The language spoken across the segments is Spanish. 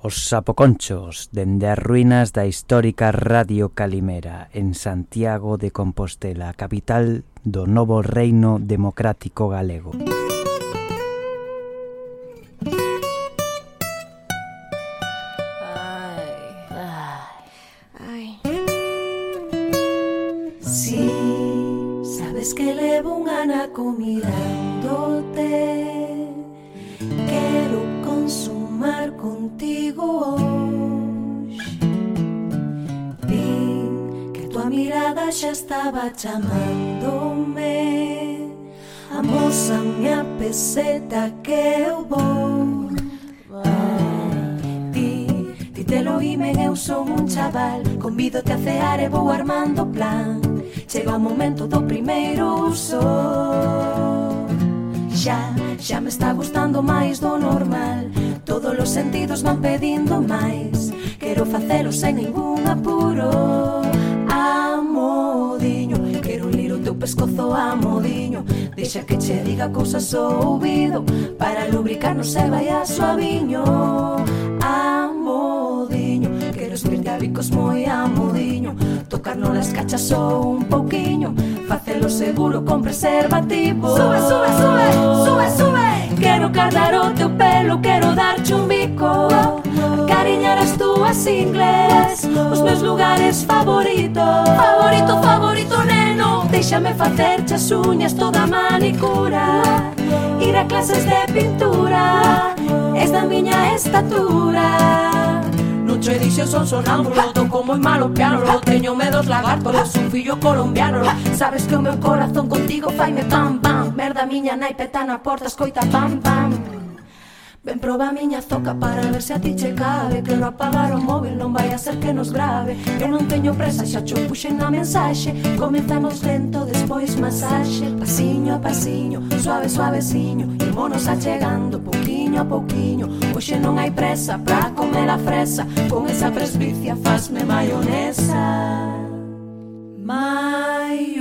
Os sapoconchos dende as ruínas da histórica Radio Calimera en Santiago de Compostela, capital do novo reino democrático galego. Ai, ai. Si sí, sabes que levo un comida comidándote voos Vi que a tua mirada xa estaba chamándome Amósame a peseta que eu vou Ti, ti te lo imen, eu son un chaval Convidote a cear e vou armando plan. Chega o momento do primeiro uso. Xa, xa me está gustando máis do normal. Todos os sentidos van pedindo máis Quero facelo sen ningún apuro. Amodiño Quero lir o teu pescozo amodiño Deixa que che diga cousas ao ouvido Para lubricarnos e vai a suaviño. Amodiño Quero esmirte a bicos moi amodiño Tocar nolas cachas só un pouquiño Facelo seguro con preservativo. Sube, sube, sube, sube, sube. Quero cardar o teu pelo, quero darche un bico Cariñar as túas ingles Os meus lugares favoritos. Favorito, favorito, neno Deixame facer as uñas toda manicura. Ir a clases de pintura Es da miña estatura. Ocho dicios son sonámbulos, dos como y malos pianos, los teño medos lagartos, los sufillos colombianos. Sabes que o meu corazón contigo faime pam pam, merda miña naipe petana a porta, escoita pam pam. Ven proba a miña zoca para ver se a ti che cabe. Quero apagar o móvil, non vai a ser que nos grave Eu non teño presa, xa cho puxen na mensaxe. Comezamos lento, despois masaxe. Pasiño a pasiño, suave suaveciño. Imonos achegando, pouquiño a pouquiño Hoxe non hai presa pra comer a fresa. Con esa presbicia fasme maionesa. Maionesa.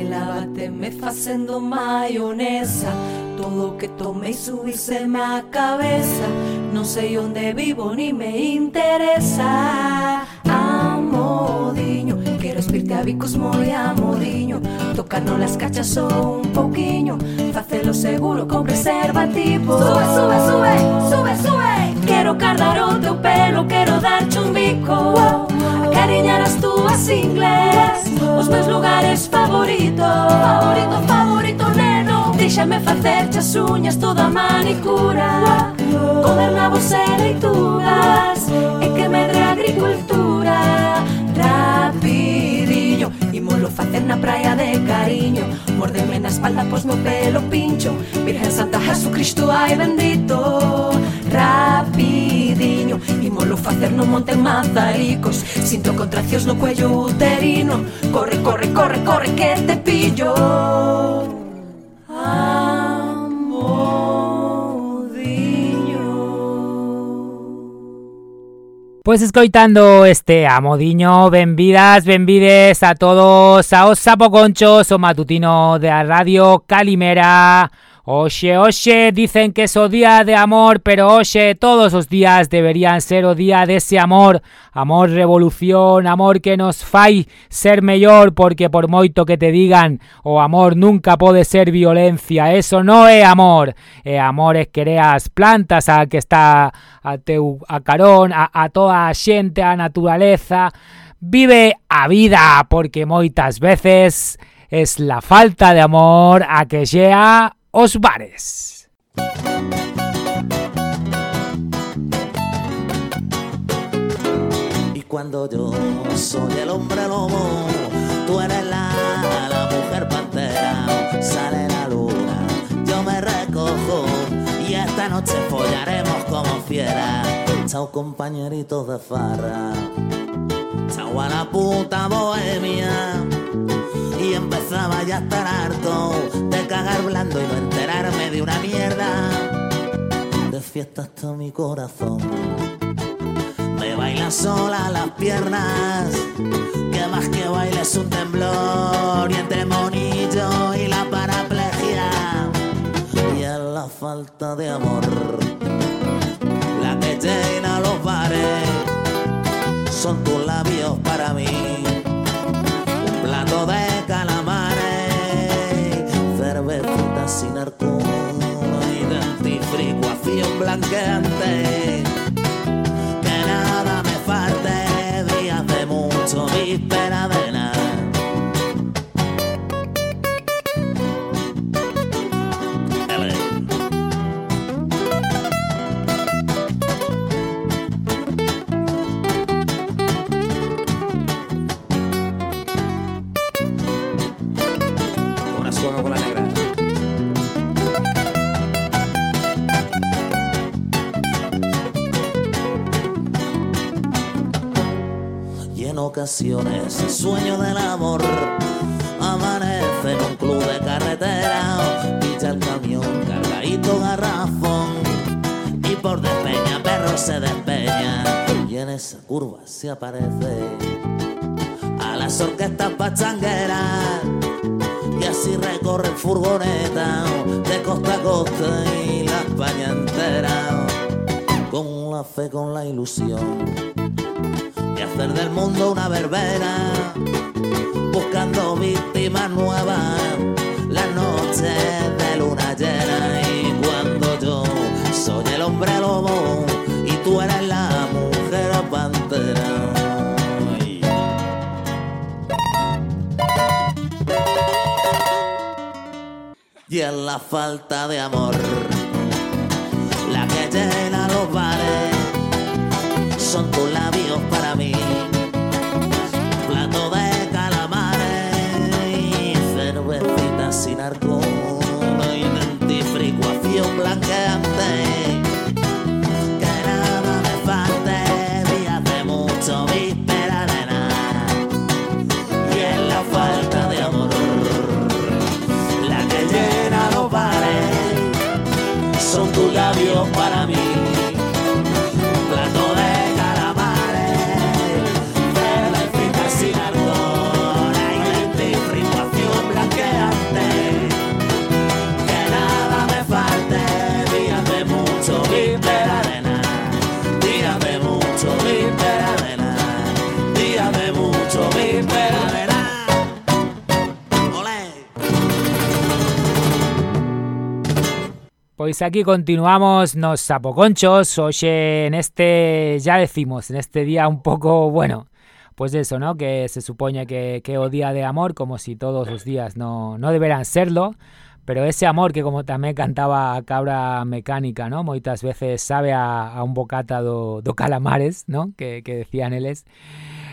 Ela bateme facendo maionesa Todo que tomei subíseme a cabeza Non sei onde vivo ni me interesa. Amodiño Quero espirte a bicos moi amodiño Tocarnos las cachas só un pouquiño Facelo seguro con preservativo. Sube, sube, sube, sube, sube. Quero cardar o teu pelo, quero darche un bico Cariñar as túas ingles Os meus lugares favoritos Favorito, favorito, neno. Déixame facerche as uñas toda a manicura Comer nabos e leitugas E que medre a agricultura. Facer na praia de cariño. Mordeme na espalda pos meu pelo pincho. Virgen Santa Jesucristo, ai bendito. Rapidiño. Imolo facer no monte Mazaricos. Sinto contraccións no cuello uterino. Corre, corre, corre, corre que te pillo Pois escoitando este amodiño, benvidas, benvides a todos aos sapoconchos, o matutino da Radio Calimera. Oxe, oxe, dicen que é o día de amor, pero oxe, todos os días deberían ser o día dese amor. Amor revolución, amor que nos fai ser mellor, porque por moito que te digan, o amor nunca pode ser violencia, eso non é amor. E amor é querer as plantas a que está a teu a carón, a, a toda a xente, a naturaleza. Vive a vida, porque moitas veces es la falta de amor a que llega os bares. Y cuando yo soy el hombre lobo, tú eres la, la mujer pantera. Sale la luna, yo me recojo y esta noche follaremos como fiera. Chao compañeritos de farra. Chao a la puta bohemia. Empezaba ya a estar harto de cagar blando y no enterarme de una mierda. De fiesta hasta mi corazón. Me bailan sola las piernas. Que más que baile es un temblor. Y entre monillo y la paraplegia. Y es la falta de amor. La que llena los bares. Son tus labios para mí. Un plato de blanqueante ocasiones sueño del amor. Amanece en un club de carretera, pilla el camión cargadito garrafón. Y por despeña perro se despeña y en esa curva se aparece a las orquestas pachangueras. Y así recorre furgoneta de costa a costa y la España entera con la fe, con la ilusión y hacer del mundo una verbena, buscando víctimas nuevas, las noches de luna llena y cuando yo soy el hombre lobo y tú eres la mujer pantera. Y es la falta de amor la que llena los bares son tus labios Pues aquí continuamos, nos sapoconchos, oye, en este, ya decimos, en este día un poco, bueno, pues eso, ¿no? Que se supone que, que o día de amor, como si todos los días no, no deberán serlo, pero ese amor que como también cantaba Cabra Mecánica, ¿no? Moitas veces sabe a, un bocata do, calamares, ¿no? Que, que decían eles.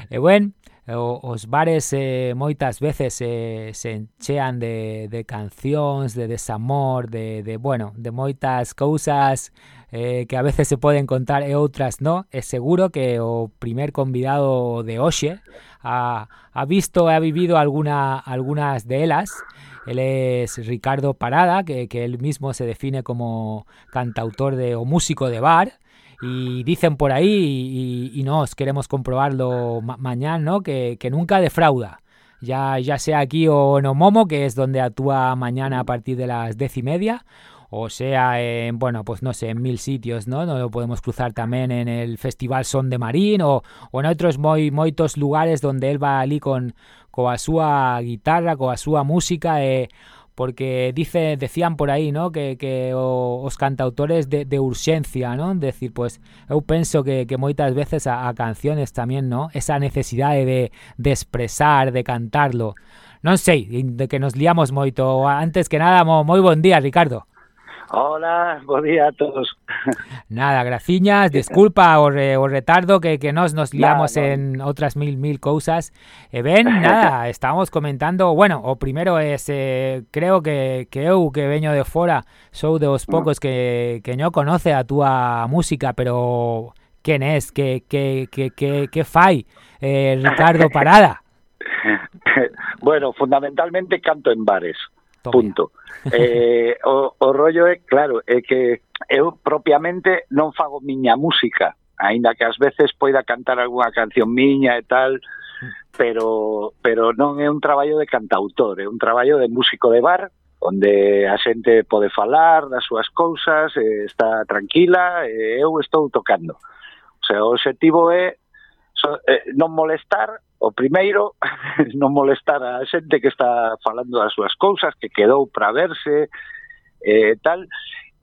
E bueno, os bares eh, moitas veces eh, se enchean de, de cancións, de desamor, de, de bueno, de moitas cousas eh, que a veces se poden contar e outras no. É seguro que o primer convidado de hoxe ha, ha visto e ha vivido alguna, algunas de elas. Él es Ricardo Parada, que, que él mismo se define como cantautor de, o músico de bar. Y dicen por ahí, y, y nos queremos comprobarlo ma- mañana, ¿no? Que, que nunca defrauda. Ya, ya sea aquí o en Omomo, que es donde actúa mañana a partir de las diez y media, o sea en, bueno, pues no sé, en mil sitios, ¿no? No lo podemos cruzar también en el Festival Son de Marín o, o en otros moi, moitos lugares donde él va ali con, coa súa guitarra, coa súa música e porque dice, decían por aí, ¿no? Que, que o, os cantautores de, de urxencia, ¿no? Decir, pues, eu penso que, que moitas veces a, a canciones tamén, ¿no? Esa necesidade de, de expresar, de cantarlo. Non sei, de que nos liamos moito. Antes que nada, mo, moi bon día, Ricardo. Hola, bo día a todos. Nada, graciñas, disculpa o, re, o retardo que, que nos nos liamos Nada, en outras mil mil cousas. E ben, nada, estamos comentando, bueno, o primeiro es eh, creo que que eu que veño de fora sou dos poucos que que non conoce a túa música, pero quen es, que que que que que fai eh, Ricardo Parada? bueno, fundamentalmente canto en bares. punto eh, o, o rollo é claro é que eu propiamente non fago miña música aínda que ás veces poida cantar algunha canción miña e tal pero pero non é un traballo de cantautor, é un traballo de músico de bar onde a xente pode falar das súas cousas, eh, está tranquila, e eu estou tocando. O sea, o obxectivo é eh, non molestar O primeiro, non molestar a xente que está falando das súas cousas, que quedou para verse, eh, tal,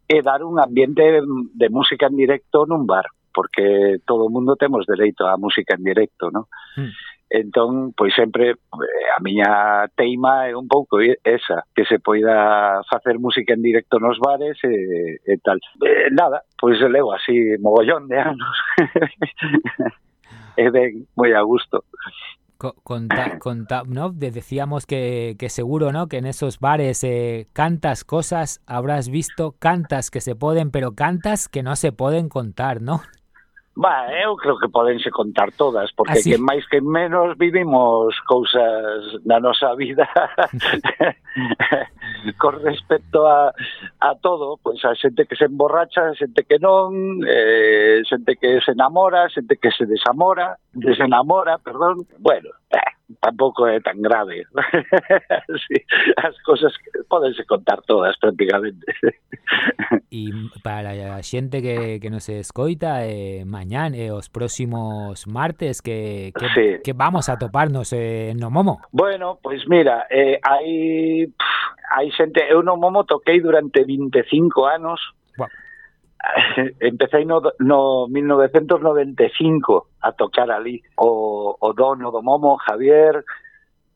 e dar un ambiente de música en directo nun bar, porque todo o mundo temos dereito á música en directo, non? Mm. Entón, pois sempre eh, a miña teima é un pouco esa, que se poida facer música en directo nos bares e, e tal. E, nada, pois levo así mogollón de anos. e ben, moi a gusto. Co- Conta, conta, ¿no? De- decíamos que, que seguro, ¿no? Que en esos bares eh, cantas cosas, habrás visto cantas que se pueden, pero cantas que no se pueden contar, ¿no? Ba, eu creo que podense contar todas, porque ah, Así. que máis que menos vivimos cousas na nosa vida con respecto a, a todo, pois pues, a xente que se emborracha, xente que non, eh, xente que se enamora, xente que se desamora, desenamora, perdón, bueno, eh, tampouco é tan grave. sí, as cousas podense contar todas prácticamente. E para a xente que, que nos escoita, eh, mañán e eh, os próximos martes que, que, sí. que vamos a toparnos eh, no Momo? Bueno, pois pues mira, eh, hai, pff, hai xente, eu no Momo toquei durante 25 anos, Bueno, empecé no, no 1995 a tocar ali o, o dono do Momo, Javier,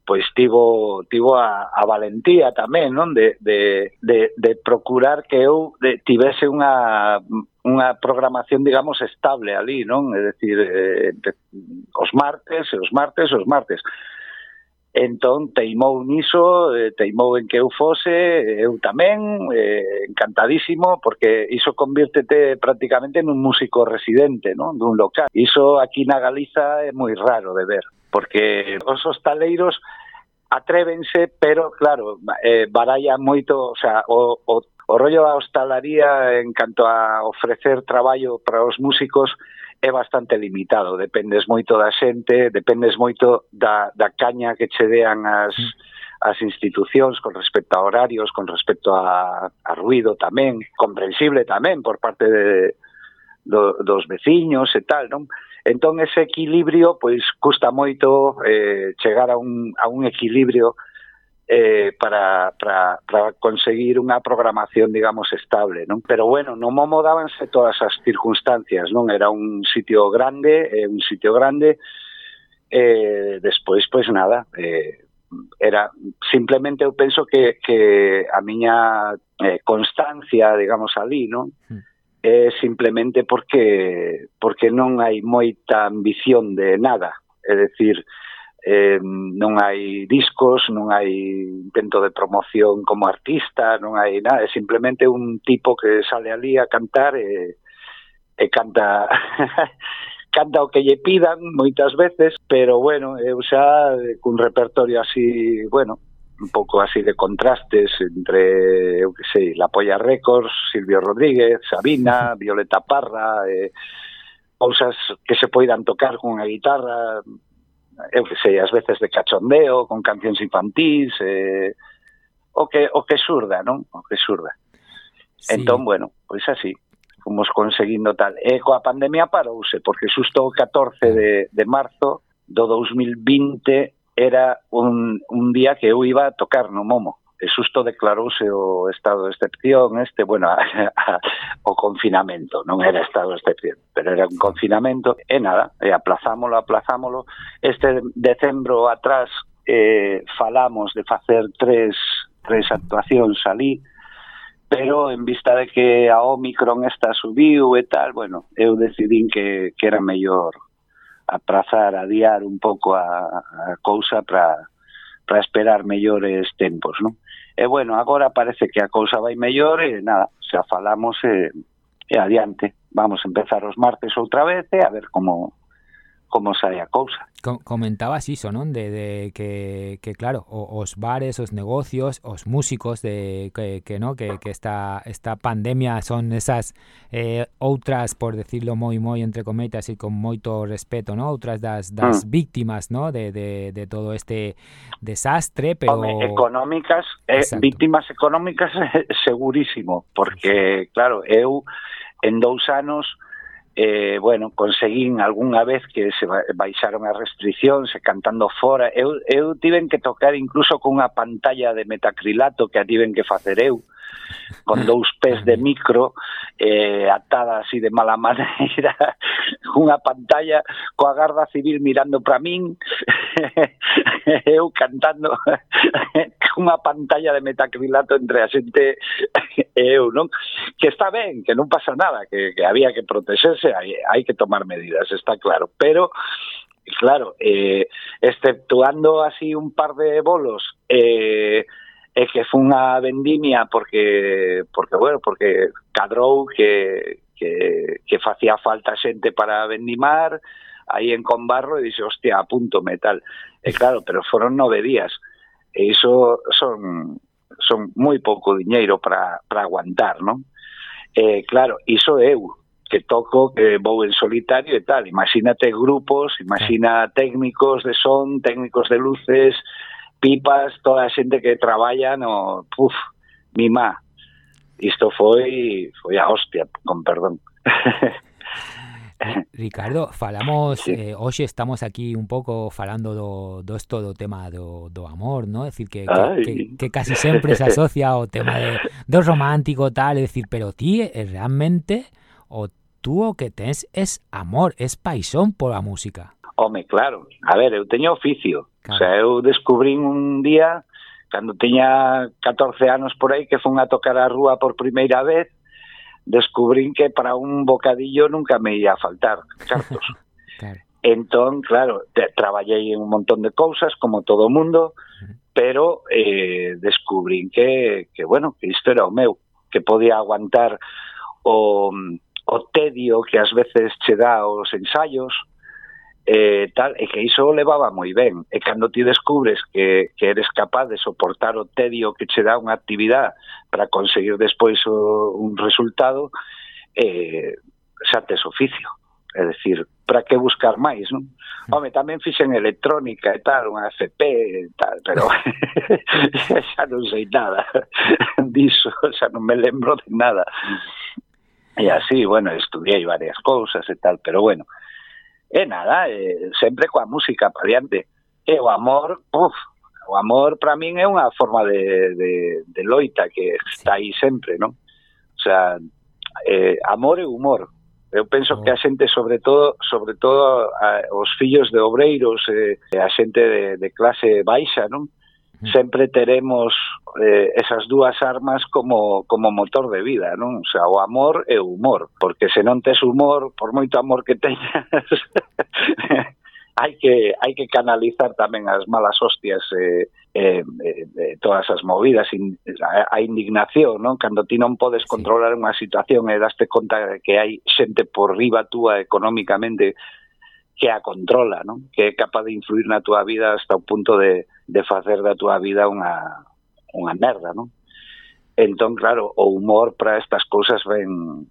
pois tivo, tivo a, a valentía tamén, non? De, de, de, de procurar que eu de, tivese unha, unha programación, digamos, estable ali, non? É dicir, eh, de, os martes, os martes, os martes. Entón, teimou niso, eh, teimou en que eu fose, eh, eu tamén, eh, encantadísimo, porque iso convírtete prácticamente nun músico residente, non? dun local. Iso aquí na Galiza é moi raro de ver, porque os hostaleiros atrévense, pero claro, eh, baralla moito, o, sea, o, o, o rollo da hostalaría en canto a ofrecer traballo para os músicos é bastante limitado, dependes moito da xente, dependes moito da, da caña que che dean as, mm. as institucións con respecto a horarios, con respecto a, a ruido tamén, comprensible tamén por parte de, do, dos veciños e tal, non? Entón ese equilibrio pois custa moito eh, chegar a un, a un equilibrio eh, para, para, para conseguir unha programación, digamos, estable. Non? Pero bueno, non mo dábanse todas as circunstancias, non era un sitio grande, eh, un sitio grande, eh, despois, pois nada, eh, era simplemente eu penso que, que a miña eh, constancia, digamos, ali, non? Mm é simplemente porque porque non hai moita ambición de nada, é decir, eh, non hai discos, non hai intento de promoción como artista, non hai nada, é simplemente un tipo que sale ali a cantar e, e canta canta o que lle pidan moitas veces, pero bueno, eu xa cun repertorio así, bueno, un pouco así de contrastes entre, eu que sei, La Polla Records, Silvio Rodríguez, Sabina, Violeta Parra, eh, cousas que se poidan tocar con a guitarra, eu que sei, ás veces de cachondeo, con cancións infantís, eh, o que o que surda, non? O que surda. Sí. Entón, bueno, pois así fomos conseguindo tal. E coa pandemia parouse, porque xusto o 14 de, de marzo do 2020 era un, un día que eu iba a tocar no Momo e susto declarouse o estado de excepción, este, bueno, a, a, o confinamento, non era estado de excepción, pero era un confinamento, e nada, e aplazámolo, aplazámolo. Este decembro atrás eh, falamos de facer tres, tres actuacións ali, pero en vista de que a Omicron esta subiu e tal, bueno, eu decidín que, que era mellor aprazar, adiar un pouco a, a cousa para para esperar mellores tempos, non? E bueno, agora parece que a cousa vai mellor e nada, xa falamos e, e adiante. Vamos empezar os martes outra vez e a ver como como sae a cousa. Comentabas iso, non? De, de que, que claro, os bares, os negocios, os músicos de que, que no, que, que esta esta pandemia son esas eh, outras, por decirlo moi moi entre cometas e con moito respeto, no? Outras das das mm. víctimas, no, de, de, de todo este desastre, pero Home, económicas, eh, víctimas económicas segurísimo, porque claro, eu en dous anos eh, bueno, conseguín algunha vez que se baixaron as restriccións, se cantando fora. Eu, eu tiven que tocar incluso cunha pantalla de metacrilato que a tiven que facer eu con dous pés de micro eh, atada así de mala maneira unha pantalla coa Garda Civil mirando para min eu cantando unha pantalla de metacrilato entre a xente e eu, non? Que está ben, que non pasa nada, que, que había que protexerse, hai, hai que tomar medidas, está claro, pero claro, eh, exceptuando así un par de bolos eh, e que foi unha vendimia porque porque bueno, porque cadrou que que, que facía falta xente para vendimar aí en Conbarro e dixe, hostia, apunto tal. E claro, pero foron nove días. E iso son son moi pouco diñeiro para, para aguantar, non? E claro, iso eu, que toco, que vou en solitario e tal. Imagínate grupos, imagina eh. técnicos de son, técnicos de luces, pipas, toda a xente que traballa no, puf, mi má. Isto foi foi a hostia, con perdón. Ricardo, falamos sí. eh, hoxe estamos aquí un pouco falando do, do esto do tema do, do amor, ¿no? É dicir que, que, que, que casi sempre se asocia ao tema de, do romántico tal, é dicir, pero ti eh, realmente o tú o que tens es amor, es paixón pola música. Home, claro, a ver, eu teño oficio. Claro. O sea, eu descubrín un día, cando teña 14 anos por aí, que fun a tocar a rúa por primeira vez, descubrín que para un bocadillo nunca me ia a faltar cartos. claro. Entón, claro, te, traballei en un montón de cousas, como todo o mundo, pero eh, descubrín que, que, bueno, que isto era o meu, que podía aguantar o, o tedio que ás veces che dá os ensaios, eh, tal, e que iso levaba moi ben. E cando ti descubres que, que eres capaz de soportar o tedio que che dá unha actividade para conseguir despois o, un resultado, eh, xa tes oficio. É dicir, para que buscar máis, non? Home, tamén fixen electrónica e tal, unha FP e tal, pero xa non sei nada diso, xa non me lembro de nada. E así, bueno, estudiei varias cousas e tal, pero bueno, E nada, eh, sempre coa música para diante. E o amor, uf, o amor para min é unha forma de, de, de loita que está aí sempre, non? O sea, eh, amor e humor. Eu penso que a xente, sobre todo, sobre todo a, os fillos de obreiros, eh, a xente de, de clase baixa, non? sempre teremos eh, esas dúas armas como, como motor de vida, non? O sea, o amor e o humor, porque se non tes humor, por moito amor que teñas, hai que hai que canalizar tamén as malas hostias eh, eh, eh, eh, todas as movidas in, a, a indignación, non? Cando ti non podes controlar unha situación e daste conta que hai xente por riba túa económicamente que a controla, non? que é capaz de influir na túa vida hasta o punto de, de facer da túa vida unha, unha merda. Non? Entón, claro, o humor para estas cousas ven,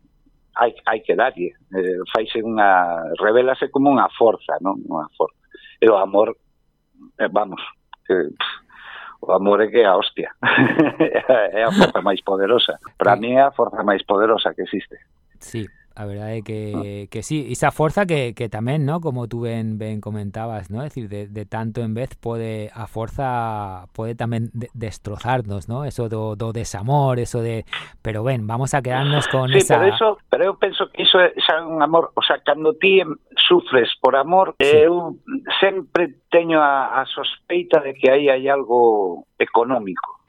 hai, hai que darlle. Eh, faise unha, revelase como unha forza, non? Unha forza. E o amor, eh, vamos, que, pff, o amor é que é a hostia. é a forza máis poderosa. Para mí é a forza máis poderosa que existe. Sí. A verdade é que, que sí, esa forza que, que tamén, ¿no? como tú ben, ben comentabas, ¿no? é decir, de, de tanto en vez pode a forza pode tamén de, destrozarnos, ¿no? eso do, do desamor, eso de pero ben, vamos a quedarnos con sí, esa... Pero, eso, pero eu penso que iso é xa un amor, o sea, cando ti sufres por amor, sí. Eh, eu sempre teño a, a sospeita de que aí hai algo económico.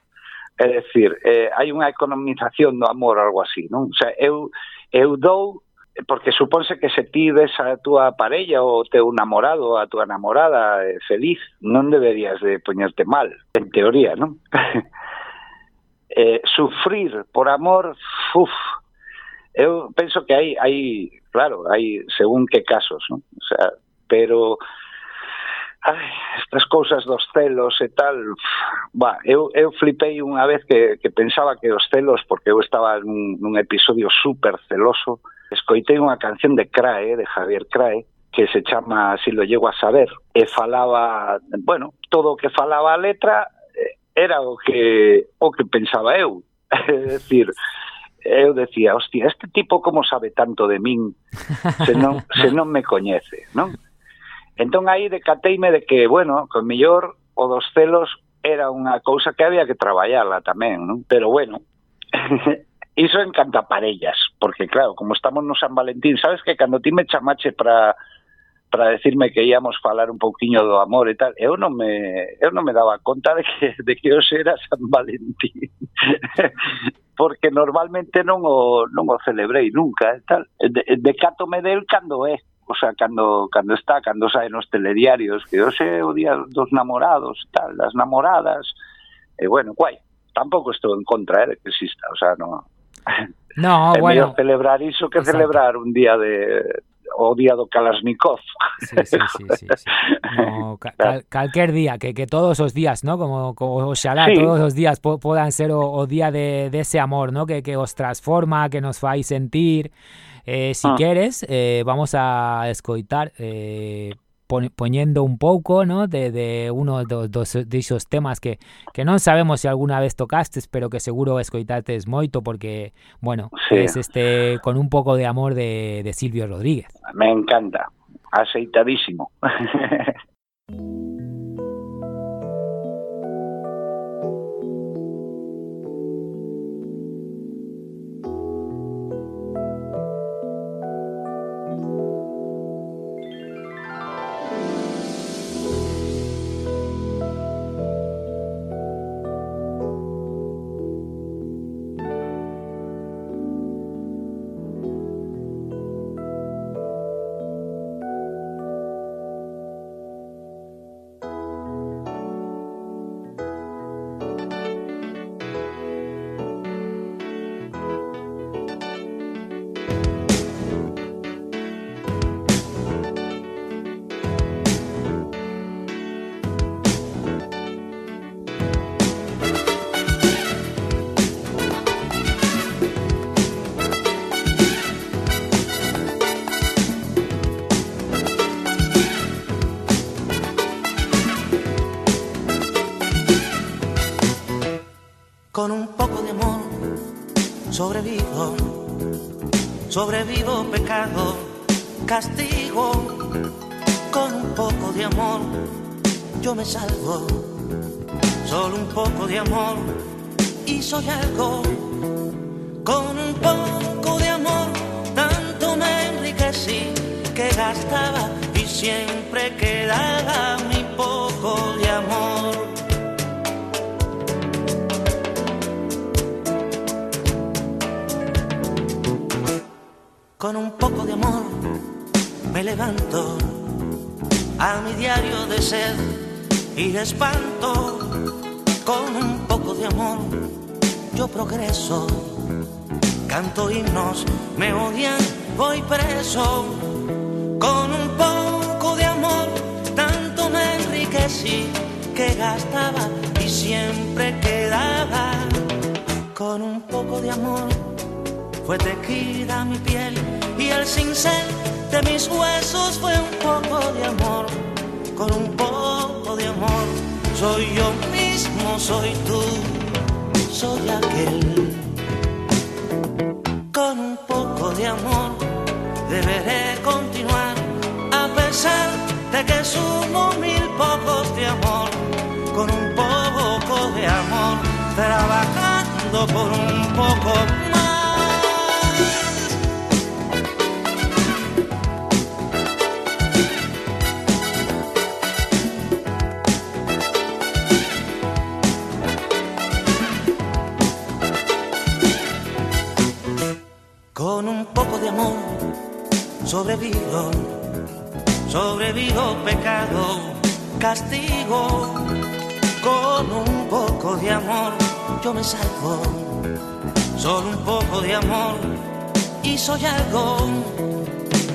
É dicir, eh, hai unha economización do amor, algo así, non? O sea, eu eu dou porque suponse que se ti ves a túa parella ou teu namorado ou a túa namorada eh, feliz, non deberías de poñerte mal, en teoría, non? eh, sufrir por amor, uf, eu penso que hai, hai claro, hai según que casos, non? O sea, pero Ai, estas cousas dos celos e tal, ba, eu, eu flipei unha vez que, que pensaba que os celos, porque eu estaba nun, nun episodio super celoso, escoitei unha canción de Crae, de Javier Crae, que se chama Si lo llego a saber, e falaba, bueno, todo o que falaba a letra eh, era o que o que pensaba eu. é dicir, eu decía, hostia, este tipo como sabe tanto de min se non, se non me coñece, non? Entón aí decateime de que, bueno, con mellor o dos celos era unha cousa que había que traballala tamén, non? Pero bueno, iso encanta parellas, porque claro, como estamos no San Valentín, sabes que cando ti me chamache para para decirme que íamos falar un pouquiño do amor e tal, eu non me eu non me daba conta de que de que hoxe era San Valentín. porque normalmente non o non o celebrei nunca e tal. De, decátome del cando é o sea, cando, cando está, cando sae nos telediarios, que hoxe é o día dos namorados, tal, das namoradas, e bueno, guai, tampouco estou en contra eh, de que exista, o sea, no... No, é bueno. celebrar iso que Exacto. celebrar un día de o día do Kalashnikov. Sí, sí, sí, sí, sí. No, cal, calquer día, que, que todos os días, ¿no? Como, como oxalá sí. todos os días po, podan ser o, o día de, de ese amor, ¿no? Que, que os transforma, que nos fai sentir, Eh, si Ah. queres, eh, vamos a escoitar eh, poñendo un pouco, ¿no? De, de uno dos, dos disos temas que, que non sabemos se alguna vez tocastes, pero que seguro escoitates moito porque, bueno, Sí. es este con un pouco de amor de, de Silvio Rodríguez. Me encanta, aceitadísimo. castigo. Con un poco de amor yo me salvo, solo un poco de amor y soy algo. Con un poco de amor tanto me enriquecí que gastaba y siempre quedaba mi me levanto a mi diario de sed y de espanto. Con un poco de amor yo progreso. Canto himnos, me odian, voy preso. Con un poco de amor tanto me enriquecí que gastaba y siempre quedaba. Con un poco de amor fue tequila mi piel y el cincel de mis huesos fue un poco de amor. Con un poco de amor soy yo mismo, soy tú, soy aquel. Con un poco de amor deberé continuar a pesar de que sumo mil pocos de amor. Con un poco de amor trabajando por un poco sobrevivo, sobrevivo pecado, castigo, con un poco de amor yo me salvo, solo un poco de amor y soy algo,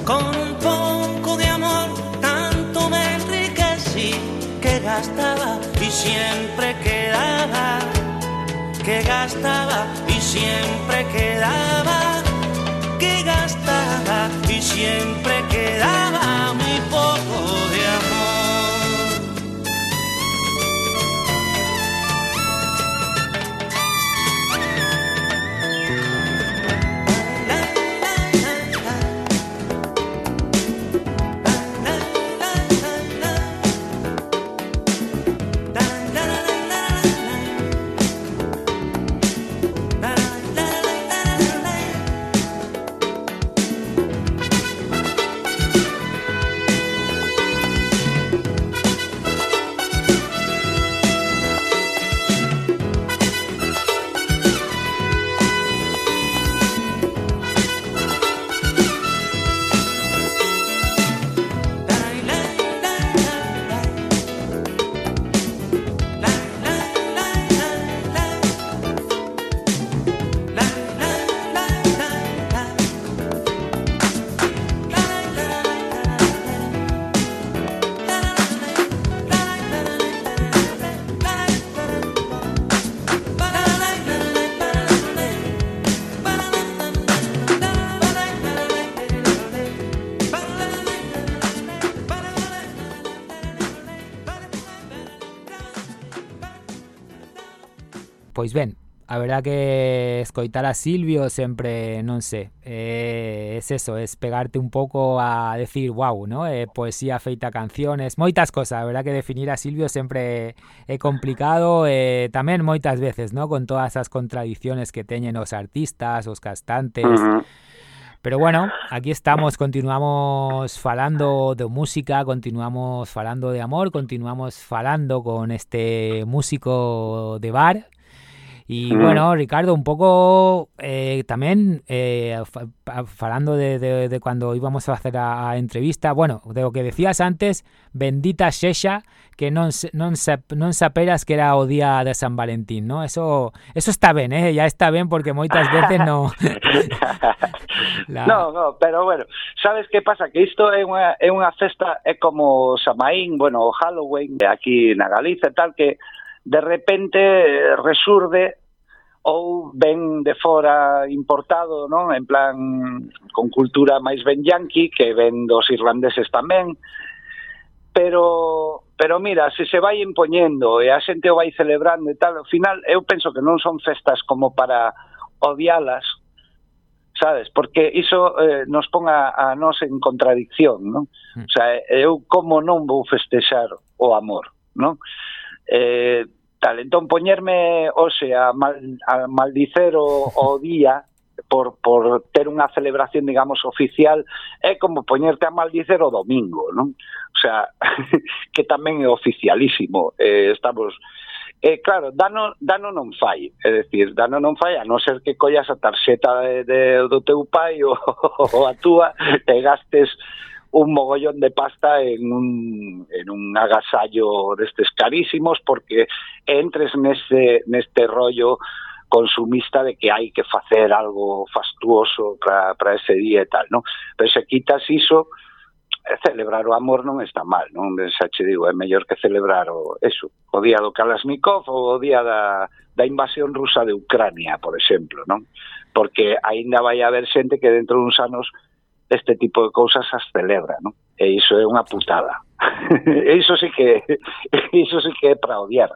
con un poco de amor tanto me enriquecí que gastaba y siempre quedaba, que gastaba y siempre quedaba que gastaba y siempre quedaba muy poco de amor. pois ben, a verdad que escoitar a Silvio sempre, non sei, eh, es eso, es pegarte un pouco a decir, wow, ¿no? Eh, poesía feita canciones, moitas cosas, haberá que definir a Silvio sempre é complicado, eh, tamén moitas veces, ¿no? Con todas as contradiciones que teñen os artistas, os castantes... Uh -huh. Pero bueno, aquí estamos, continuamos falando de música, continuamos falando de amor, continuamos falando con este músico de bar, E, mm. bueno, Ricardo, un pouco eh, tamén eh, falando de, de, de cuando íbamos a hacer a, a entrevista, bueno, de o que decías antes, bendita xexa que non non non saperas que era o día de San Valentín, ¿no? Eso eso está ben, eh, ya está ben porque moitas veces no La... No, no, pero bueno, sabes que pasa que isto é unha é unha festa é como Samaín, bueno, Halloween aquí na Galicia tal que de repente eh, resurde ou ven de fora importado, non? En plan con cultura máis ben yanqui que ven dos irlandeses tamén. Pero pero mira, se se vai impoñendo e a xente o vai celebrando e tal, ao final eu penso que non son festas como para odialas, sabes? Porque iso eh, nos pon a, a nos en contradicción, non? Hmm. O sea, eu como non vou festexar o amor, non? eh, tal. Entón, poñerme, hoxe, a, mal, a maldicer o, o día por, por ter unha celebración, digamos, oficial, é como poñerte a maldicer o domingo, non? O sea, que tamén é oficialísimo. Eh, estamos... Eh, claro, dano, dano non fai, é dicir, dano non fai, a non ser que collas a tarxeta de, de, do teu pai ou, ou a túa, te gastes un mogollón de pasta en un, en un agasallo destes carísimos porque entres nese, neste rollo consumista de que hai que facer algo fastuoso para ese día e tal, non? Pero se quitas iso, eh, celebrar o amor non está mal, non? Xa che digo, é mellor que celebrar o, eso, o día do Kalashnikov ou o día da, da invasión rusa de Ucrania, por exemplo, non? Porque aínda vai haber xente que dentro duns anos este tipo de cousas as celebra, non? E iso é unha putada. e iso sí que iso sí que é para odiar.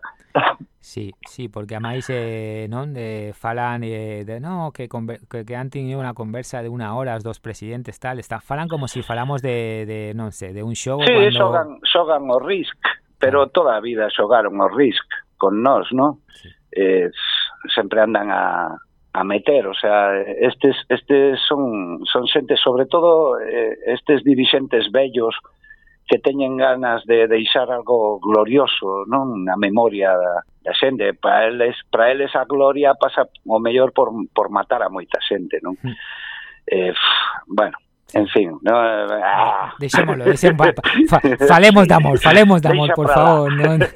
Sí, sí, porque además eh, non de, falan eh, de no que, que, que, han tenido una conversa de una hora os dos presidentes tal, está, falan como si falamos de, de non sé, de un xogo Sí, cuando... xogan, xogan o Risk, pero ah. toda a vida xogaron o Risk con nós, ¿no? Sí. Eh, sempre andan a a meter, o sea, estes estes son son xente sobre todo eh, estes dirixentes bellos que teñen ganas de deixar algo glorioso, non, na memoria da, da xente, para eles para eles a gloria pasa o mellor por por matar a moita xente, non? Mm. Eh, pff, bueno, En fin, no, ah. Deixémolo, deixémolo, fa, falemos de amor, falemos de amor, por favor. ¿no?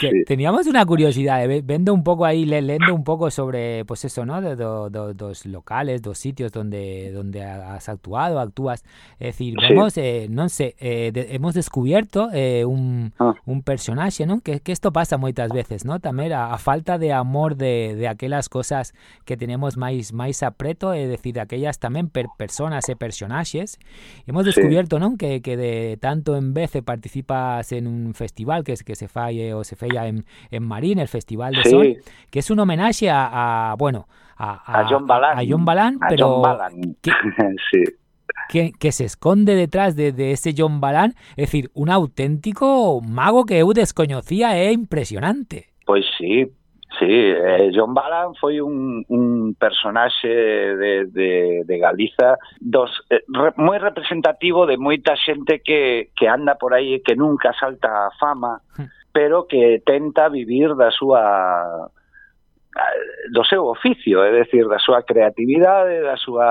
Sí. Teníamos una curiosidad, eh, vendo un pouco aí, le- lendo un pouco sobre, pues eso, ¿no? De, do, do, dos locales, dos sitios donde donde has actuado, actúas. Es decir, Sí. vemos, eh, non sei, eh, de- hemos descubierto eh, un, Ah. un personaxe, non? Que, que esto pasa moitas veces, ¿no? Tamén a, a falta de amor de, de aquelas cosas que tenemos máis máis apreto, é decir, aquellas tamén per personas e personaxes. Hemos Sí. descubierto, non? Que, que de tanto en vez participas en un festival que, que se falle o se feia en, en Marín, el Festival de Sí. Sol, que es un homenaxe a, a bueno, a, a John Balan. a John Balan, pero John Balan. que- sí. que, que se esconde detrás de, de ese John Balan, é dicir, un auténtico mago que eu descoñecía é impresionante. Pois sí, Sí, eh, John Balan foi un, un personaxe de, de, de Galiza dos eh, re, moi representativo de moita xente que, que anda por aí e que nunca salta a fama, hmm. pero que tenta vivir da súa ah, do seu oficio, é decir, da súa creatividade, ah, da súa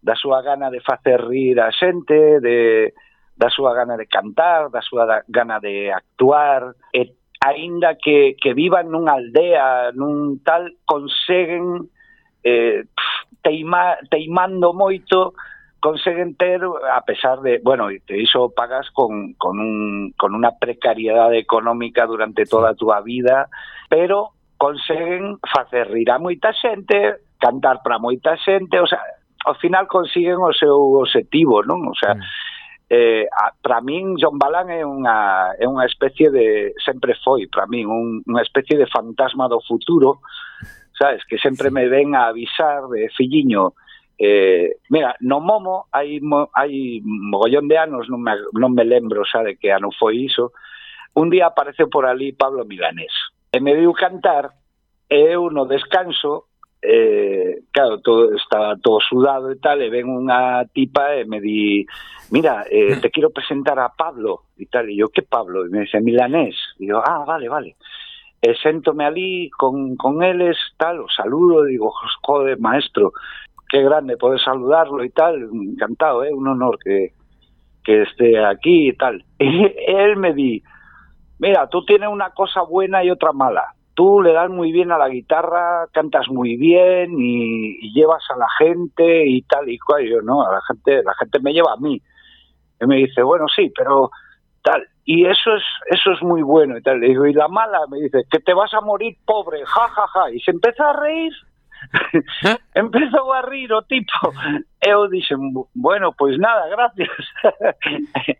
da súa gana de facer rir a xente, de da súa gana de cantar, da súa gana de actuar, e aínda que, que vivan nunha aldea, nun tal, conseguen eh, teima, teimando moito conseguen ter, a pesar de, bueno, e te iso pagas con, con, un, con unha precariedade económica durante toda a túa vida, pero conseguen facer rir a moita xente, cantar para moita xente, o sea, ao final consiguen o seu obxectivo, non? O sea, mm eh, a, para min John Balán é unha, é unha especie de sempre foi para min un, unha especie de fantasma do futuro sabes? Que sempre me ven a avisar de filliño eh, mira, no Momo hai, mo, hai mogollón de anos non me, non me lembro xa de que ano foi iso un día aparece por ali Pablo Milanés e me viu cantar e eu no descanso eh, claro, todo, estaba todo sudado e tal, e ven unha tipa e me di, mira, eh, te quiero presentar a Pablo, e tal, e yo, que Pablo? E me dice, milanés, e yo, ah, vale, vale. E séntome ali con, con eles, tal, o saludo, digo, joder, maestro, qué grande poder saludarlo y tal, encantado, ¿eh? un honor que, que esté aquí y tal. Y él me di, mira, tú tienes una cosa buena y otra mala. Tú le das muy bien a la guitarra, cantas muy bien y, y llevas a la gente y tal y cual. Y yo, no, a la gente, la gente me lleva a mí. Y me dice, bueno, sí, pero tal. Y eso es, eso es muy bueno y tal. Le digo, y la mala me dice, que te vas a morir pobre, ja, ja, ja. Y se empieza a reír. Empezou a rir o tipo. Eu dixen, bueno, pois nada, gracias.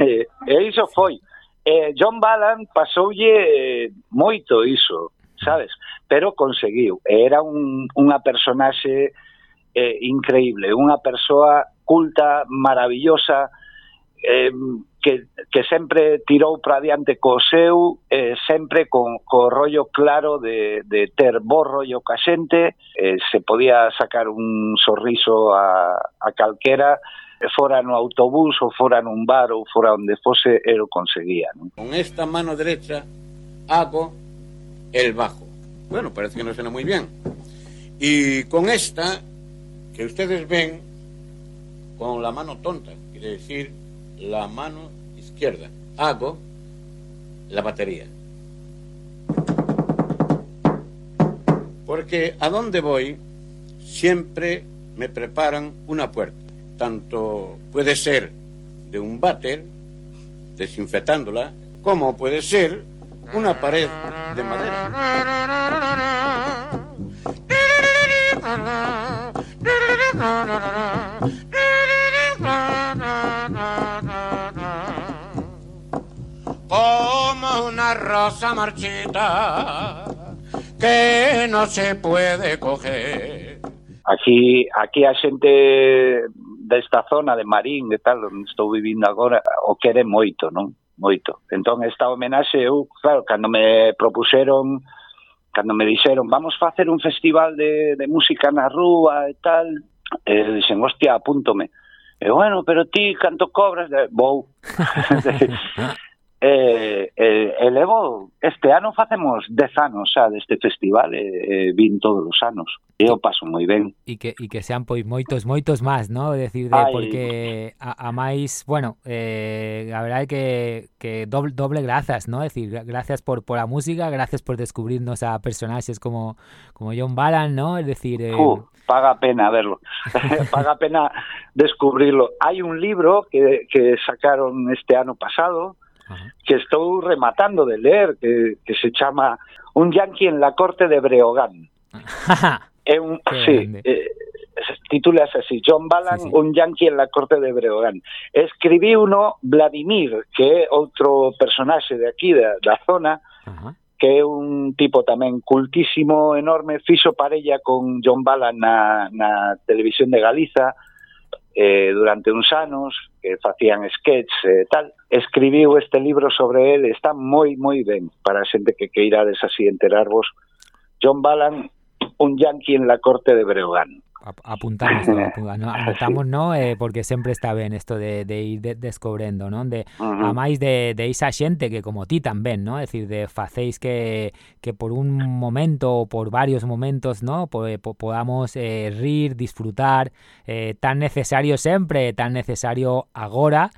e, e iso foi. eh, John Balan pasoulle eh, moito iso, sabes? Pero conseguiu. Era un, unha personaxe eh, increíble, unha persoa culta, maravillosa, eh, que, que sempre tirou para diante co seu, eh, sempre con co rollo claro de, de ter bo rollo ca xente, eh, se podía sacar un sorriso a, a calquera, fora no autobús ou fora nun bar ou fora onde fose, o conseguía. Con esta mano derecha hago el bajo. Bueno, parece que no suena muy bien. Y con esta, que ustedes ven, con la mano tonta, quiere decir la mano izquierda, hago la batería. Porque a donde voy, siempre me preparan una puerta. Tanto puede ser de un váter, desinfectándola, como puede ser una pared de madera. como una rosa marchita que no se puede coger. Aquí, aquí a xente desta zona de Marín e tal, onde estou vivindo agora, o quere moito, non? Moito. Entón, esta homenaxe, eu, claro, cando me propuseron, cando me dixeron, vamos facer un festival de, de música na rúa e tal, e dixen, hostia, apúntome. E bueno, pero ti, canto cobras? Vou. E, eh, eh e levo, este ano facemos 10 anos xa deste festival, e, eh, vin todos os anos, e eu paso moi ben. E que, e que sean pois moitos, moitos máis, ¿no? Decir, de, porque a, a máis, bueno, eh, a verdade é que, que doble, doble grazas, ¿no? Decir, gracias por, por a música, gracias por descubrirnos a personaxes como, como John Balan, ¿no? Es decir... Eh... Uh, paga pena verlo, paga pena descubrirlo. Hai un libro que, que sacaron este ano pasado, que estou rematando de ler, que, que se chama Un yanqui en la corte de Breogán. é un, sí, eh, titúlase así, John Balan, sí, sí. un yanqui en la corte de Breogán. Escribí uno Vladimir, que é outro personaxe de aquí, da, da zona, Ajá. que é un tipo tamén cultísimo, enorme, fixo parella con John Balan na, na televisión de Galiza, eh, durante uns anos, que facían sketches e eh, tal, escribiu este libro sobre él, está moi, moi ben para a que queirades así enterarvos. John Balan, un yankee en la corte de Breogán. apuntamos, apuntamos no? Eh, porque sempre está ben isto de, de ir de, descobrendo, non? De, uh -huh. A máis de, de esa xente que como ti tamén, ¿no? É dicir, de facéis que, que por un momento ou por varios momentos, ¿no? Po, eh, po, podamos eh, rir, disfrutar, eh, tan necesario sempre, tan necesario agora,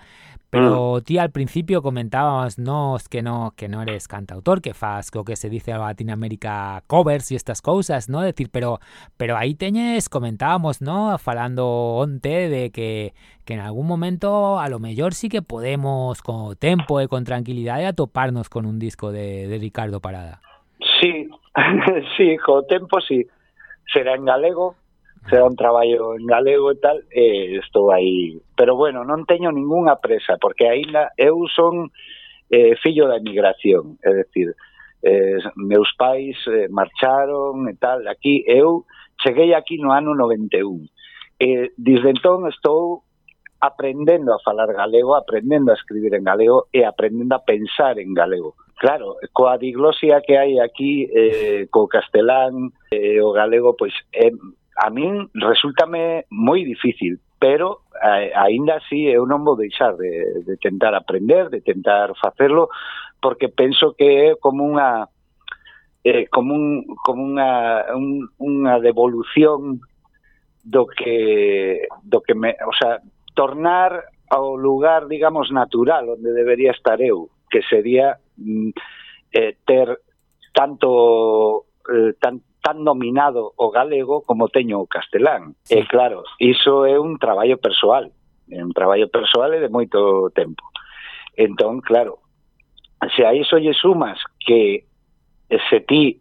Pero ti al principio comentábamos no, que no que no eres cantautor, que fas lo que se dice a Latinoamérica covers y estas cosas, ¿no? Decir, pero pero aí teñes comentábamos, ¿no? Falando onte de que que en algún momento a lo mellor sí que podemos con tempo e con tranquilidade atoparnos con un disco de, de Ricardo Parada. Sí, sí, con tempo sí. Será en galego, será un traballo en galego e tal, e estou aí. Pero bueno, non teño ningunha presa, porque aínda eu son eh, fillo da emigración, é dicir, eh, meus pais eh, marcharon e tal, aquí eu cheguei aquí no ano 91. E desde entón estou aprendendo a falar galego, aprendendo a escribir en galego e aprendendo a pensar en galego. Claro, coa diglosia que hai aquí, eh, co castelán, eh, o galego, pois é a min resultame moi difícil, pero eh, aínda así eu non vou deixar de, de tentar aprender, de tentar facerlo, porque penso que é como unha eh, como un, como unha, un, unha devolución do que do que me, o sea, tornar ao lugar, digamos, natural onde debería estar eu, que sería mm, eh, ter tanto eh, tan, tan nominado o galego como teño o castelán. E claro, iso é un traballo persoal, é un traballo persoal e de moito tempo. Entón, claro, se a iso lle sumas que se ti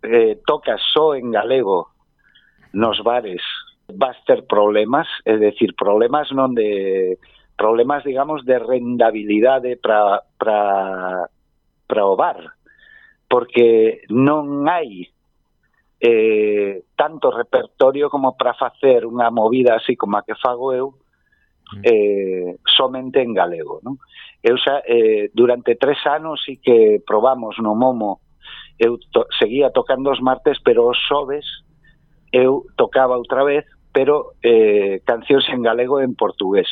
eh, tocas só en galego nos bares, vas ter problemas, é dicir, problemas non de problemas, digamos, de rendabilidade para para para o bar, porque non hai eh, tanto repertorio como para facer unha movida así como a que fago eu mm. eh, somente en galego non? eu xa, eh, durante tres anos sí que probamos no Momo. Eu to seguía tocando os martes pero os xoves eu tocaba outra vez pero eh, cancións en galego e en portugués.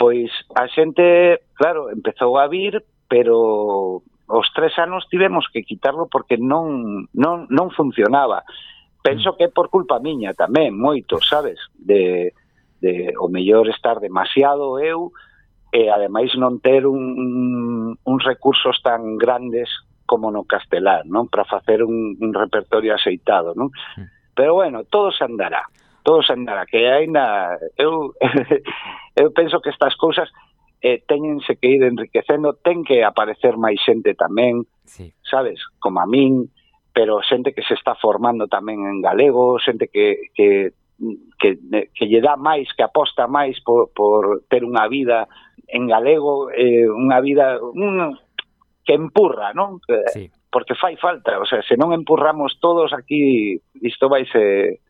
Pois a xente claro, empezou a vir pero os tres anos tivemos que quitarlo porque non, non, non funcionaba. Penso que é por culpa miña tamén, moito, sabes? De, de o mellor estar demasiado eu e ademais non ter un, uns recursos tan grandes como no castelán, non? Para facer un, un repertorio aceitado, non? Pero bueno, todo se andará, todo se andará, que aínda eu eu penso que estas cousas eh, teñense que ir enriquecendo, ten que aparecer máis xente tamén, sí. sabes, como a min, pero xente que se está formando tamén en galego, xente que, que que, que lle dá máis, que aposta máis por, por ter unha vida en galego, eh, unha vida un, que empurra, non? Eh, sí. Porque fai falta, o sea, se non empurramos todos aquí, isto vai se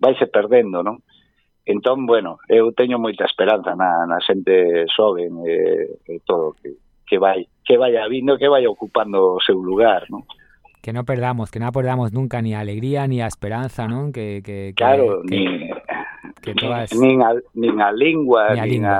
vai se perdendo, non? Entón, bueno, eu teño moita esperanza na, na xente xoven e, e todo que, que vai que vaya vindo, que vai ocupando o seu lugar, non? Que non perdamos, que non perdamos nunca ni a alegría ni a esperanza, non? Que, que, que claro, que, ni, que todas... nin, a, nin a lingua, ni a nin a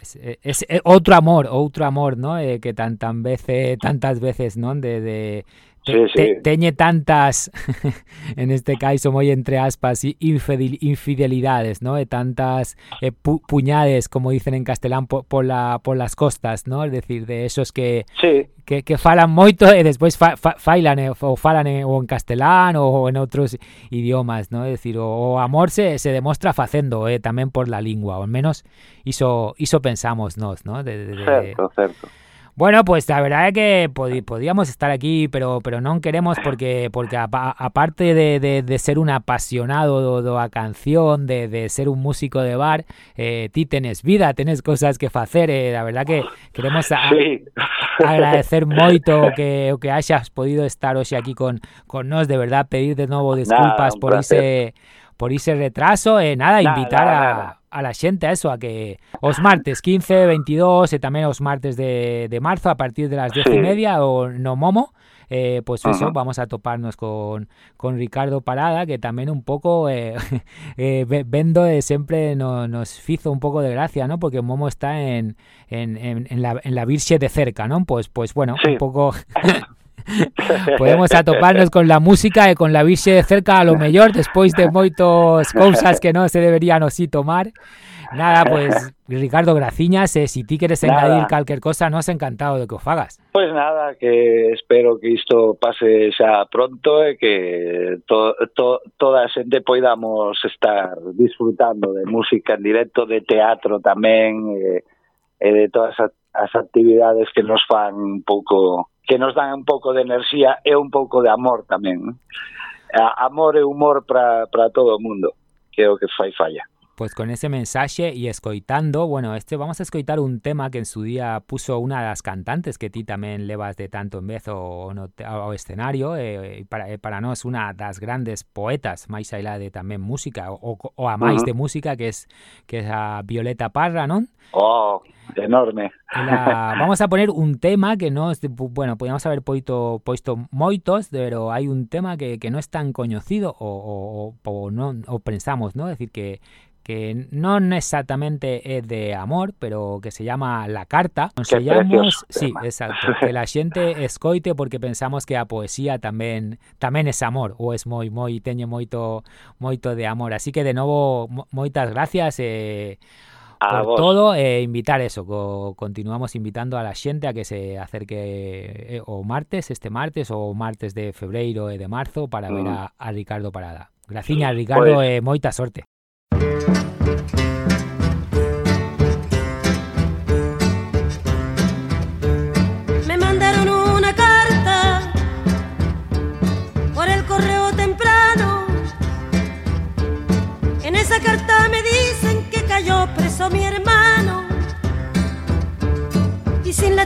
Es, es, es, outro amor, outro amor, ¿no? Eh, que tan tan veces, tantas veces, ¿no? De, de Sí, te, teñe tantas, en este caso moi entre aspas, infidel, infidelidades, ¿no? E tantas eh, pu puñades, como dicen en castelán, po, por las costas, ¿no? Es decir, de esos que sí. que, que falan moito e despois fa, fa, failan eh, ou falan eh, ou en castelán ou en outros idiomas, ¿no? es decir o, o amor se, se demostra facendo, eh, tamén por la lingua, ao menos iso iso pensamos nós, ¿no? De, de, de, certo, certo. Bueno, pues la verdad es que podíamos estar aquí, pero pero no queremos porque porque aparte de, de, ser un apasionado de la canción, de, de, ser un músico de bar, eh, ti tenés vida, tenés cosas que hacer. Eh, la verdad que queremos agradecer mucho que, que hayas podido estar hoy aquí con, con nos. De verdad, pedir de nuevo disculpas por ese por ese retraso. Eh, nada, invitar a a la gente a eso, a que os martes 15, 22 y también os martes de, de marzo a partir de las 10 y media o no momo, eh, pues eso, vamos a toparnos con, con Ricardo Parada, que también un poco eh, eh, vendo de siempre no, nos hizo un poco de gracia, ¿no? Porque Momo está en, en, en, la, en la Virche de cerca, ¿no? Pues, pues bueno, un poco... podemos atoparnos con la música e con la virxe de cerca a lo mellor despois de moitos cousas que non se deberían así tomar Nada, pois, pues, Ricardo, graciñas, eh, se si ti queres engadir calquer cosa, nos encantado de que o fagas. Pois pues nada, que espero que isto pase xa pronto e que to, to, toda a xente poidamos estar disfrutando de música en directo, de teatro tamén, e, eh, e eh, de todas as actividades que nos fan un pouco que nos dan un pouco de enerxía e un pouco de amor tamén. Amor e humor para todo o mundo, que é o que fai falla. Pues con ese mensaje y escoitando, bueno, este vamos a escoitar un tema que en su día puso una de las cantantes que ti también levas de tanto en vez o, no, o escenario, eh, eh, para, eh, para nos una de las grandes poetas, máis allá de también música, o, o, o a máis uh -huh. de música, que es que es a Violeta Parra, ¿no? Oh, enorme. La, vamos a poner un tema que no es, bueno, podríamos haber puesto, puesto moitos, pero hay un tema que, que no es tan conocido o, o, o, no, o pensamos, ¿no? Es decir, que que no exactamente es de amor, pero que se llama La Carta. Ensayamos, sí, exacto, que la gente escoite porque pensamos que la poesía también también es amor, o es muy, muy, teñe moito, moito de amor. Así que de nuevo, moitas gracias eh, a por vos. todo e invitar eso. Co continuamos invitando a la xente a que se acerque eh, o martes, este martes ou martes de febreiro e eh, de marzo para mm. ver a, a Ricardo Parada. Graciña, mm, Ricardo, pues... e moita sorte.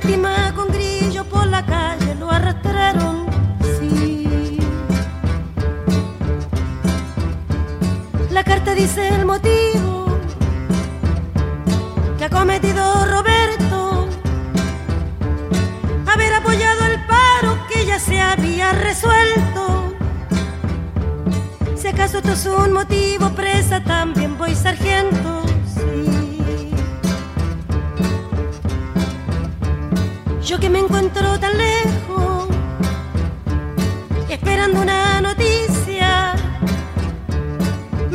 Con grillo por la calle lo arrastraron La carta dice el motivo que ha cometido Roberto, haber apoyado el paro que ya se había resuelto. Si acaso esto es un motivo, presa también voy sargento. Yo que me encuentro tan lejos, esperando una noticia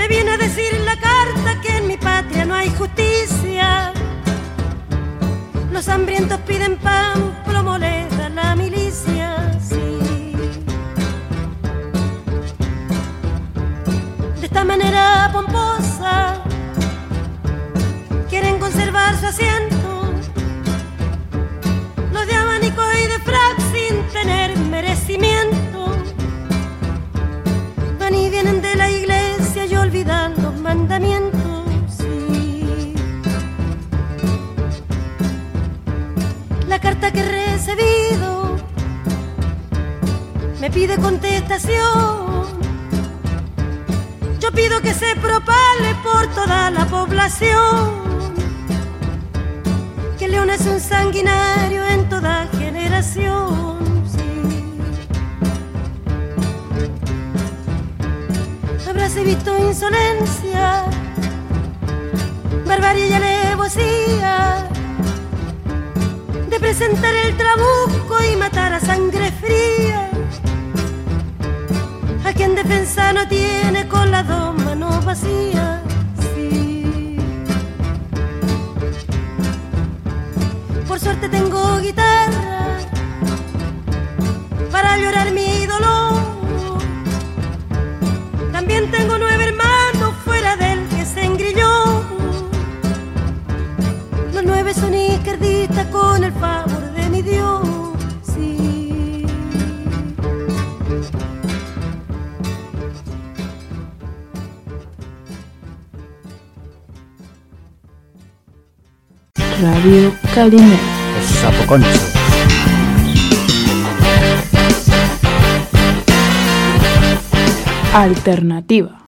viene a decir la carta que en mi patria no hay justicia. Los hambrientos piden pan, plomo la milicia, sí. De esta manera pomposa quieren conservar su asiento. Van y vienen de la iglesia olvidan los mandamientos. La carta que he recibido me pide contestación. Yo pido que se propale por toda la población. Que León es un sanguinario en toda generación. He visto insolencia, barbarie y alevosía presentar el trabuco y matar a sangre fría. A quien defensa no tiene con las dos manos vacías. Por suerte tengo guitarra tengo nueve hermanos fuera del que se engrilló. Los nueve son izquierdistas con el favor de mi Dios. Sí. Radio Calimera. Los sapoconchos. Alternativa.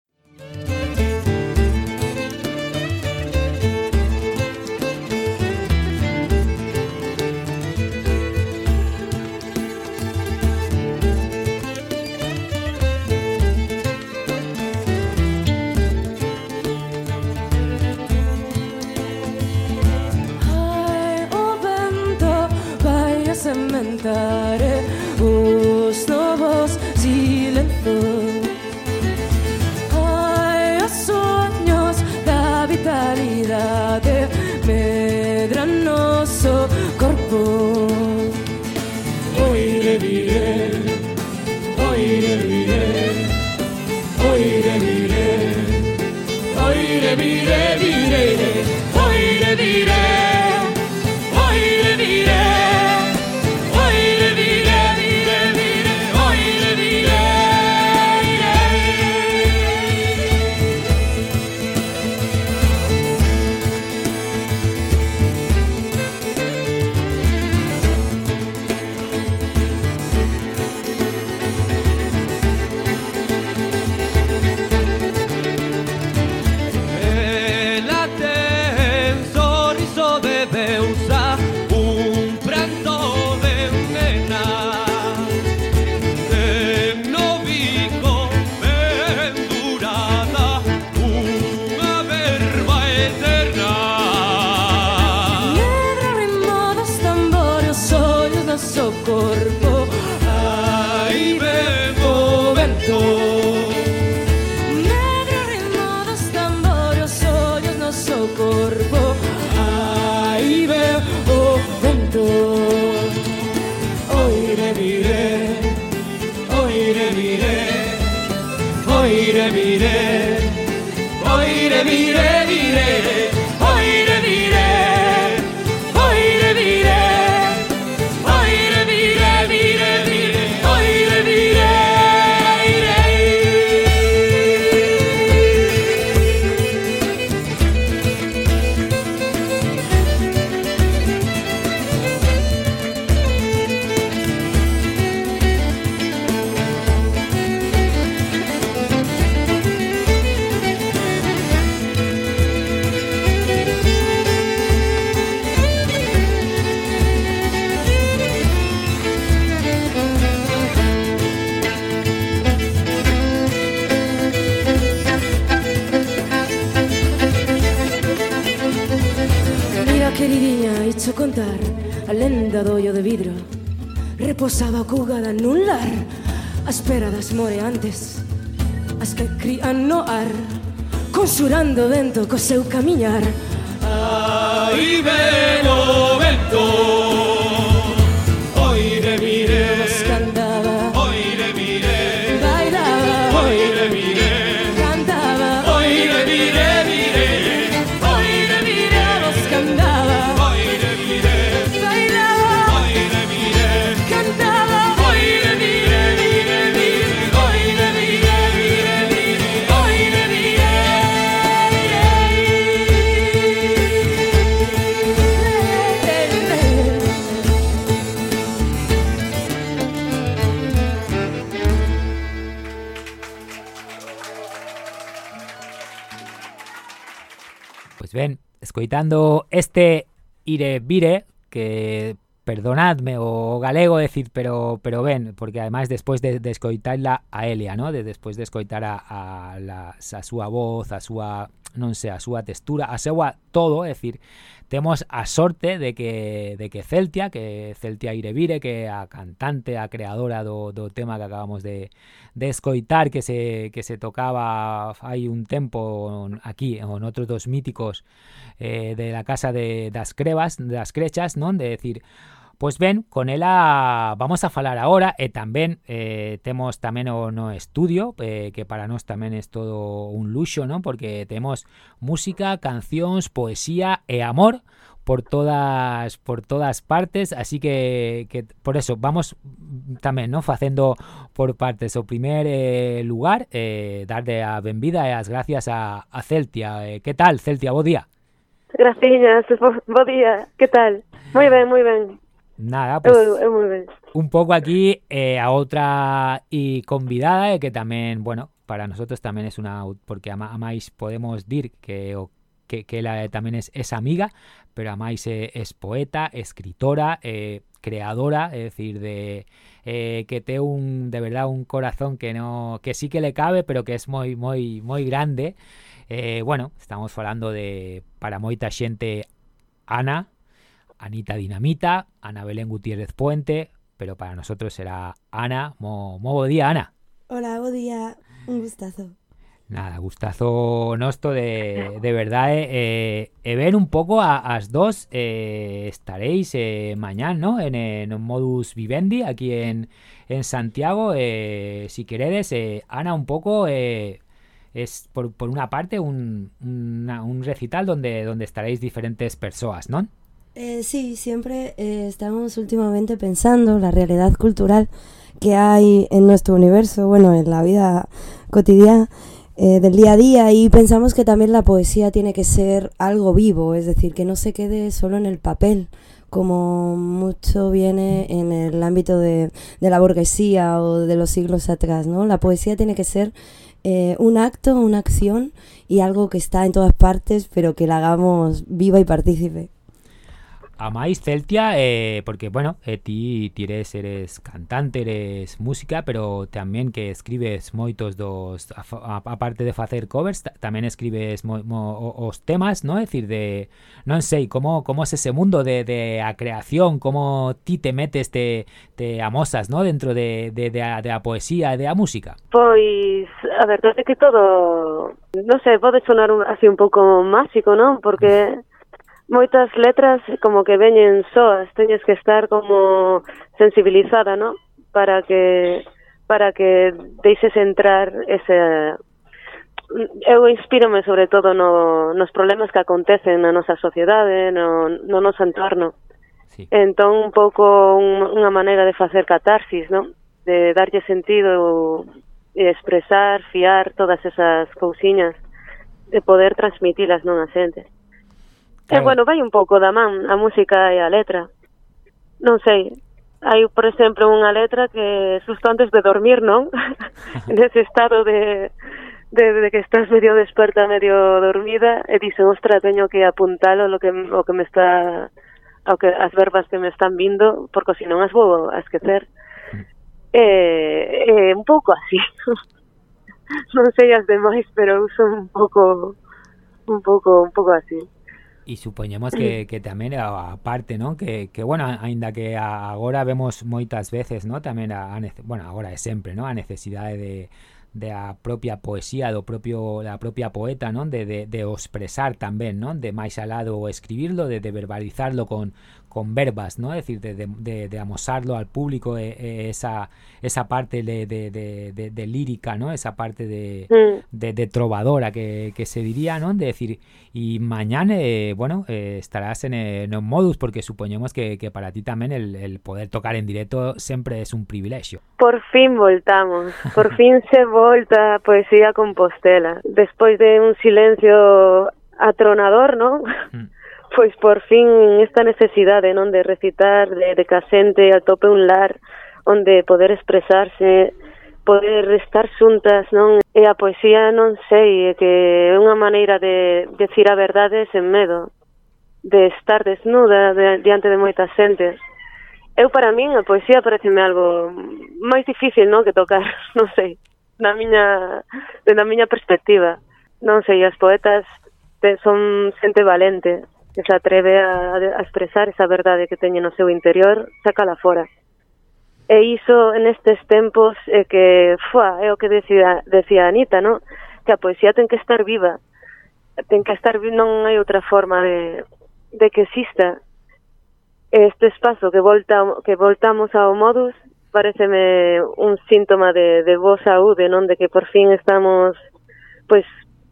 Seu camiñar escoitando este Ire Vire que perdonadme o galego decir, pero pero ben, porque además despois de, de escoitarla a Elia, ¿no? De despois de escoitar a, a, la, a súa voz, a súa, non sei, a súa textura, a súa todo, é decir, Temos a sorte de que de que Celtia, que Celtia Irevire, que a cantante, a creadora do, do tema que acabamos de, de escoitar, que se, que se tocaba hai un tempo aquí, en outros dos míticos eh, de la casa de, das crevas, das crechas, non? De decir, Pois ben, con ela vamos a falar agora e tamén eh, temos tamén o no estudio eh, que para nós tamén é todo un luxo, non? Porque temos música, cancións, poesía e amor por todas por todas partes, así que, que por eso vamos tamén, non, facendo por partes o primer eh, lugar, eh, darle a benvida e as gracias a, Celtia. Eh, tal, Celtia? Bo día. Graciñas, bo, bo día, tal? Moi ben, moi ben. Nada, pues un pouco aquí eh, a outra e convidada e que tamén, bueno, para nosotros tamén es una porque a, a máis podemos dir que o que, que ela tamén es, es amiga, pero a máis es poeta, escritora, eh, creadora, é dicir, de eh, que te un de verdad un corazón que no que sí que le cabe, pero que es moi moi moi grande. Eh, bueno, estamos falando de para moita xente Ana, Anita Dinamita, Ana Belén Gutiérrez Puente, pero para nosotros será Ana. Mo, mo bo día, Ana. Hola, bo día. Un gustazo. Nada, gustazo nosto de, de verdade eh, e ver un pouco a, as dos eh, estaréis eh, mañán, ¿no? En, en modus vivendi aquí en, en Santiago eh, si queredes, eh, Ana un pouco eh, es por, por una parte un, una- un recital donde, donde estaréis diferentes persoas, ¿no? Eh, sí, siempre eh, estamos últimamente pensando la realidad cultural que hay en nuestro universo, bueno, en la vida cotidiana eh, del día a día y pensamos que también la poesía tiene que ser algo vivo, es decir, que no se quede solo en el papel, como mucho viene en el ámbito de, de la burguesía o de los siglos atrás, ¿no? La poesía tiene que ser eh, un acto, una acción y algo que está en todas partes, pero que la hagamos viva y partícipe. amáis Celtia eh, porque, bueno, eh, ti, ti eres, eres cantante, eres música, pero tamén que escribes moitos dos, a, a, aparte de facer covers, tamén escribes mo, mo, os temas, ¿no? É dicir, de, non sei, como como es ese mundo de, de a creación, como ti te metes, te, te amosas, ¿no? Dentro de, de, de, a, de a poesía e de a música. Pois, a ver, desde que todo, non sei, pode sonar un, así un pouco máxico, non? Porque... Mm moitas letras como que veñen soas, teñes que estar como sensibilizada, ¿no? Para que para que deixes entrar ese eu inspírome sobre todo no, nos problemas que acontecen na nosa sociedade, no, no noso entorno. Sí. Entón, un pouco un, unha maneira de facer catarsis, non? De darlle sentido e expresar, fiar todas esas cousiñas, de poder transmitilas non a xente. E, bueno, vai un pouco da man, a música e a letra. Non sei, hai, por exemplo, unha letra que susto antes de dormir, non? Nese estado de, de, de que estás medio desperta, medio dormida, e dixen, ostra, teño que apuntalo lo que, o que me está ao que as verbas que me están vindo, porque se non as vou a esquecer. Mm. Eh, eh, un pouco así. non sei as demais, pero uso un pouco un pouco un pouco así. E supoñemos que, mm. que tamén a, a parte, non? Que, que bueno, aínda que agora vemos moitas veces, non? Tamén a, a bueno, agora é sempre, non? A necesidade de da propia poesía, do propio da propia poeta, non? De, de, de expresar tamén, non? De máis alado o escribirlo, de, de verbalizarlo con con verbas, ¿no? Es decir, de, de, de, de amosarlo al público eh, eh, esa, esa parte de, de, de, de, de lírica, ¿no? Esa parte de, Mm. trovadora que, que se diría, ¿no? De decir, y mañana, eh, bueno, estarás en, en un modus porque suponemos que, que para ti tamén el, el poder tocar en directo sempre es un privilegio. Por fin voltamos, por fin se volta a poesía compostela. Despois de un silencio atronador, non? Pois por fin esta necesidade non de recitar, de, de que a xente atope un lar onde poder expresarse, poder estar xuntas, non? E a poesía non sei, é que é unha maneira de decir a verdade sen medo, de estar desnuda de, diante de moita xente. Eu para min a poesía pareceme algo máis difícil, non, que tocar, non sei, na miña na miña perspectiva. Non sei, as poetas te, son xente valente, que se atreve a, a expresar esa verdade que teñe no seu interior, sacala fora. E iso en estes tempos é que, fua, é o que decía, decía Anita, no? que a poesía ten que estar viva, ten que estar non hai outra forma de, de que exista este espazo que volta que voltamos ao modus pareceme un síntoma de, de boa saúde, non? De que por fin estamos pois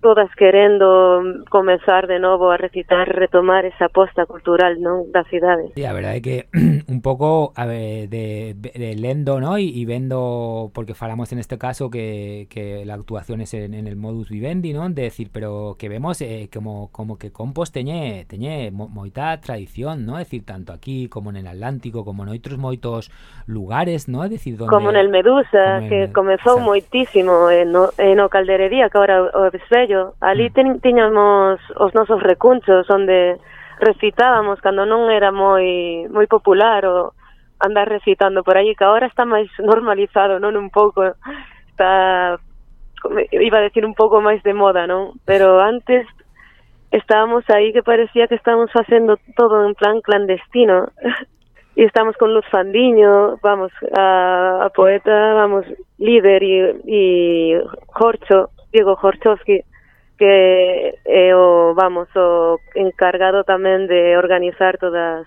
todas querendo comezar de novo a recitar, retomar esa aposta cultural non da cidade. Sí, a verdade é que un pouco a ver, de, de lendo ¿no? e, y vendo, porque falamos en este caso que, que la actuación es en, en el modus vivendi, ¿no? de decir, pero que vemos eh, como, como que Compost teñe, teñe mo, moita tradición, ¿no? es decir, tanto aquí como en el Atlántico, como en outros moitos lugares, ¿no? es decir, donde... Como en el Medusa, como en el... que comezou moitísimo en, en o Calderería, que agora o, o Espello, Carballo. Ali ten, tiñamos os nosos recunchos onde recitábamos cando non era moi moi popular o andar recitando por aí, que agora está máis normalizado, non un pouco está iba a decir un pouco máis de moda, non? Pero antes estábamos aí que parecía que estábamos facendo todo en plan clandestino. e estamos con Luz Fandiño, vamos, a, a poeta, vamos, líder e, e Jorcho, Diego Jorchowski, que é o, vamos, o encargado tamén de organizar todas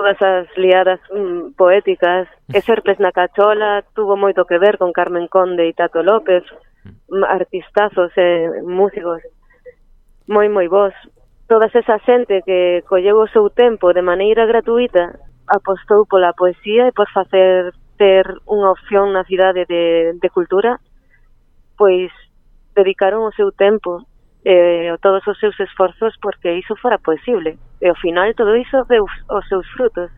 todas as liadas mm, poéticas. E Serpes na Cachola tuvo moito que ver con Carmen Conde e Tato López, artistazos e músicos moi moi vos. Toda esa xente que colleu o seu tempo de maneira gratuita apostou pola poesía e por facer ter unha opción na cidade de, de cultura, pois dedicaron o seu tempo eh, todos os seus esforzos porque iso fora posible. E ao final todo iso deu os seus frutos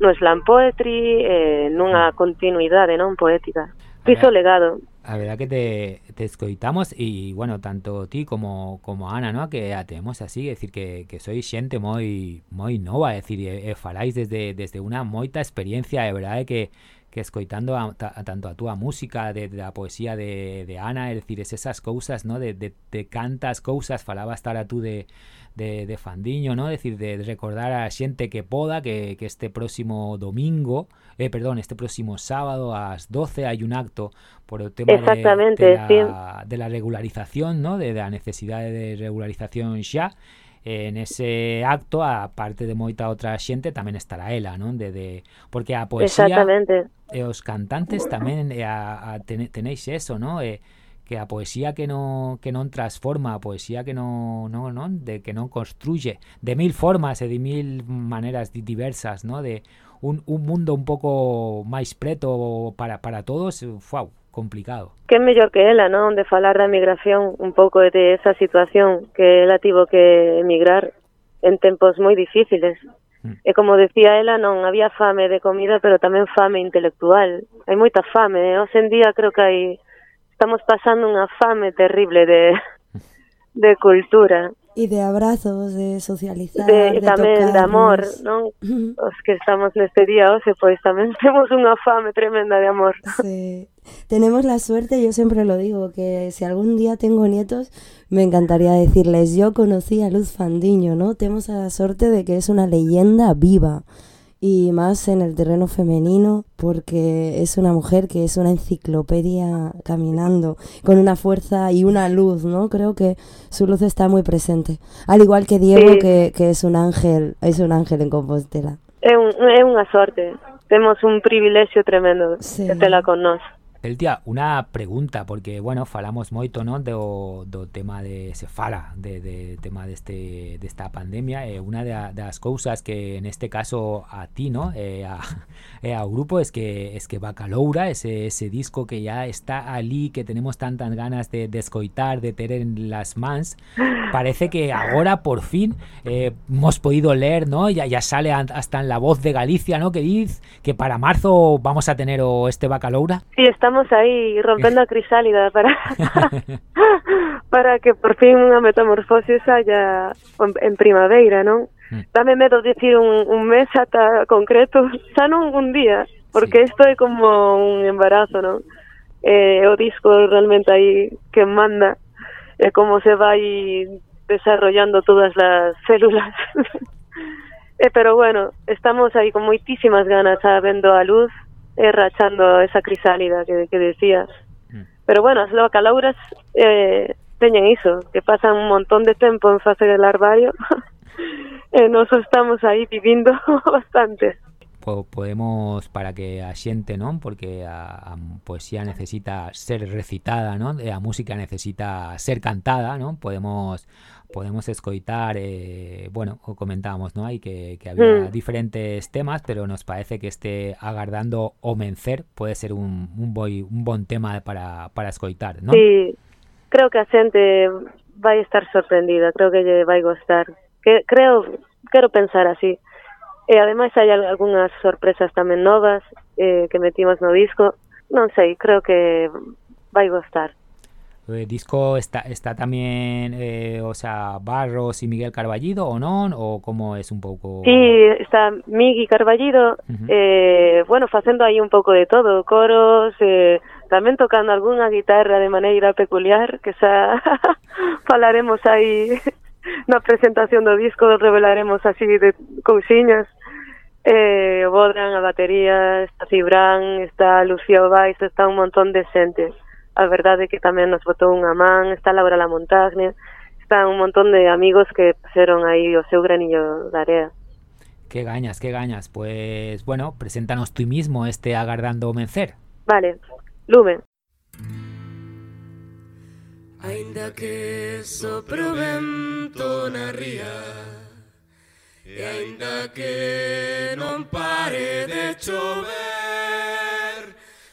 no slam poetry, eh, nunha continuidade non poética. Piso legado. A verdad que te, te escoitamos e, bueno, tanto ti como, como Ana, ¿no? que a temos así, decir, que, que sois xente moi moi nova, decir, e, e falais desde, desde unha moita experiencia, é verdade que que escoitando a, ta- a tanto a túa música de, de a poesía de, de Ana, es decir, es esas cousas, ¿no? De, de, de cantas cousas, falabas ahora tú de, de, de Fandiño, ¿no? Decir, de recordar a xente que poda que, que este próximo domingo, eh, perdón, este próximo sábado a las 12 hay un acto por el tema de- Exactamente, de, sí. la, de la regularización, ¿no? De, de la necesidad de regularización xa. en ese acto, aparte de moita outra xente, tamén estará ela, non? De, de... Porque a poesía... Exactamente. E os cantantes tamén e a, a ten, tenéis eso, no E, que a poesía que non que non transforma, a poesía que non non non de que non construye de mil formas e de mil maneras diversas, ¿no? De un, un mundo un pouco máis preto para para todos, eh, wow, complicado. Que mellor que ela, non? De falar da migración, un pouco de esa situación que ela tivo que emigrar en tempos moi difíciles. Mm. E como decía ela, non había fame de comida, pero tamén fame intelectual. Hai moita fame. Eh? Hoxe en día creo que hai estamos pasando unha fame terrible de, de cultura. Y de abrazos, de socializar, de, de, tamén de amor, non? Os que estamos neste día hoxe, pois tamén temos unha fame tremenda de amor. Sí. Tenemos la suerte, yo siempre lo digo, que si algún día tengo nietos, me encantaría decirles, yo conocí a Luz Fandiño, ¿no? Tenemos la suerte de que es una leyenda viva y más en el terreno femenino porque es una mujer que es una enciclopedia caminando con una fuerza y una luz, ¿no? Creo que su luz está muy presente. Al igual que Diego, Sí. que, que es un ángel, es un ángel en Compostela. É, un, é unha sorte. Temos un privilexio tremendo Sí. que tela con nós. Eltia, una pregunta, porque, bueno, falamos moito, ¿no? Do, do tema de, se fala de, de tema deste, desta pandemia, e unha da- das cousas que, en este caso, a ti, ¿no? E a, e ao grupo, es que, es que Bacaloura, ese, disco que ya está ali, que tenemos tantas ganas de, de escoitar, de tener en las mans, parece que agora, por fin, eh, hemos podido leer, ¿no? Ya, ya sale hasta en la voz de Galicia, ¿no? Que dice que para marzo vamos a tener o este Bacaloura. Sí, estamos ahí rompendo a crisálida para, para que por fin unha metamorfosis haya en primavera, non? Mm. Dame medo dicir un, un mes ata concreto, xa non un día, porque isto sí. é como un embarazo, non? Eh, o disco realmente aí que manda, é como se vai desarrollando todas as células. eh, pero bueno, estamos aí con moitísimas ganas a vendo a luz, e rachando esa crisálida que, que decías. Pero bueno, as localauras eh, teñen iso, que pasan un montón de tempo en fase del larvario e nos estamos aí vivindo bastante. Po- podemos para que a xente, non? Porque a, a poesía necesita ser recitada, non? E a música necesita ser cantada, non? Podemos podemos escoitar, eh, bueno, o comentábamos, ¿no? Aí que, que había Mm. diferentes temas, pero nos parece que este agardando o mencer puede ser un, un, boi, un bon tema para, para escoitar, ¿no? Sí, creo que a xente vai estar sorprendida, creo que lle vai gostar. Que creo, quero pensar así. E ademais hai al- algunhas sorpresas tamén novas eh, que metimos no disco. Non sei, creo que vai gostar. El disco está, está también, eh, o sea, Barros y Miguel Carballido o no, o cómo es un poco... Sí, está Migi Carballido, eh, bueno, facendo aí un pouco de todo, coros, eh, tamén tocando algunha guitarra de maneira peculiar, que xa falaremos aí na presentación do disco, revelaremos así de cousiñas. Eh, o Bodran, a batería, está Cibran, está Lucía Obais, está un montón de xente. A verdade é que tamén nos botou unha man, está Laura La Montagne, está un montón de amigos que puseron aí o seu granillo de area. Qué gañas, qué gañas. Pues bueno, preséntanos tú mismo este Agardando Mencer. Vale, Lume. Ainda que sopro vento na ría E ainda que non pare de chover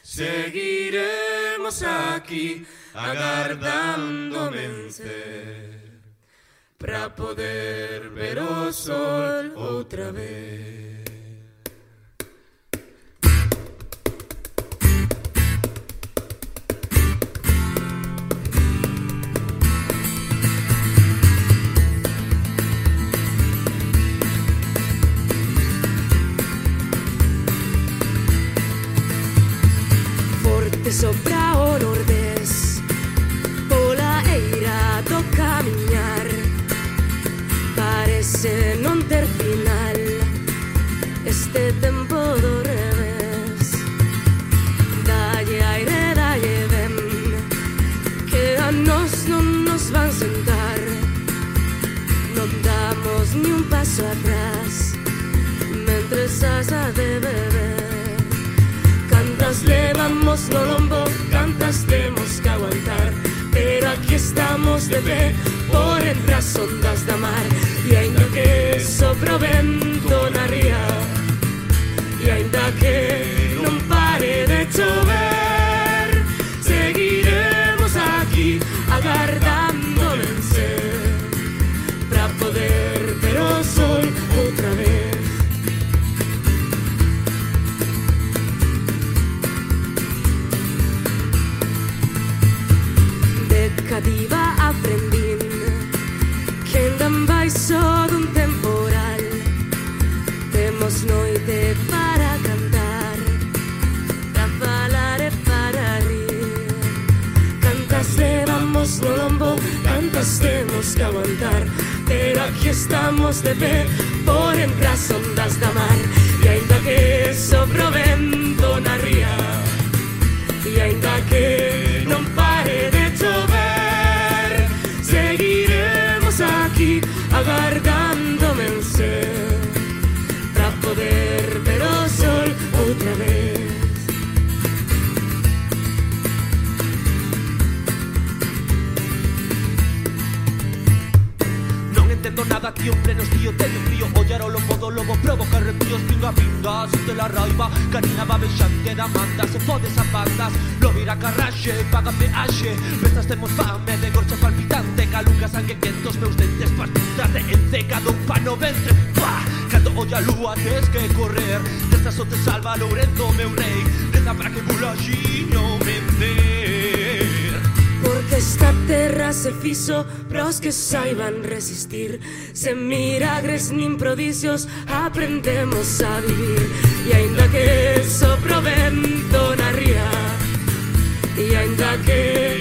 Seguiremos aquí agardando vencer Pra poder ver o sol outra vez. Forte sopra o nordés Pola eira do camiñar Parece non ter final Este tempo do revés. Dalle aire, dalle ben Que a nos non nos van sentar. Non damos ni un paso atrás Mentres asa de beber Levamos no lombo, cantas temos que aguantar Pero aquí estamos de pé por entre as ondas da mar E ainda que na ría E ainda que non pare de chover Temos que aguantar Pero aquí estamos de pé Por entre as ondas da mar E ainda que sopra o vento ría ainda que nada tío, un pleno estío, teño frío. Ollar o lomo do lobo provoca arrepios Pinga, pinga, sente la raiva. Canina va vexante da manda Se podes a bandas, lo vira carraxe Paga peaxe, mestas temos fame De gorcha palpitante, caluca sangue quente Os meus dentes partidas de enceca Do pano ventre, pa Cando olla lúa tes que correr. Destas o te salva Lourento, meu rei. Reza para que bulaxiño, meu Porque esta terra se fixo pros que saiban resistir. Sen milagres nin prodixios aprendemos a vivir. E aínda que sopra o vento na ría E aínda que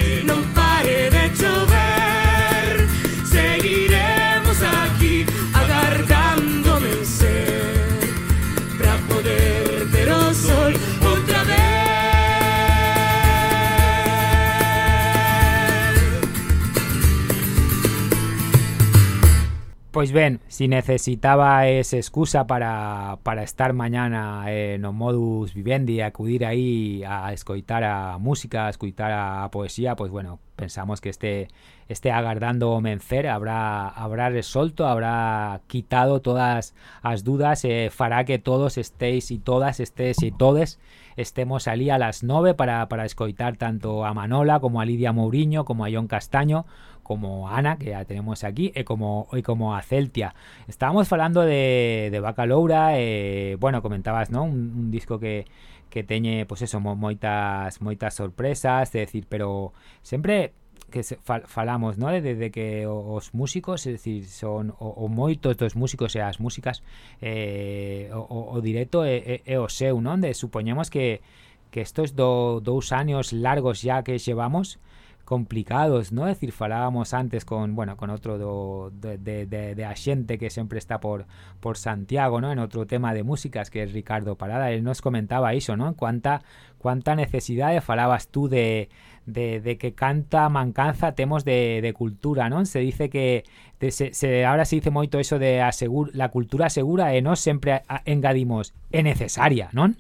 Pois ben, si necesitaba esa excusa para, para estar mañana eh, no modus vivendi acudir aí a escoitar a música, a escoitar a poesía, pois bueno, pensamos que este este agardando mencer habrá habrá resolto, habrá quitado todas as dudas e fará que todos estéis e todas estés e todes estemos ali a las 9 para, para escoitar tanto a Manola como a Lidia Mourinho, como a John Castaño, como Ana, que a tenemos aquí, e como, e como a Celtia. Estábamos falando de, de Bacaloura, eh, bueno, comentabas, ¿no? Un, un disco que, que teñe, pues eso, mo, moitas, moitas sorpresas, é decir, pero sempre que se, fal, falamos, ¿no? De, de que os músicos, é decir, son o, o moitos dos músicos e as músicas eh, o, o directo é, é, é o seu, non? De, supoñemos que que estos do, dous años largos ya que llevamos complicados, ¿no? Es decir, falábamos antes con, bueno, con otro do, de, de, de, de que sempre está por, por Santiago, ¿no? En outro tema de músicas que é Ricardo Parada, él nos comentaba iso, ¿no? Cuánta cuánta necesidade falabas tú de, de, de que canta mancanza temos de, de cultura, ¿no? Se dice que de, se, se, ahora se dice moito eso de asegur, la cultura segura e nós sempre a- engadimos é necesaria, non?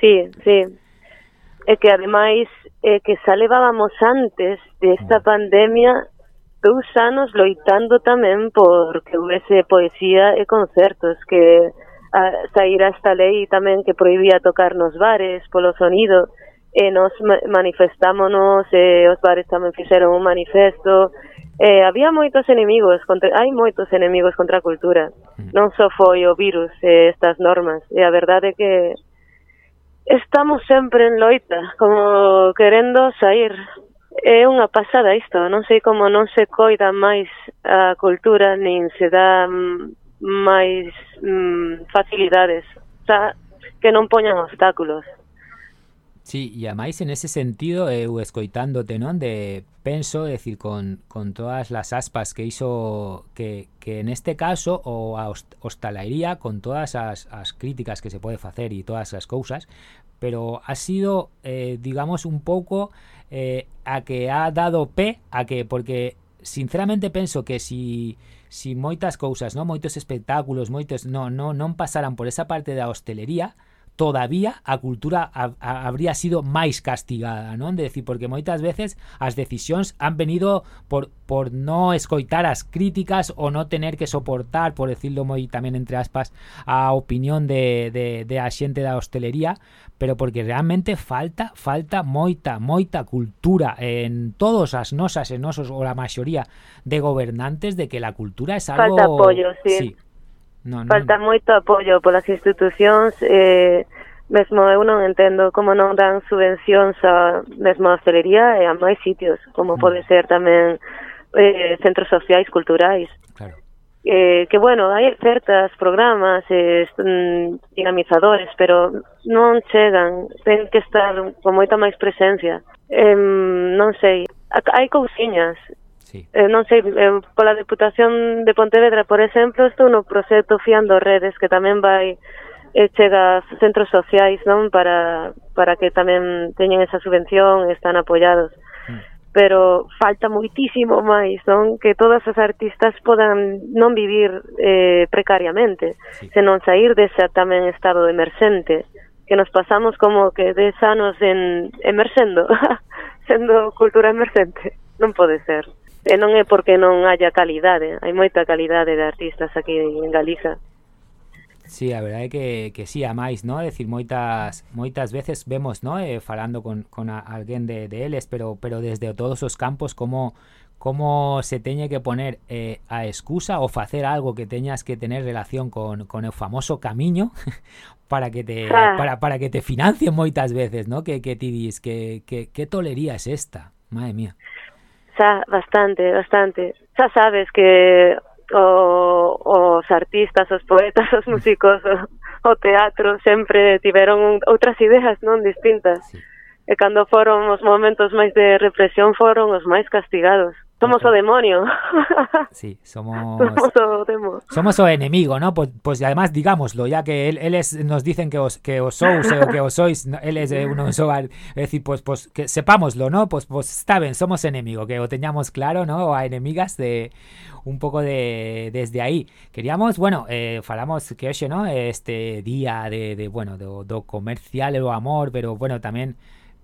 Sí, sí. É que ademais eh, que xa levábamos antes desta mm. pandemia dous anos loitando tamén por que houvese poesía e concertos que a, saíra esta lei tamén que prohibía tocar nos bares polo sonido e nos manifestámonos e os bares tamén fixeron un manifesto eh, había moitos enemigos contra, hai moitos enemigos contra a cultura. Mm. Non só foi o virus e estas normas e a verdade é que estamos sempre en loita, como querendo sair. É unha pasada isto, non sei como non se coida máis a cultura, nin se dá máis mm, facilidades, xa que non poñan obstáculos. Sí, e ademais en ese sentido eu escoitándote, non, de penso, é dicir, con, con todas las aspas que hizo que, que en este caso o a host- hostalería con todas as, as críticas que se pode facer e todas as cousas, pero ha sido, eh, digamos, un pouco eh, a que ha dado pé a que, porque sinceramente penso que si si moitas cousas, no, moitos espectáculos, moitos no, no non pasaran por esa parte da hostelería, todavía a cultura a, a, habría sido máis castigada, non? De decir, porque moitas veces as decisións han venido por por non escoitar as críticas ou non tener que soportar, por decirlo moi tamén entre aspas, a opinión de, de, de a xente da hostelería, pero porque realmente falta falta moita, moita cultura en todos as nosas, en nosos ou a maioría de gobernantes de que la cultura é algo... Falta apoio, sí. sí non. Falta moito apoio polas institucións eh, mesmo eu non entendo como non dan subvencións a mesmo a hostelería e a máis sitios, como mm. pode ser tamén eh, centros sociais, culturais. Claro. Eh, que bueno, hai certas programas eh, mm, dinamizadores, pero non chegan, ten que estar con moita máis presencia. Eh, non sei, hai cousiñas Sí. Eh, non sei, eh, pola Deputación de Pontevedra, por exemplo, estou no proxecto Fiando Redes, que tamén vai eh, chega a centros sociais, non, para para que tamén teñen esa subvención, están apoiados. Mm. Pero falta moitísimo máis, non, que todas as artistas podan non vivir eh precariamente, sí. senón sair dese tamén estado emerxente que nos pasamos como que des anos en emerxendo, sendo cultura emerxente. Non pode ser. E non é porque non haya calidade, hai moita calidade de artistas aquí en Galiza. Sí, a verdade é que, que sí, a máis, ¿no? É dicir, moitas moitas veces vemos, ¿no? Eh, falando con, con a, alguén de, de eles, pero pero desde todos os campos como como se teñe que poner eh, a excusa ou facer algo que teñas que tener relación con, con o famoso camiño para que te ah. para, para que te financien moitas veces, ¿no? Que, que ti dis que, que, que tolería es esta, madre mía xa bastante, bastante. Xa sabes que o, os artistas, os poetas, os músicos, o, o teatro sempre tiveron outras ideas non distintas. Sí. E cando foron os momentos máis de represión foron os máis castigados. Somos o demonio. Sí, somos... Somos o demo. Somos o enemigo, ¿no? Pues, pues además digámoslo, ya que él, él es, nos dicen que os, que os sois eh, o que os sois, él es eh, uno sobar, es decir, pues, pues que sepámoslo, ¿no? Pues, pues está bien, somos enemigo, que lo teníamos claro, ¿no? O a enemigas de un pouco de desde aí. Queríamos, bueno, eh, falamos que hoxe, ¿no? Este día de, de bueno, do, do comercial o amor, pero bueno, tamén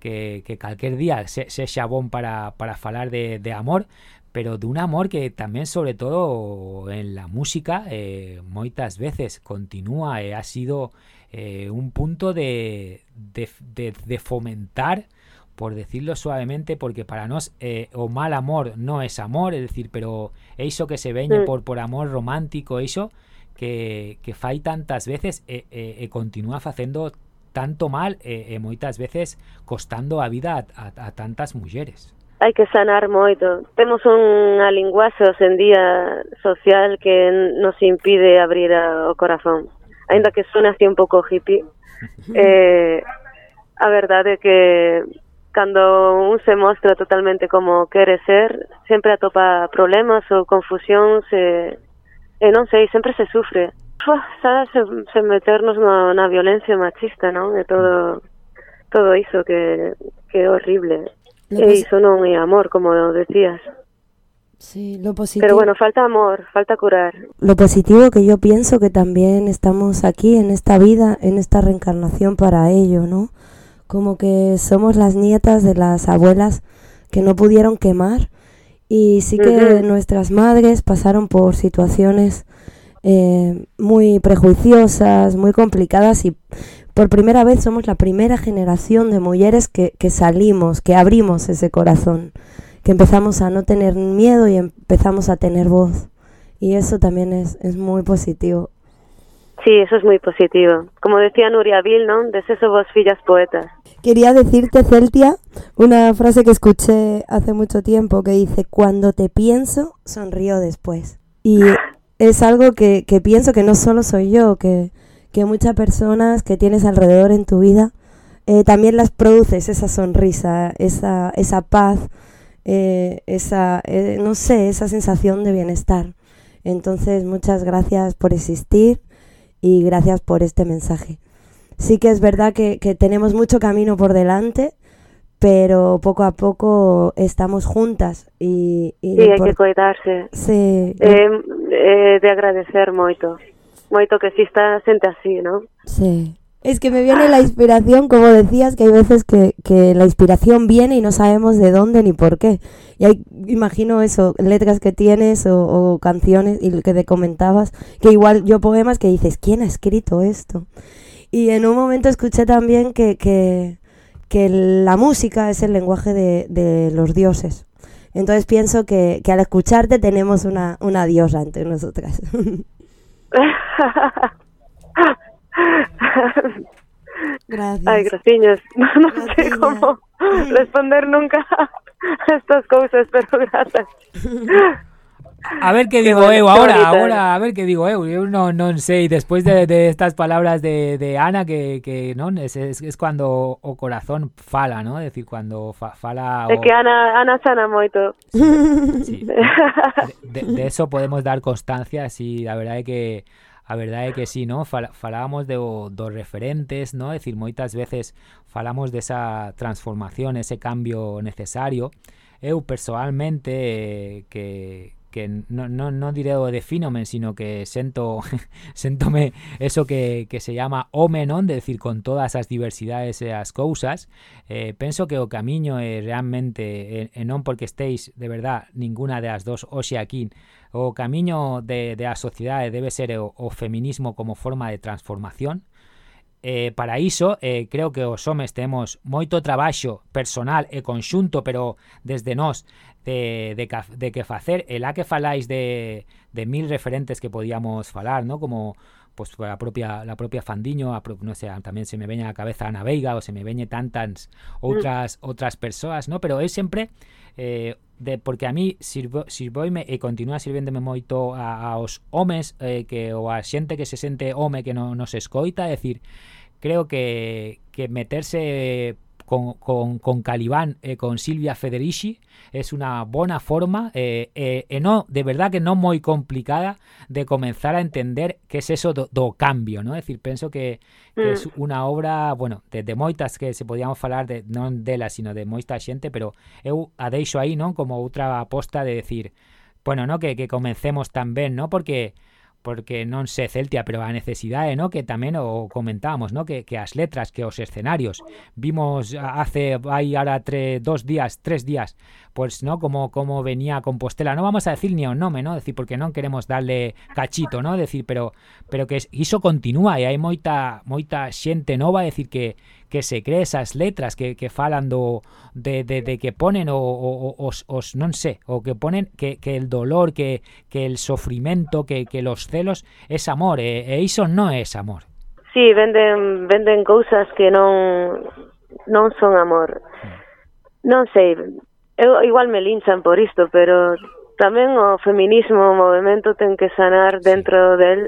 que, que calquer día se, se xa bon para, para falar de, de amor, pero dun amor que tamén, sobre todo, en la música, eh, moitas veces continúa e eh, ha sido eh, un punto de, de, de, de fomentar por decirlo suavemente, porque para nós eh, o mal amor no es amor, es decir, pero iso que se veñe mm. por, por amor romántico, iso que, que fai tantas veces e, e, e continúa facendo tanto mal e, e moitas veces costando a vida a, a, a tantas mulleres. Hai que sanar moito. Temos unha linguaxe hoxe en día social que nos impide abrir a- o corazón. Ainda que suene así un pouco hippie, eh, a verdade é que cando un se mostra totalmente como quere ser, sempre atopa problemas ou confusións e, e non sei, sempre se sufre. Uf, sabes, se, se meternos na, na violencia machista, non? E todo todo iso que, que horrible. Lo E iso non é amor, como decías. Sí, lo positivo. Pero bueno, falta amor, falta curar. Lo positivo que yo pienso que también estamos aquí en esta vida, en esta reencarnación para ello, ¿no? Como que somos las nietas de las abuelas que no pudieron quemar y sí que nuestras madres pasaron por situaciones eh, muy prejuiciosas, muy complicadas y por primera vez somos la primera generación de mujeres que, que salimos, que abrimos ese corazón, que empezamos a no tener miedo y empezamos a tener voz. Y eso también es, es muy positivo. Sí, eso es muy positivo. Como decía Nuria Vil, ¿no? De eso vos fillas poetas. Quería decirte, Celtia, una frase que escuché hace mucho tiempo que dice, cuando te pienso, sonrío después. Y es algo que, pienso que no solo soy yo, que, muchas personas que tienes alrededor en tu vida, eh, también las produces esa sonrisa, esa, esa paz, eh, esa, eh, no sé, esa sensación de bienestar. Entonces, muchas gracias por existir y gracias por este mensaje. Sí que es verdad que tenemos mucho camino por delante, pero poco a poco estamos juntas y, y Sí, lo hai que coidarse. Sí, Eh, eh, de agradecer moito. Moito que exista xente así, ¿no? sí. Es que me viene la inspiración, como decías, que hay veces que, que la inspiración viene y no sabemos de dónde ni por qué. Y hay, imagino eso, letras que tienes o, o canciones y lo que te comentabas, que igual yo poemas que dices, ¿quién ha escrito esto? Y en un momento escuché también que, que, que la música es el lenguaje de, de los dioses. Entonces pienso que, que al escucharte tenemos una, una diosa entre nosotras. Gracias. Ay, graciñas. No, no sé cómo responder nunca a estas cousas, pero grazas. A ver qué digo eu ahora, ahora a ver qué digo eu, eu non, non sei, despois de, de estas palabras de, de Ana que, que non es, es, es cuando o corazón fala, ¿no? Es decir, cuando fa, fala o... É que Ana, Ana sana moito. Sí, sí. De, de, de eso podemos dar constancia, sí, la verdad é que a verdade é que sí, ¿no? Fal, falábamos de dos referentes, ¿no? Es decir, moitas veces falamos desa transformación, ese cambio necesario. Eu personalmente eh, que que no, no, no diré o defínome, sino que sento, sentome eso que, que se llama home non, de decir, con todas as diversidades e as cousas, eh, penso que o camiño é realmente, e, e non porque estéis de verdad, ninguna de as dos hoxe aquí, o camiño de, de a sociedade debe ser o, o feminismo como forma de transformación, Eh, para iso eh, creo que os homes temos moito traballo personal e conxunto pero desde nós de, de, de que facer e lá que faláis de, de mil referentes que podíamos falar, ¿no? Como pues a propia la propia Fandiño, a pro, no sé, tamén se me veña a cabeza Ana Veiga ou se me veñe tantas outras mm. outras persoas, ¿no? Pero eu sempre eh, de porque a mí sirvo, sirvoime e continúa sirvéndome moito a, aos homes eh, que ou a xente que se sente home que non nos escoita, é decir, creo que que meterse con, con, con Calibán, eh, con Silvia Federici, es una bona forma, eh, eh, eh no, de verdad que non moi complicada, de comenzar a entender que es eso do, do cambio, ¿no? Es decir, penso que, que mm. es una obra, bueno, de, de moitas que se podíamos falar, de, non dela, sino de moita xente, pero eu a deixo aí, ¿no? Como outra aposta de decir, bueno, ¿no? Que, que comencemos tamén, ¿no? Porque porque non se Celtia, pero a necesidade, no, que tamén o comentábamos, no, que, que as letras, que os escenarios. Vimos hace hai ahora tre, dos días, tres días, pues no, como como venía Compostela. No vamos a decir ni o nome, no, decir porque non queremos darle cachito, no, decir, pero pero que iso continúa e hai moita moita xente nova, decir que que se cree esas letras que, que falan do, de, de, de que ponen o, o, os, os non sé, o que ponen que, que el dolor, que, que el sofrimento, que, que los celos es amor, e, e iso non é amor. Sí, venden venden cousas que non non son amor. Non sei, eu igual me linchan por isto, pero tamén o feminismo, o movimento ten que sanar dentro sí. del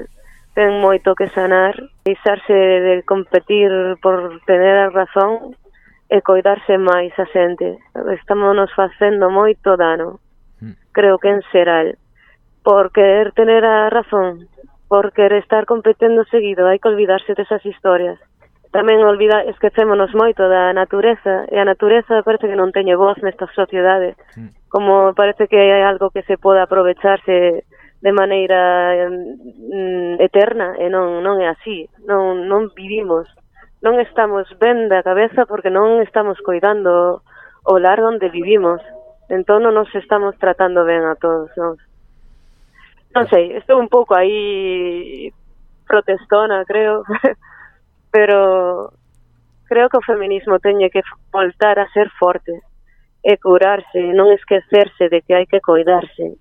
ten moito que sanar, deixarse de competir por tener a razón e coidarse máis a xente. Estamos nos facendo moito dano, mm. creo que en xeral, por querer tener a razón, por querer estar competindo seguido, hai que olvidarse desas historias. Tamén olvida, esquecémonos moito da natureza, e a natureza parece que non teñe voz nesta sociedade, mm. como parece que hai algo que se poda aprovecharse de maneira mm, eterna e non non é así, non non vivimos, non estamos ben da cabeza porque non estamos coidando o lar onde vivimos. Entón non nos estamos tratando ben a todos nós. Non sei, estou un pouco aí protestona, creo, pero creo que o feminismo teñe que voltar a ser forte e curarse, non esquecerse de que hai que coidarse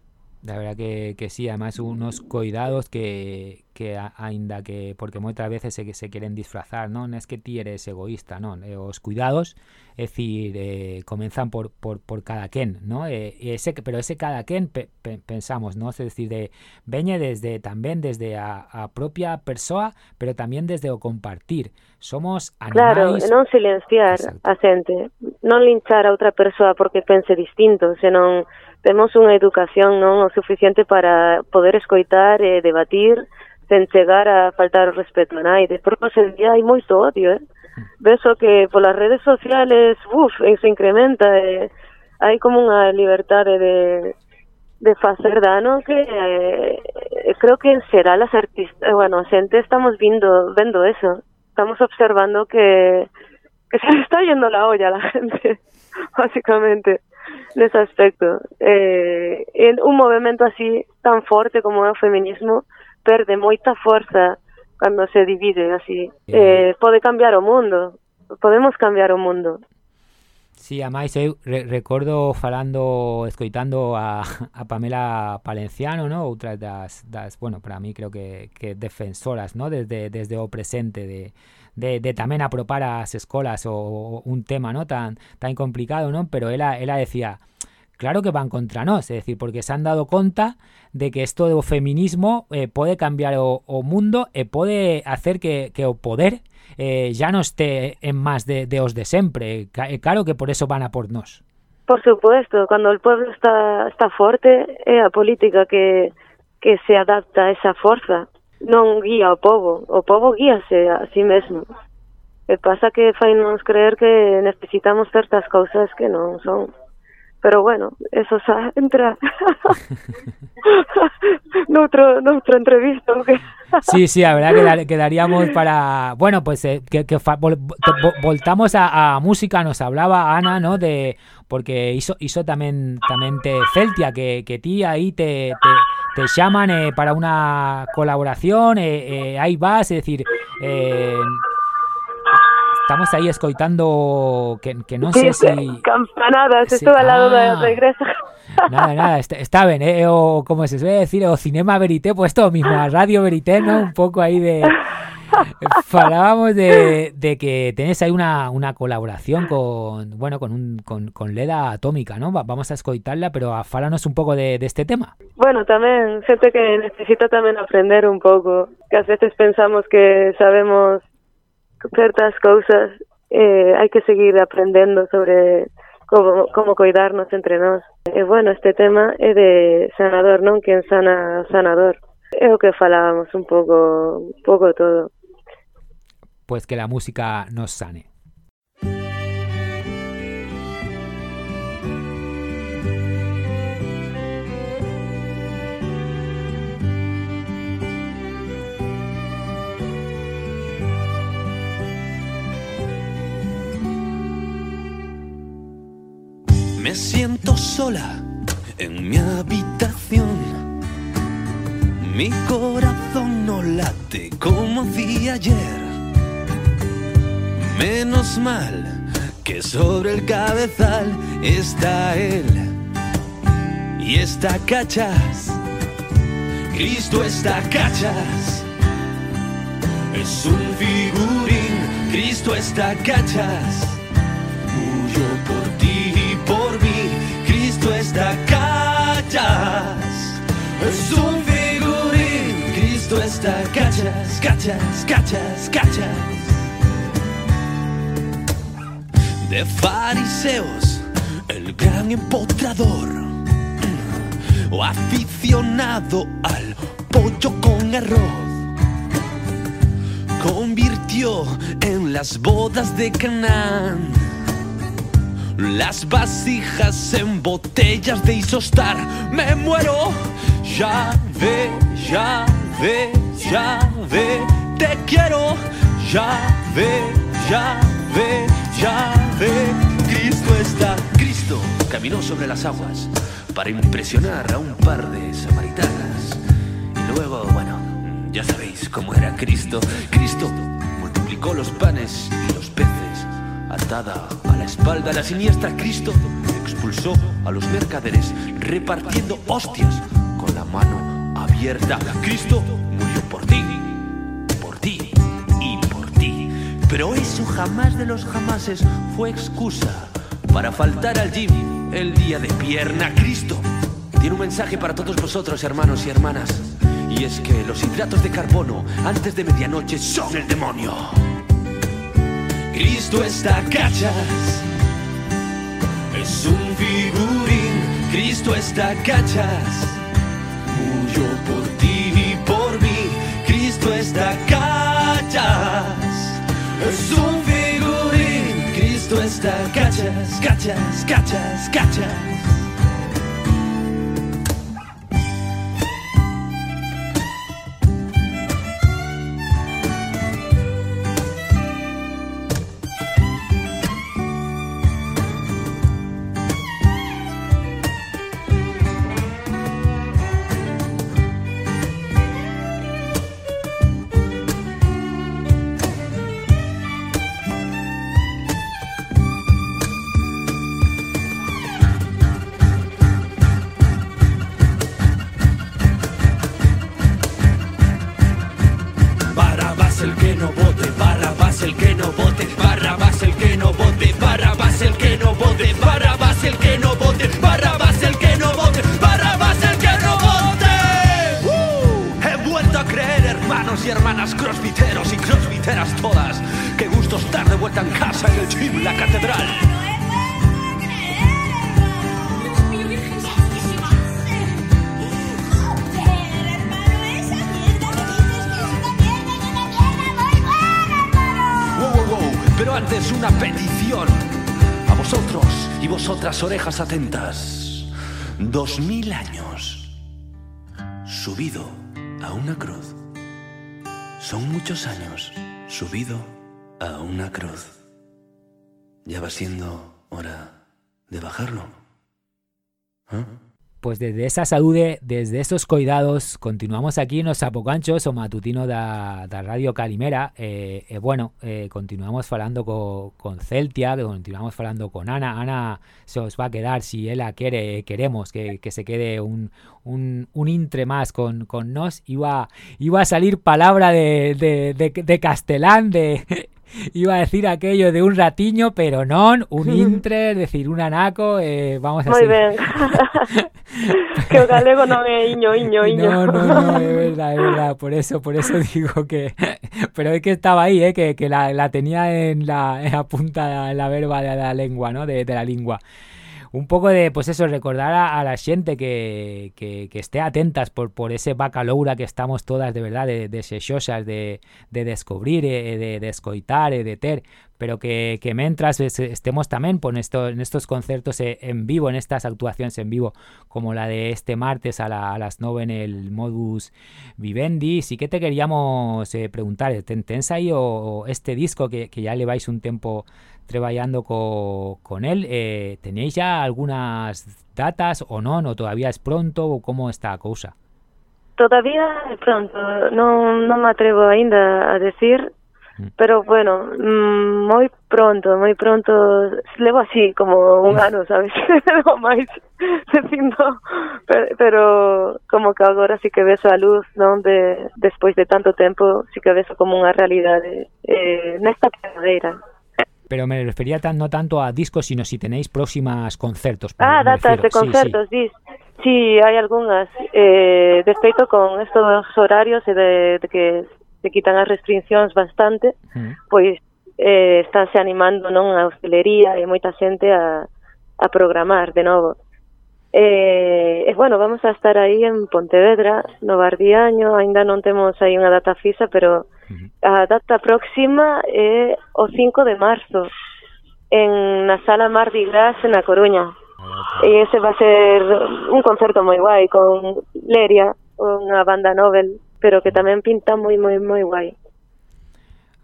La verdad que, que sí, además unos cuidados que, que ainda que, porque moitas veces se, se queren disfrazar, non es que ti eres egoísta, non, eh, os cuidados, é dicir, eh, comenzan por, por, por cada quen, ¿no? Eh, ese, pero ese cada quen pe, pe, pensamos, ¿no? Es decir, de, veñe desde tamén desde a, a propia persoa, pero tamén desde o compartir. Somos Claro, animais e non silenciar a xente, non linchar a outra persoa porque pense distinto, senón temos unha educación non o suficiente para poder escoitar e debatir sen chegar a faltar o respeto a naide. Porque hoxe día hai moito odio, eh? Veso que polas redes sociales, uf, se incrementa, eh? hai como unha liberdade de, de facer dano que eh, creo que será las artistas, bueno, xente estamos vindo, vendo eso, estamos observando que, que se está yendo la olla a la gente, básicamente nese aspecto. Eh, en un movimento así tan forte como é o feminismo perde moita forza cando se divide así. Eh, pode cambiar o mundo. Podemos cambiar o mundo. Sí, máis eu re recordo falando, escoitando a, a Pamela Palenciano, ¿no? Outra das, das, bueno, para mí creo que, que defensoras, ¿no? Desde, desde o presente de, de, de tamén apropar ás escolas o, un tema, ¿no? Tan, tan complicado, ¿no? Pero ela, ela decía, claro que van contra nós, é dicir, porque se han dado conta de que isto do feminismo eh, pode cambiar o, mundo e pode hacer que, que o poder eh, ya no esté en más de, de os de sempre. Ca- eh, Claro que por eso van a por nós. Por supuesto, cuando el pueblo está está forte, é a política que que se adapta a esa forza, non guía o povo, o povo guíase a sí mesmo. E pasa que fainos creer que necesitamos certas cousas que non son. Pero bueno, eso xa entra noutro, noutro entrevista. o que- Sí, sí, la verdad que dar- quedaríamos para... Bueno, pues eh, que, que fa- vol- te- vo- voltamos a, a música, nos hablaba Ana, ¿no? De porque hizo, hizo también, también te Celtia, que, que ti ahí te, te, te llaman eh, para una colaboración, eh, eh, ahí vas, es decir, eh, estamos ahí escoitando que, que no sé Sí, si... Campanadas, Sí, estuve al lado da, ah. igrexa. Nada, nada, está, está ben, eh, o como se suele decir, o Cinema Verité, pues esto mismo, a Radio Verité, ¿no? Un poco ahí de... Falábamos de, que tenés ahí una, colaboración con, bueno, con, un, con, Leda Atómica, ¿no? Va- Vamos a escoitarla, pero a fálanos un pouco de, este tema. Bueno, tamén xente que necesita tamén aprender un pouco, que ás veces pensamos que sabemos certas cousas eh, hay que seguir aprendendo sobre como, como cuidarnos entre nós. E bueno, este tema é de sanador, non? Quen sana sanador. É o que falábamos un pouco, un pouco todo. Pues que la música nos sane. Me siento sola en mi habitación. Mi corazón no late como día ayer. Menos mal que sobre el cabezal está él. Y está cachas. Cristo está cachas. Es un figurín. Cristo está cachas. Huyo por ti y por mí. Cristo está cachas. Es un figurín. Cristo está cachas, cachas, cachas, cachas. De fariseos, el gran empotrador. O aficionado al pollo con arroz convirtió en las bodas de Canaán las vasijas en botellas de isostar. Me muero, ya ve, ya ve, ya ve, te quiero, ya ve, ya ve, ya ve. Cristo está, Cristo caminó sobre las aguas para impresionar a un par de samaritanas. Y luego, bueno, ya sabéis cómo era Cristo. Cristo multiplicó los panes y los peces. Atada a la espalda la siniestra Cristo expulsó a los mercaderes repartiendo hostias con la mano abierta. Cristo murió Pero eso jamás de los jamases fue excusa para faltar al gym el día de pierna. Cristo tiene un mensaje para todos vosotros, hermanos y hermanas. Y es que los hidratos de carbono antes de medianoche son el demonio. Cristo está cachas. Es un figurín. Cristo está cachas. Murió por ti y por mí. Cristo está cachas. Es un figurín. Cristo está cachas, cachas, cachas, cachas. Siendo hora de bajarlo. ¿Ah? Pues desde esa saúde, desde esos cuidados, continuamos aquí nos apocanchos o matutino da, da Radio Calimera. Eh, eh, bueno, eh, continuamos falando co, con Celtia, continuamos falando con Ana. Ana se os va a quedar, si ella quiere, queremos que, que se quede un, un, un intre más con, con nos. Iba, iba a salir palabra de, de, de, de castelán, de, iba a decir aquello de un ratiño, pero non, un intre, es decir, un anaco, eh, vamos a decir. ben. que o galego non é iño, iño, iño. No, no, no, es verdad, es verdad. Por eso, por eso digo que. Pero es que estaba ahí, ¿eh? que, que la, la tenía en la, en la punta de la verba de la lengua, ¿no? De, de la lengua. Un pouco de, pues eso, recordar a, la xente que, que, esté atentas por, por ese bacaloura que estamos todas de verdad, de, de de, de descubrir, eh, de, escoitar, eh, de ter, pero que, que mentras es- estemos tamén por en estos concertos eh, en vivo, en estas actuaciones en vivo, como la de este martes a, la- las 9 en el Modus Vivendi, sí que te queríamos eh, preguntar, ¿ten- ¿tens ahí o, este disco que, que ya lleváis un tiempo traballando co, con él. Eh, tenéis ya algunas datas o non, ou todavía es pronto, ou como está a cousa? Todavía é pronto, non, non me atrevo aínda a decir, mm. pero bueno, mm, moi pronto, moi pronto, levo así como un ano, sabes, levo máis dicindo, pero, pero como que agora sí que ves a luz, non, de, despois de tanto tempo, sí que ves como unha realidade eh, nesta primavera pero me refería tan, no tanto a discos, sino si tenéis próximas concertos. Ah, datas de concertos, sí, sí. sí hai algunhas. Eh, despeito con estos horarios e de, de que se quitan as restriccións bastante, uh -huh. pois eh, estáse animando non a hostelería e moita xente a, a programar de novo. Eh, e bueno, vamos a estar aí en Pontevedra, no Bardiaño, aínda non temos aí unha data fixa, pero A data próxima é o 5 de marzo en na sala Mardi Gras na Coruña. E ese va a ser un concerto moi guai con Leria, unha banda novel, pero que tamén pinta moi moi moi guai.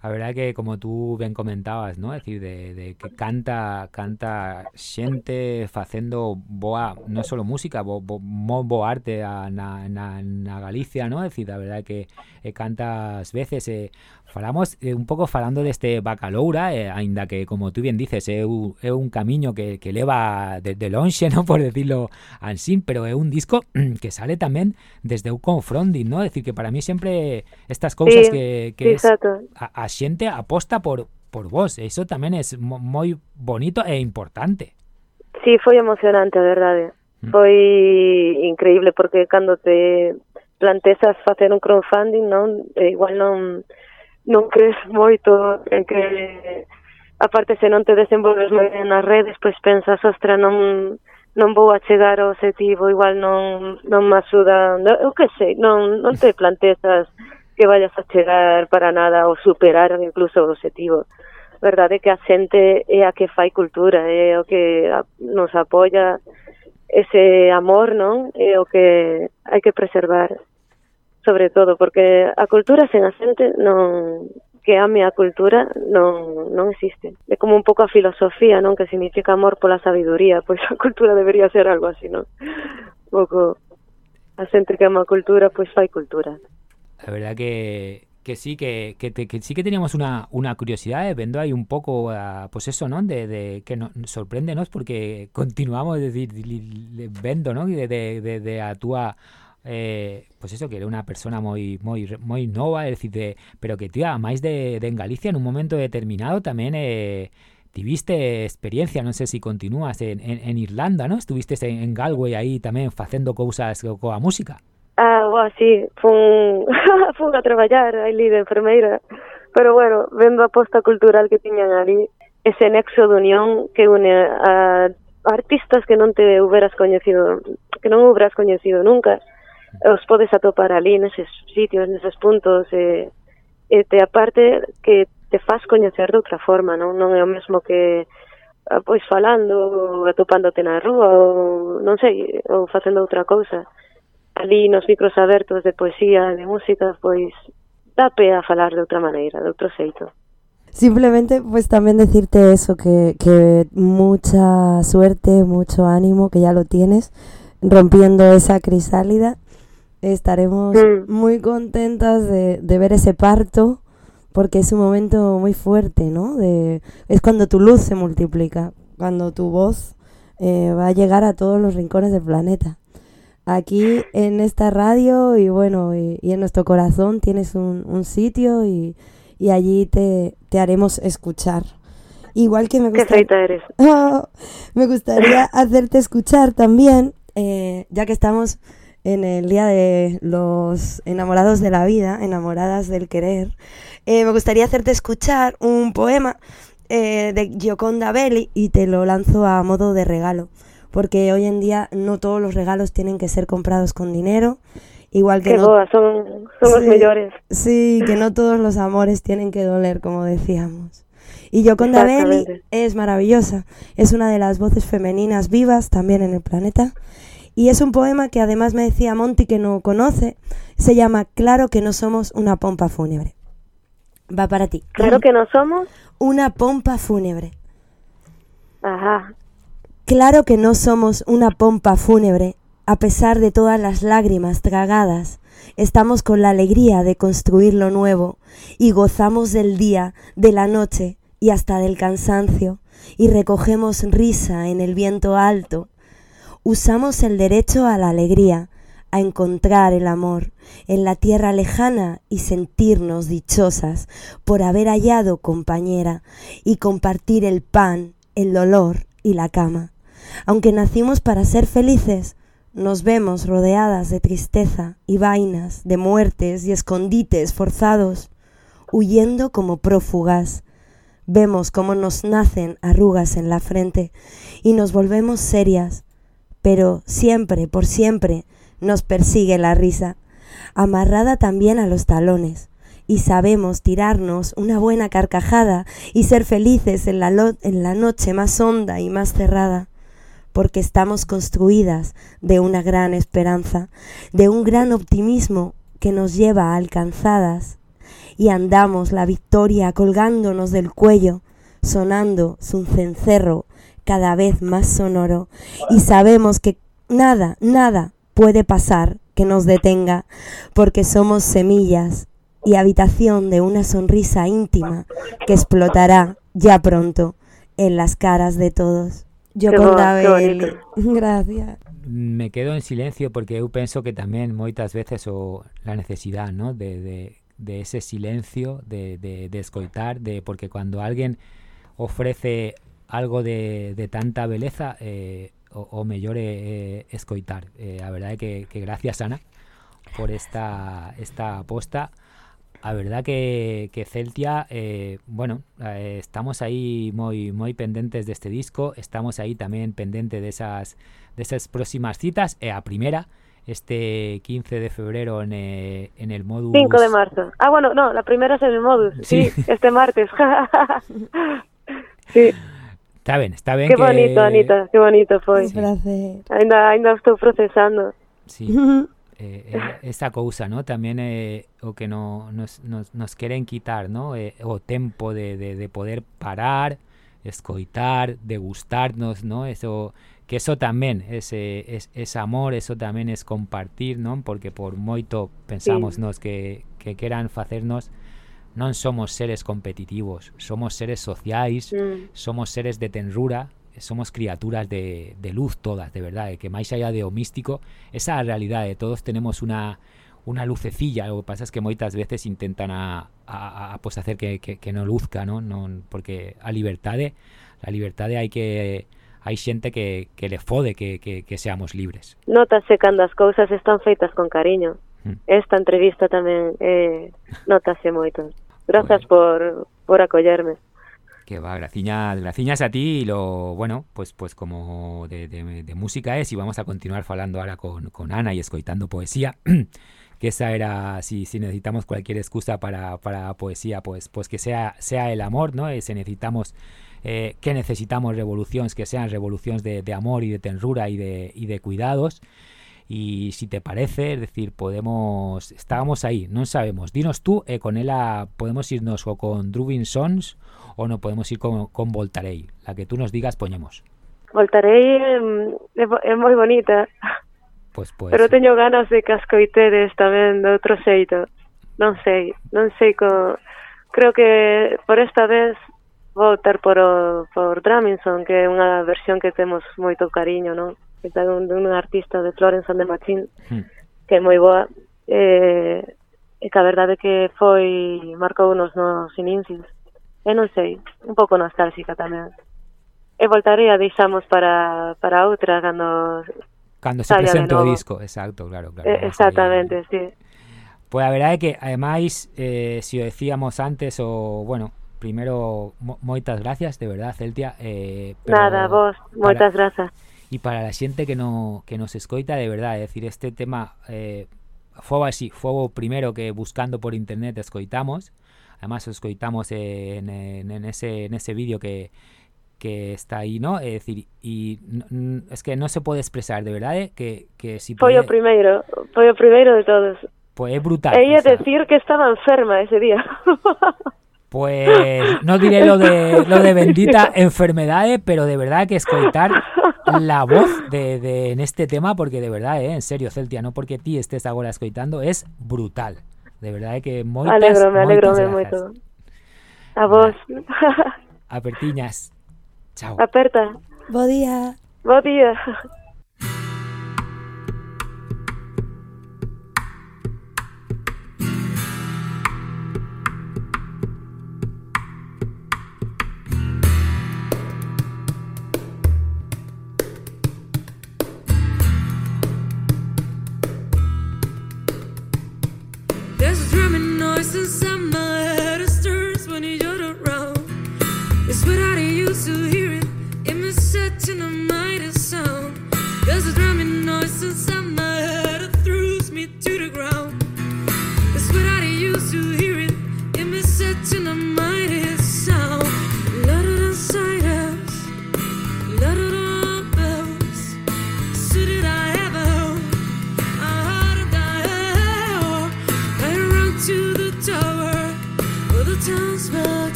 A verdad que como tú ben comentabas, ¿no? Es decir, de, de que canta canta xente facendo boa, non só música, bo, bo, mo boa arte a, na, na, na Galicia, ¿no? Es decir, a verdad que eh, cantas veces eh, Falamos eh, un pouco falando deste Bacaloura, eh, aínda que, como tú bien dices, é, u, é un camiño que, que leva desde lonxe, non por decirlo ansín, pero é un disco que sale tamén desde o confronting, non? É decir, que para mí sempre estas cousas sí, que, que sí, es, a, a xente aposta por, por vos, eso tamén é moi bonito e importante. Sí, foi emocionante, a verdade. Mm. Foi increíble, porque cando te plantexas facer un crowdfunding, non? Eh, igual non non crees moito en que aparte se non te desenvolves moi ben nas redes, pois pensas, ostra, non non vou a chegar ao objetivo, igual non non me axuda, eu que sei, non non te plantexas que vayas a chegar para nada ou superar incluso o objetivo. Verdade que a xente é a que fai cultura, é o que nos apoia ese amor, non? É o que hai que preservar. Sobre todo, porque a cultura sen a xente non que ame a cultura non, non existe. É como un pouco a filosofía, non? Que significa amor pola sabiduría, pois a cultura debería ser algo así, non? Un pouco a xente que ama a cultura, pois fai cultura. La verdad que, que sí, que, que, que sí que teníamos una, una curiosidad, eh, vendo ahí un poco, pues eso, ¿no? De, de que nos sorpréndenos porque continuamos, es decir, vendo, ¿no? De, de, de, de a túa, eh, pues eso, que era una persona moi, moi, moi nova, é dicir, de, pero que, tía, máis de, de en Galicia, en un momento determinado, tamén eh, tiviste experiencia, non sei se si continúas en, en, en Irlanda, non? Estuviste en, en Galway aí tamén facendo cousas coa música. Ah, bueno, sí, fun, fun a traballar ali de enfermeira, pero bueno, vendo a posta cultural que tiñan ali, ese nexo de unión que une a artistas que non te hubieras coñecido, que non hubieras coñecido nunca, os podes atopar ali neses sitios, neses puntos, e, e te aparte que te faz coñecer de outra forma, non, non é o mesmo que ah, pois falando, atopándote na rúa ou non sei, ou facendo outra cousa. Ali nos micros abertos de poesía, de música, pois dá pé a falar de outra maneira, de outro xeito. Simplemente, pues también decirte eso, que, que mucha suerte, mucho ánimo, que ya lo tienes, rompiendo esa crisálida Estaremos Mm. muy contentas de, de ver ese parto, porque es un momento muy fuerte, ¿no? De, es cuando tu luz se multiplica, cuando tu voz eh, va a llegar a todos los rincones del planeta. Aquí en esta radio y bueno, y, y en nuestro corazón tienes un, un sitio y, y allí te, te haremos escuchar. Igual que me Qué gustaría... feita eres. me gustaría hacerte escuchar también, eh, ya que estamos en el día de los enamorados de la vida, enamoradas del querer, eh, me gustaría hacerte escuchar un poema eh, de Gioconda Belli y te lo lanzo a modo de regalo, porque hoy en día no todos los regalos tienen que ser comprados con dinero, igual que Qué no... son, son Sí, que no todos los amores tienen que doler, como decíamos. Y Yoconda Belli es maravillosa, es una de las voces femeninas vivas también en el planeta. Y es un poema que además me decía Monty que no conoce, se llama Claro que no somos una pompa fúnebre. Va para ti. Claro que no somos. Una pompa fúnebre. Ajá. Claro que no somos una pompa fúnebre, a pesar de todas las lágrimas tragadas. Estamos con la alegría de construir lo nuevo y gozamos del día, de la noche y hasta del cansancio y recogemos risa en el viento alto. Usamos el derecho a la alegría, a encontrar el amor en la tierra lejana y sentirnos dichosas por haber hallado compañera y compartir el pan, el dolor y la cama. Aunque nacimos para ser felices, nos vemos rodeadas de tristeza y vainas, de muertes y escondites forzados, huyendo como prófugas. Vemos cómo nos nacen arrugas en la frente y nos volvemos serias, pero siempre, por siempre, nos persigue la risa, amarrada también a los talones, y sabemos tirarnos una buena carcajada y ser felices en la, noche más honda y más cerrada, porque estamos construidas de una gran esperanza, de un gran optimismo que nos lleva alcanzadas, y andamos la victoria colgándonos del cuello, sonando su cencerro cada vez más sonoro, y sabemos que nada, nada puede pasar que nos detenga, porque somos semillas y habitación de una sonrisa íntima que explotará ya pronto en las caras de todos. Yo Qué con bo- qué bonito. Gracias. me quedo en silencio porque eu penso que tamén moitas veces o la necesidade, ¿no? de, de, de ese silencio, de, de, de escoitar, de porque cuando alguén ofrece algo de, de tanta beleza, eh, o, o mellor é, é escoitar. Eh, a verdade é que, que gracias, Ana, por esta, esta aposta. A verdad que, que Celtia, eh, bueno, eh, estamos aí moi moi pendentes deste disco, estamos aí tamén pendente desas desas próximas citas e a primeira este 15 de febrero en, eh, en el modus 5 de marzo. Ah, bueno, no, la primera es en el modus. Sí, Sí. este martes. sí, Está ben, está ben qué que bonito, Anita, qué bonito foi. Un placer. Ainda, ainda estou procesando. Sí. eh, eh, esa cousa, ¿no? Tamén é o que no, nos, nos, nos queren quitar, ¿no? Eh, o tempo de, de, de poder parar, escoitar, degustarnos, ¿no? Eso que eso tamén ese es, es amor, eso tamén es compartir, non? Porque por moito pensamos Sí. nos que, que queran facernos non somos seres competitivos, somos seres sociais, mm. somos seres de tenrura, somos criaturas de, de luz todas, de verdade, que máis allá de o místico, esa é a realidade, todos tenemos unha una lucecilla, o que pasa es que moitas veces intentan a, a, a pues hacer que, que, que non luzca, ¿no? non porque a libertade, a libertade hai que hai xente que, que le fode que, que, que seamos libres. Notase cando as cousas están feitas con cariño. Mm. Esta entrevista tamén eh, notase moito. Grazas por, por acollerme. Que va, graciñas, graciñas a ti y lo bueno, pues pues como de, de, de música es y vamos a continuar falando ahora con, con Ana y escoitando poesía. que esa era si, si necesitamos cualquier excusa para, para poesía, pues pues que sea sea el amor, ¿no? Eh, si necesitamos eh, que necesitamos revoluciones que sean revoluciones de, de amor y de tenrura y de, y de cuidados. Y si te parece, es decir, podemos. Estábamos ahí, no sabemos. Dinos tú, eh, con ella podemos irnos o con Drubin Sons o no podemos ir con, con Voltarei. La que tú nos digas, ponemos. Voltarei é es moi bonita. Pois, pois. Pero teño ganas de que as coitedes tamén de outro xeito. Non sei, non sei co... Creo que por esta vez vou optar por, o, por Draminson, que é unha versión que temos moito cariño, non? que está dun, dun artista de Florence and the Machine, mm. que é moi boa, eh, e que a verdade que foi marcou nos nos inicios. E non sei, un pouco nostálgica tamén. E voltaría deixamos para, para outra cando cando se presenta o disco, exacto, claro, claro. Eh, exactamente, sí. Pois pues a verdade é que, ademais, eh, se si o decíamos antes, o, bueno, primero, mo moitas gracias, de verdad, Celtia. Eh, pero Nada, vos, para... moitas grazas. E para la xente que no que nos escoita, de verdad, é decir, este tema eh, foi así, foi o primeiro que buscando por internet escoitamos. Además escoitamos en, en, en ese en ese vídeo que que está aí, ¿no? É dicir, e n- n- es que non se pode expresar, de verdade, que, que si Foi o primeiro, foi o primeiro de todos. pues é brutal. E sea, decir que estaba enferma ese día. Pues no diré lo de lo de bendita enfermedades, pero de verdad que escoitar la voz de, de en este tema, porque de verdad, eh, en serio, Celtia, no porque ti estés agora escoitando, es brutal. De verdad eh, que moitas, alegrome, alegrome moito. A vos. Apertiñas. Chao. Aperta. Bo día. Bo día.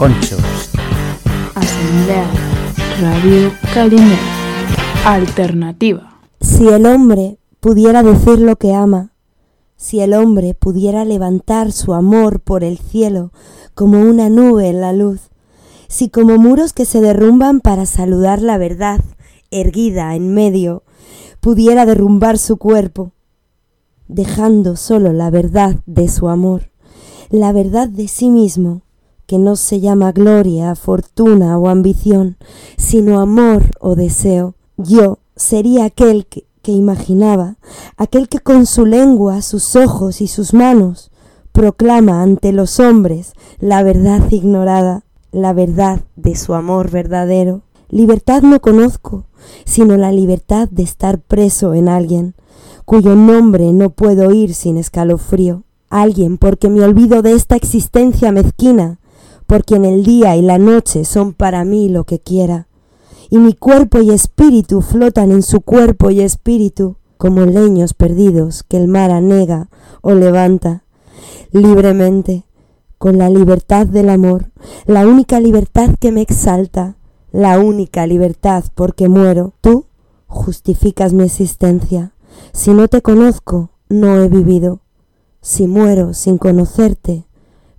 Os sapoconchos. Asamblea Radio. Alternativa. Si el hombre pudiera decir lo que ama, si el hombre pudiera levantar su amor por el cielo como una nube en la luz, si como muros que se derrumban para saludar la verdad, erguida en medio, pudiera derrumbar su cuerpo, dejando solo la verdad de su amor, la verdad de sí mismo, que no se llama gloria, fortuna o ambición, sino amor o deseo. Yo sería aquel que, que imaginaba, aquel que con su lengua, sus ojos y sus manos proclama ante los hombres la verdad ignorada, la verdad de su amor verdadero. Libertad no conozco, sino la libertad de estar preso en alguien, cuyo nombre no puedo oír sin escalofrío. Alguien porque me olvido de esta existencia mezquina, por quien el día y la noche son para mí lo que quiera, y mi cuerpo y espíritu flotan en su cuerpo y espíritu, como leños perdidos que el mar anega o levanta, libremente, con la libertad del amor, la única libertad que me exalta, la única libertad porque muero. Tú justificas mi existencia. Si no te conozco, no he vivido. Si muero sin conocerte,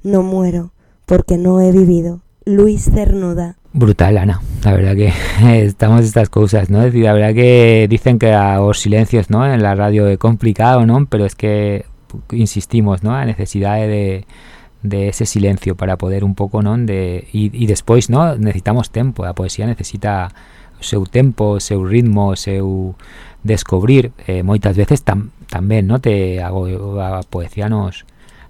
no muero porque no he vivido. Luis Cernuda. Brutal, Ana. La verdad que estamos estas cosas, ¿no? Es decir, la verdad que dicen que los silencios, ¿no? En la radio es complicado, ¿no? Pero es que insistimos, ¿no? La necesidad de, de ese silencio para poder un poco, ¿no? De, y, y ¿no? Necesitamos tempo. A poesía necesita seu tempo, seu ritmo, seu descubrir. Eh, veces tam, ¿no? Te hago a poesía nos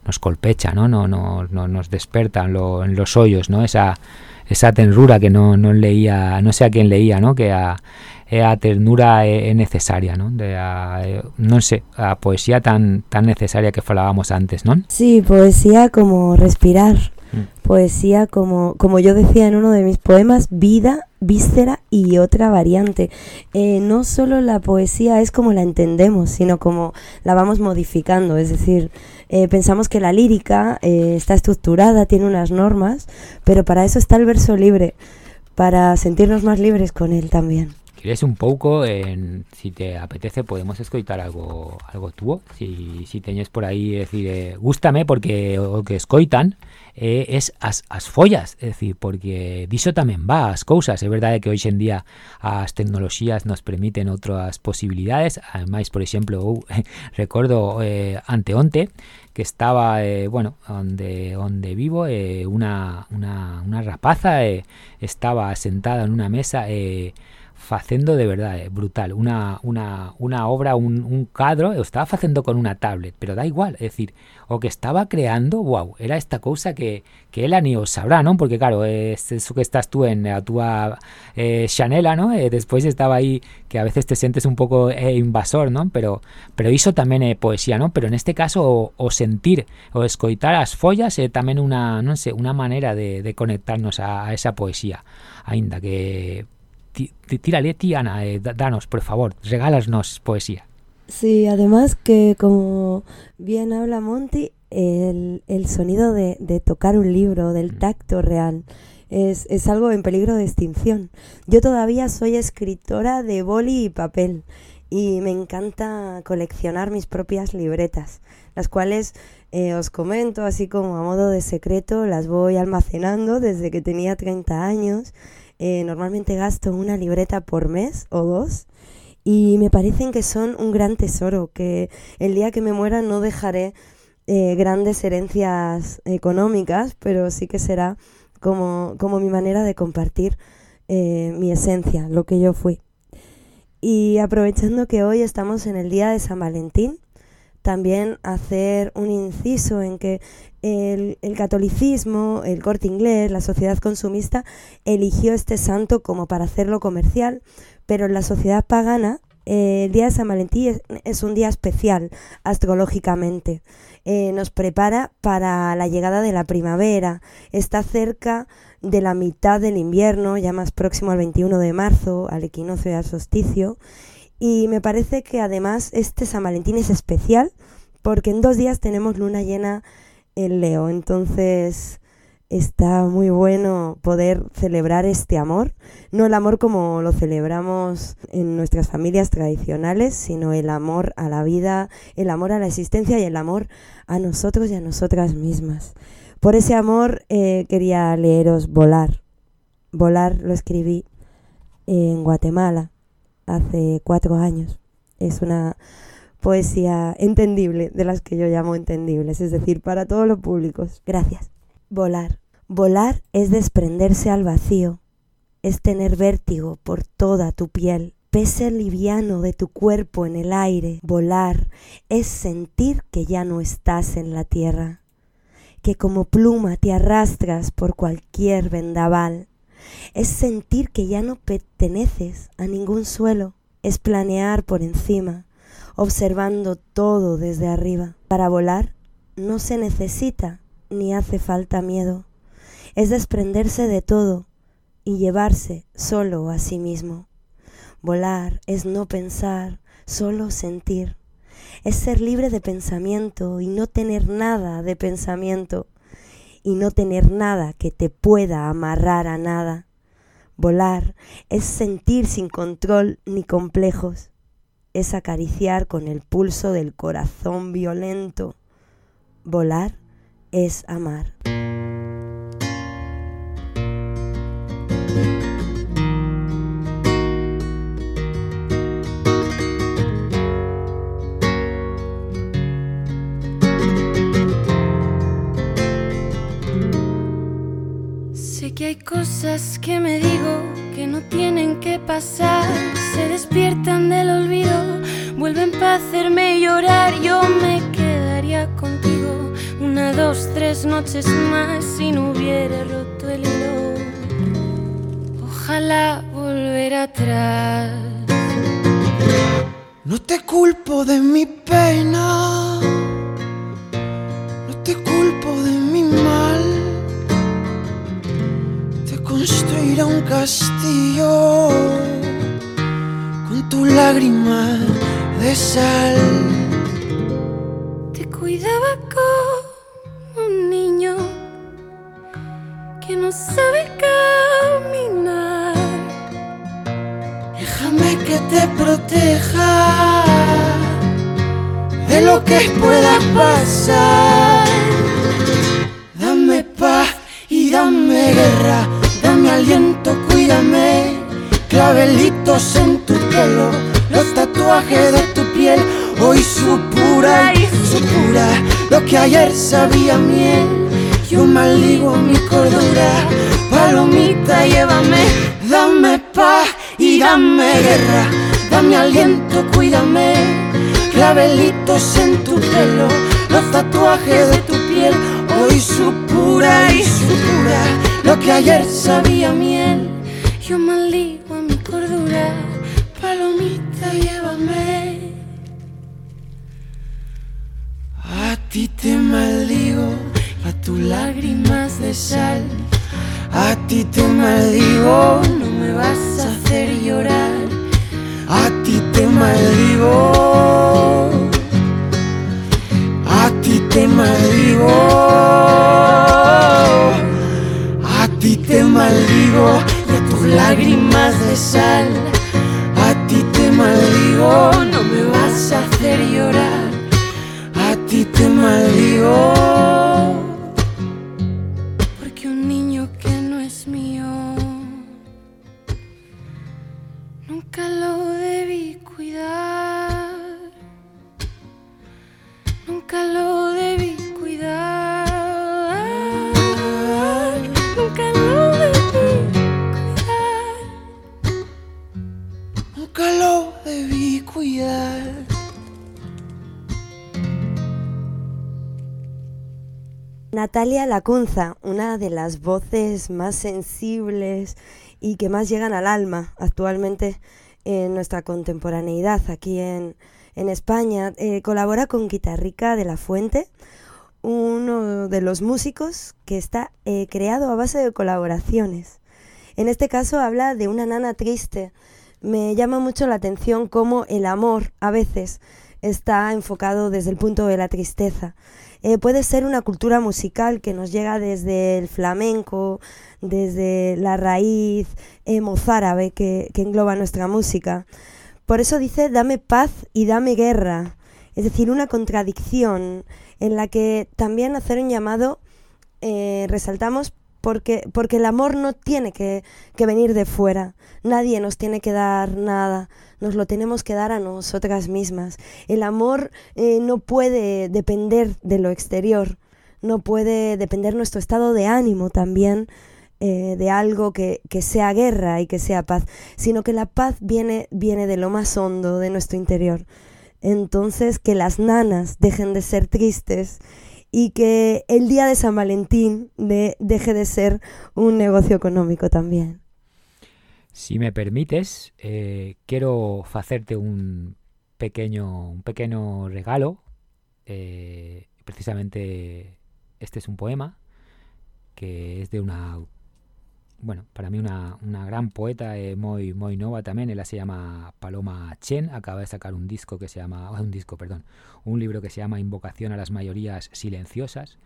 nos colpecha, ¿no? No, no, no nos desperta en, lo, en los hoyos, ¿no? Esa esa ternura que no, no leía, no sé a quién leía, ¿no? Que a, a ternura é, é necesaria, ¿no? De a, eh, non sei, a poesía tan tan necesaria que falábamos antes, ¿non? Sí, poesía como respirar. Poesía como, como yo decía en uno de mis poemas, vida, víscera y otra variante. Eh, no solo la poesía es como la entendemos, sino como la vamos modificando. Es decir, eh, pensamos que la lírica eh, está estructurada, tiene unas normas, pero para eso está el verso libre, para sentirnos más libres con él también. Quieres un pouco, en, si te apetece, podemos escoitar algo algo túo, si, si teñes por aí, é dicir, eh, gústame porque o que escoitan eh, es as, as follas, é dicir, porque diso tamén va as cousas, é verdade que hoxe en día as tecnoloxías nos permiten outras posibilidades, ademais, por exemplo, eu recordo eh, anteonte que estaba, eh, bueno, onde onde vivo, eh, una, una, una rapaza eh, estaba sentada en una mesa eh, facendo de verdade, brutal, unha, unha, unha obra, un, un cadro, o estaba facendo con unha tablet, pero da igual, é dicir, o que estaba creando, wow, era esta cousa que, que ela ni o sabrá, non? Porque claro, é eso que estás tú en a túa eh, xanela, non? E despois estaba aí que a veces te sentes un pouco eh, invasor, non? Pero pero iso tamén é poesía, non? Pero neste caso o, o sentir, o escoitar as follas é tamén unha, non sei, unha de, de conectarnos a, esa poesía, aínda que tírale ti, Ana, eh, da- danos, por favor, regálasnos poesía. Sí, además que como bien habla Monty, el, el sonido de, de tocar un libro, del tacto real, es, es algo en peligro de extinción. Yo todavía soy escritora de boli y papel y me encanta coleccionar mis propias libretas, las cuales eh, os comento así como a modo de secreto, las voy almacenando desde que tenía 30 años. Eh, normalmente gasto una libreta por mes o dos y me parecen que son un gran tesoro, que el día que me muera no dejaré eh, grandes herencias económicas, pero sí que será como, como mi manera de compartir eh, mi esencia, lo que yo fui. Y aprovechando que hoy estamos en el día de San Valentín, también hacer un inciso en que el, catolicismo, el corte inglés, la sociedad consumista eligió este santo como para hacerlo comercial, pero en la sociedad pagana eh, el día de San Valentín es, es un día especial astrológicamente. Eh, nos prepara para la llegada de la primavera, está cerca de la mitad del invierno, ya más próximo al 21 de marzo, al equinoccio y al solsticio. Y me parece que además este San Valentín es especial porque en dos días tenemos luna llena en Leo. Entonces está muy bueno poder celebrar este amor. No el amor como lo celebramos en nuestras familias tradicionales, sino el amor a la vida, el amor a la existencia y el amor a nosotros y a nosotras mismas. Por ese amor eh, quería leeros Volar. Volar lo escribí en Guatemala hace cuatro años. Es una poesía entendible, de las que yo llamo entendibles, es decir, para todos los públicos. Gracias. Volar. Volar es desprenderse al vacío, es tener vértigo por toda tu piel, pese liviano de tu cuerpo en el aire. Volar es sentir que ya no estás en la tierra que como pluma te arrastras por cualquier vendaval. Es sentir que ya no perteneces a ningún suelo, es planear por encima, observando todo desde arriba. Para volar no se necesita ni hace falta miedo, es desprenderse de todo y llevarse solo a sí mismo. Volar es no pensar, solo sentir es ser libre de pensamiento y no tener nada de pensamiento y no tener nada que te pueda amarrar a nada. Volar es sentir sin control ni complejos, es acariciar con el pulso del corazón violento. Volar es amar. Que hay cosas que me digo que no tienen que pasar, se despiertan del olvido, vuelven para hacerme llorar, yo me quedaría contigo una, dos, tres noches más si no hubiera roto el hilo. Ojalá volver atrás. No te culpo de mi pena, no te culpo de mi construirá un castillo con tu lágrima de sal. Te cuidaba como un niño que no sabe caminar. Déjame que te proteja de lo que pueda pasar. Dame paz y dame guerra aliento, cuídame. Clavelitos en tu pelo, los tatuajes de tu piel, hoy su pura y su pura, lo que ayer sabía miel. Yo maldigo mi cordura, palomita, llévame, dame paz y dame guerra, dame aliento, cuídame. Clavelitos en tu pelo, los tatuajes de tu piel, hoy su pura y su pura lo que ayer sabía miel. Yo maldigo a mi cordura, palomita, llévame. A ti te maldigo, a tus lágrimas de sal. A ti te maldigo, no me vas a hacer llorar. A ti te maldigo. A ti te maldigo ti te maldigo y a tus lágrimas de sal. A ti te maldigo, no me vas a hacer llorar. A ti te maldigo. Porque un niño que no es mío, nunca lo debí cuidar. Nunca lo cuidar. Natalia Lacunza, una de las voces más sensibles y que más llegan al alma actualmente en nuestra contemporaneidad aquí en, en España, eh, colabora con Guitarrica de la Fuente, uno de los músicos que está eh, creado a base de colaboraciones. En este caso habla de una nana triste. Me llama mucho la atención cómo el amor a veces está enfocado desde el punto de la tristeza. Eh, puede ser una cultura musical que nos llega desde el flamenco, desde la raíz eh, mozárabe que, engloba nuestra música. Por eso dice, dame paz y dame guerra. Es decir, una contradicción en la que también hacer un llamado, eh, resaltamos, porque, porque el amor no tiene que, que venir de fuera. Nadie nos tiene que dar nada. Nos lo tenemos que dar a nosotras mismas. El amor eh, no puede depender de lo exterior. No puede depender nuestro estado de ánimo también eh, de algo que, que, sea guerra y que sea paz, sino que la paz viene, viene de lo más hondo de nuestro interior. Entonces, que las nanas dejen de ser tristes y que el día de San Valentín de, deje de ser un negocio económico también. Si me permites, eh, quiero hacerte un pequeño, un pequeño regalo. Eh, precisamente este es un poema que es de una bueno, para mí una, una gran poeta eh, muy, muy nova también, ella se llama Paloma Chen, acaba de sacar un disco que se llama, un disco, perdón, un libro que se llama Invocación a las mayorías silenciosas,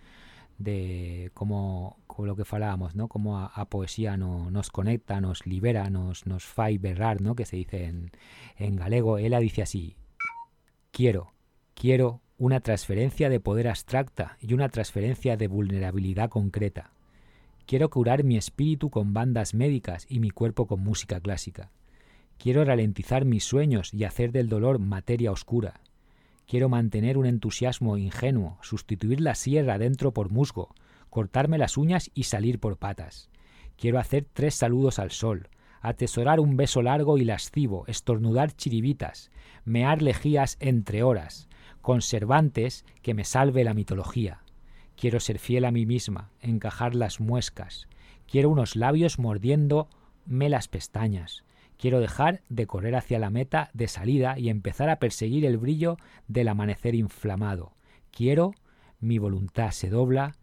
de cómo, como lo que falábamos, ¿no? Cómo a, poesía no, nos conecta, nos libera, nos, nos fai berrar, ¿no? Que se dice en, en galego. Ella dice así, quiero, quiero una transferencia de poder abstracta y una transferencia de vulnerabilidad concreta. Quiero curar mi espíritu con bandas médicas y mi cuerpo con música clásica. Quiero ralentizar mis sueños y hacer del dolor materia oscura. Quiero mantener un entusiasmo ingenuo, sustituir la sierra dentro por musgo, cortarme las uñas y salir por patas. Quiero hacer tres saludos al sol, atesorar un beso largo y lascivo, estornudar chiribitas, mear lejías entre horas, conservantes que me salve la mitología. Quiero ser fiel a mí misma, encajar las muescas. Quiero unos labios mordiéndome las pestañas. Quiero dejar de correr hacia la meta de salida y empezar a perseguir el brillo del amanecer inflamado. Quiero, mi voluntad se dobla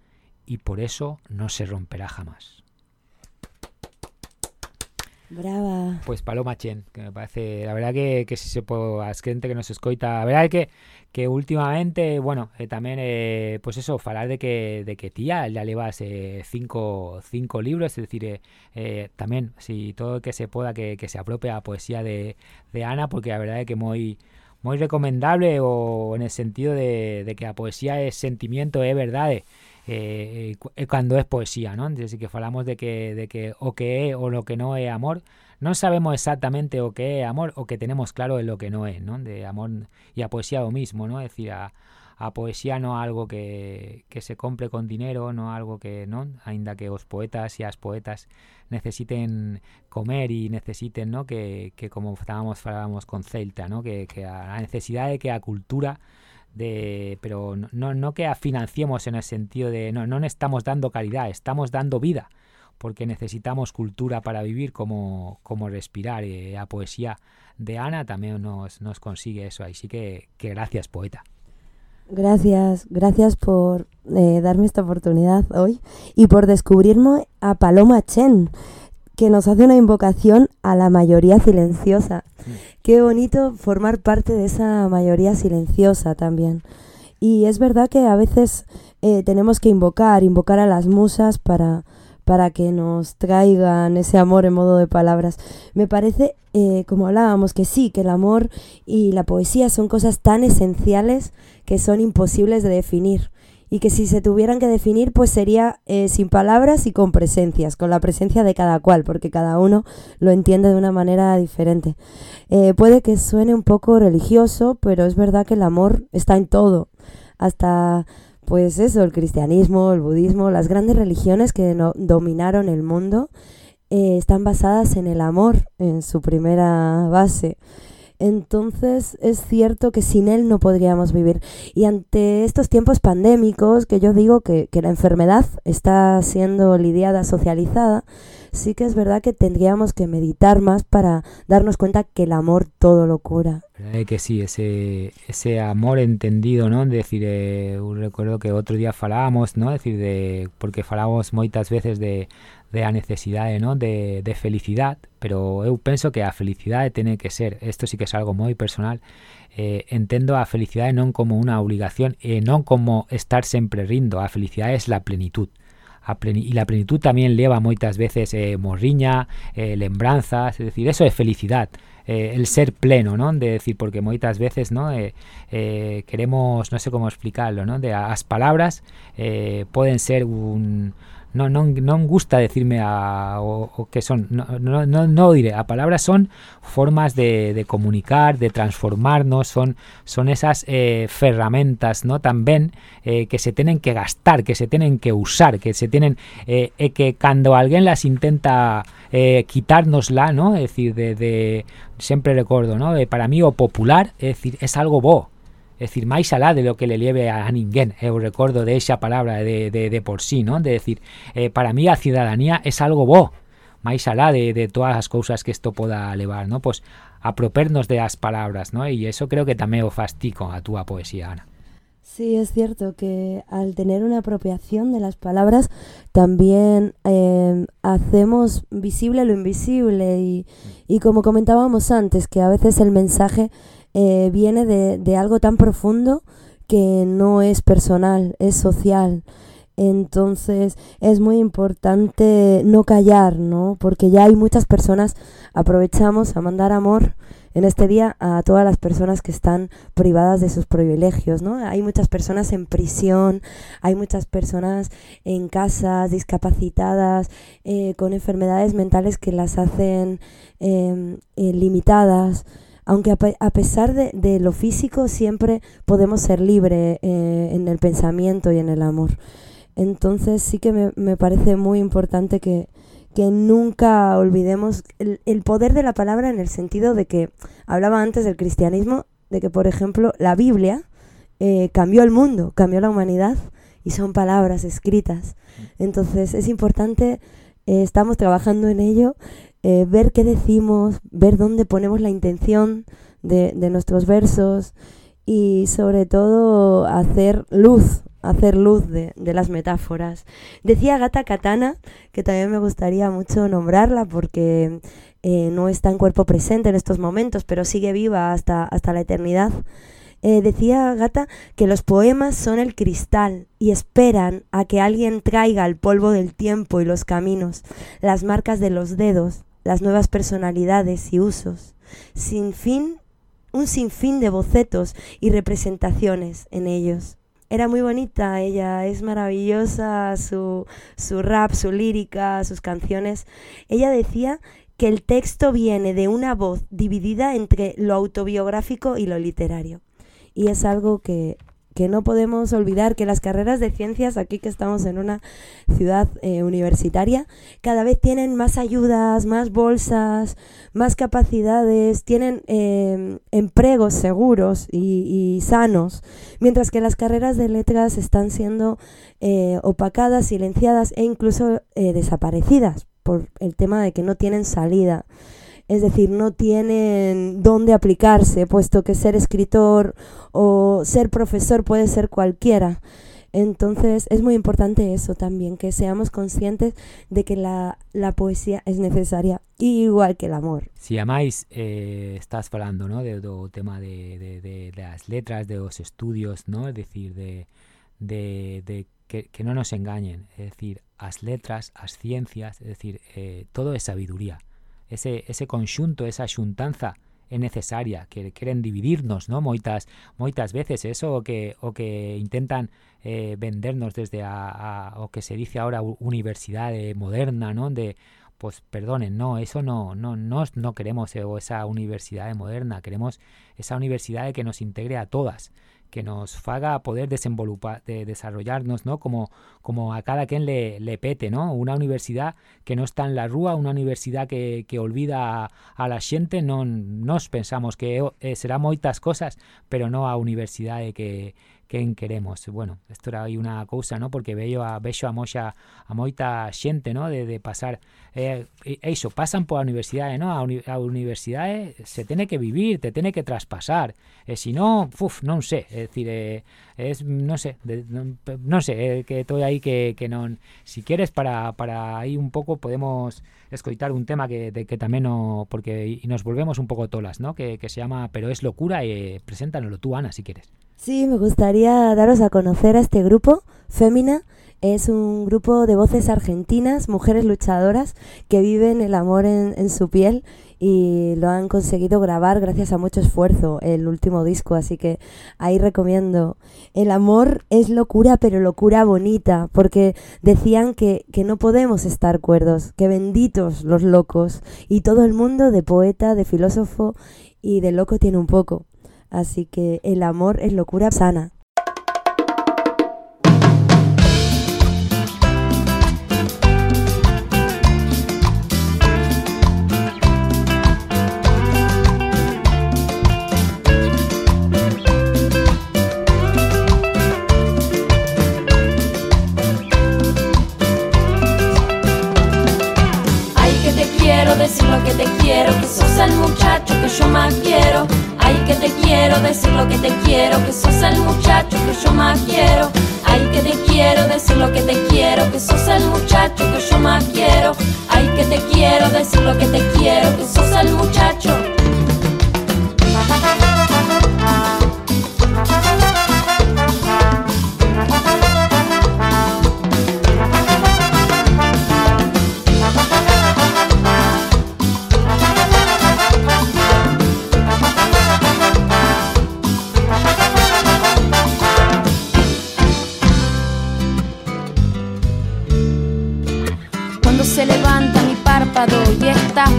y por eso no se romperá jamás. Brava. Pues Paloma Chen, que me parece, la verdad que, que si se puede, a gente que nos escoita, la verdad que que últimamente, bueno, eh, tamén eh, pues eso, falar de que de que tía ya levas eh, cinco, cinco libros, es decir, eh, eh, tamén si todo que se poda que, que se aprope a poesía de, de Ana, porque la verdad é que moi moi recomendable o en el sentido de, de que a poesía é sentimiento, é verdade. Eh, eh, cando é poesía, non? Desde que falamos de que de que o que é o lo que non é amor, non sabemos exactamente o que é amor, o que tenemos claro é lo que non é, non? De amor e a poesía o mismo, non? É dicir, a, a poesía non é algo que, que se compre con dinero, non é algo que, non? Ainda que os poetas e as poetas necesiten comer e necesiten, ¿no? Que, que como estábamos falábamos con Celta, ¿no? Que, que a necesidade de que a cultura de pero no, no que financiemos en el sentido de no, no estamos dando caridad, estamos dando vida, porque necesitamos cultura para vivir como, como respirar. Y la poesía de Ana también nos, nos consigue eso. Así que, que gracias, poeta. Gracias, gracias por eh, darme esta oportunidad hoy y por descubrirme a Paloma Chen, que nos hace una invocación a la mayoría silenciosa. Qué bonito formar parte de esa mayoría silenciosa también. Y es verdad que a veces eh, tenemos que invocar, invocar a las musas para, para que nos traigan ese amor en modo de palabras. Me parece, eh, como hablábamos, que sí, que el amor y la poesía son cosas tan esenciales que son imposibles de definir y que si se tuvieran que definir pues sería eh, sin palabras y con presencias, con la presencia de cada cual, porque cada uno lo entiende de una manera diferente. Eh, puede que suene un poco religioso, pero es verdad que el amor está en todo, hasta pues eso, el cristianismo, el budismo, las grandes religiones que no, dominaron el mundo eh, están basadas en el amor, en su primera base. Entonces es cierto que sin él no podríamos vivir. Y ante estos tiempos pandémicos, que yo digo que, que la enfermedad está siendo lidiada, socializada, sí que es verdad que tendríamos que meditar más para darnos cuenta que el amor todo lo cura. Verdad que sí, ese, ese amor entendido, ¿no? De decir, eh, recuerdo que outro día falábamos, ¿no? decir, de porque falábamos moitas veces de, de a necesidade, ¿no? De, de felicidad, pero eu penso que a felicidade tene que ser, isto sí que é algo moi personal, eh, entendo a felicidade non como unha obligación e non como estar sempre rindo, a felicidade é la plenitud. Y la plenitud también lleva moitas veces eh, morriña, eh, lembranzas, es decir, eso es felicidad, eh, el ser pleno, ¿no? De decir, porque moitas veces, ¿no? Eh, queremos, no sé cómo explicarlo, ¿no? De as palabras poden ser un non, non, non gusta decirme a, o, o que son, no, no, no, no diré, a palabras son formas de, de comunicar, de transformarnos, son, son esas eh, ferramentas, ¿no? También eh, que se tienen que gastar, que se tienen que usar, que se tienen, eh, e que cuando alguien las intenta eh, quitárnosla, ¿no? Es decir, de, de siempre recuerdo, ¿no? De, para mí o popular, es decir, es algo bo, es decir, máis alá de lo que le lleve a ninguén, eu recordo de esa palabra de, de, por sí, ¿no? De decir, eh, para mí a ciudadanía es algo bo, máis alá de, de todas as cousas que isto poda levar, ¿no? Pues apropernos de as palabras, ¿no? E eso creo que tamén o fastico a túa poesía, Ana. Sí, es cierto que al tener una apropiación de las palabras también eh, hacemos visible lo invisible y, y como comentábamos antes, que a veces el mensaje eh, viene de, de algo tan profundo que no es personal, es social. Entonces es muy importante no callar, ¿no? Porque ya hay muchas personas, aprovechamos a mandar amor en este día a todas las personas que están privadas de sus privilegios, ¿no? Hay muchas personas en prisión, hay muchas personas en casas discapacitadas, eh, con enfermedades mentales que las hacen eh, eh, limitadas aunque a, a pesar de, de, lo físico siempre podemos ser libres eh, en el pensamiento y en el amor. Entonces sí que me, me parece muy importante que, que nunca olvidemos el, el, poder de la palabra en el sentido de que hablaba antes del cristianismo, de que por ejemplo la Biblia eh, cambió el mundo, cambió la humanidad y son palabras escritas. Entonces es importante, eh, estamos trabajando en ello eh, ver qué decimos, ver dónde ponemos la intención de, de, nuestros versos y sobre todo hacer luz, hacer luz de, de, las metáforas. Decía Gata Katana, que también me gustaría mucho nombrarla porque eh, no está en cuerpo presente en estos momentos, pero sigue viva hasta, hasta la eternidad. Eh, decía Gata que los poemas son el cristal y esperan a que alguien traiga el polvo del tiempo y los caminos, las marcas de los dedos, las nuevas personalidades y usos, sin fin, un sinfín de bocetos y representaciones en ellos. Era muy bonita ella, es maravillosa su, su rap, su lírica, sus canciones. Ella decía que el texto viene de una voz dividida entre lo autobiográfico y lo literario. Y es algo que que no podemos olvidar que las carreras de ciencias, aquí que estamos en una ciudad eh, universitaria, cada vez tienen más ayudas, más bolsas, más capacidades, tienen eh, empleos seguros y, y, sanos, mientras que las carreras de letras están siendo eh, opacadas, silenciadas e incluso eh, desaparecidas por el tema de que no tienen salida es decir, no tienen dónde aplicarse, puesto que ser escritor o ser profesor puede ser cualquiera. Entonces es muy importante eso también, que seamos conscientes de que la, la poesía es necesaria, igual que el amor. Si amáis, eh, estás hablando ¿no? de, do tema de, de, las letras, de los estudios, ¿no? es decir, de, de, de que, que no nos engañen, es decir, las letras, las ciencias, es decir, eh, todo es sabiduría ese, ese conxunto, esa xuntanza é necesaria, que queren dividirnos, ¿no? Moitas moitas veces eso o que o que intentan eh, vendernos desde a, o que se dice ahora universidade moderna, ¿no? De pues perdonen, no, eso no, no, no, no queremos eh, esa universidad moderna, queremos esa universidad que nos integre a todas, que nos haga poder desenvolupar, de desarrollarnos, ¿no? Como, como a cada quien le, le pete, ¿no? Una universidad que no está en la rúa, una universidad que, que olvida a, la gente, no nos pensamos que eh, será moitas cosas, pero no a universidade que, quen queremos. Bueno, isto era aí unha cousa, ¿no? Porque veo a vexo a moxa a moita xente, ¿no? De, pasar eh, e- iso, pasan pola universidade, ¿no? A, uni, a universidade se tene que vivir, te tene que traspasar. E se non, uf, non sei, é dicir, eh, es de, non, non sei, eh, que estou aí que, que non si queres para para aí un pouco podemos escoitar un tema que, de, que tamén no, porque y nos volvemos un pouco tolas, ¿no? Que, que se llama Pero es locura e preséntanoslo tú, Ana, si quieres. Sí, me gustaría daros a conocer a este grupo, Fémina. Es un grupo de voces argentinas, mujeres luchadoras, que viven el amor en, en su piel y lo han conseguido grabar gracias a mucho esfuerzo el último disco, así que ahí recomiendo. El amor es locura, pero locura bonita, porque decían que, que no podemos estar cuerdos, que benditos los locos, y todo el mundo de poeta, de filósofo y de loco tiene un poco. Así que el amor es locura sana. Decir lo que te quiero, que sos el muchacho que yo más quiero. Ay, que te quiero decir lo que te quiero, que sos el muchacho que yo más quiero. Ay, que te quiero decir lo que te quiero, que sos el muchacho.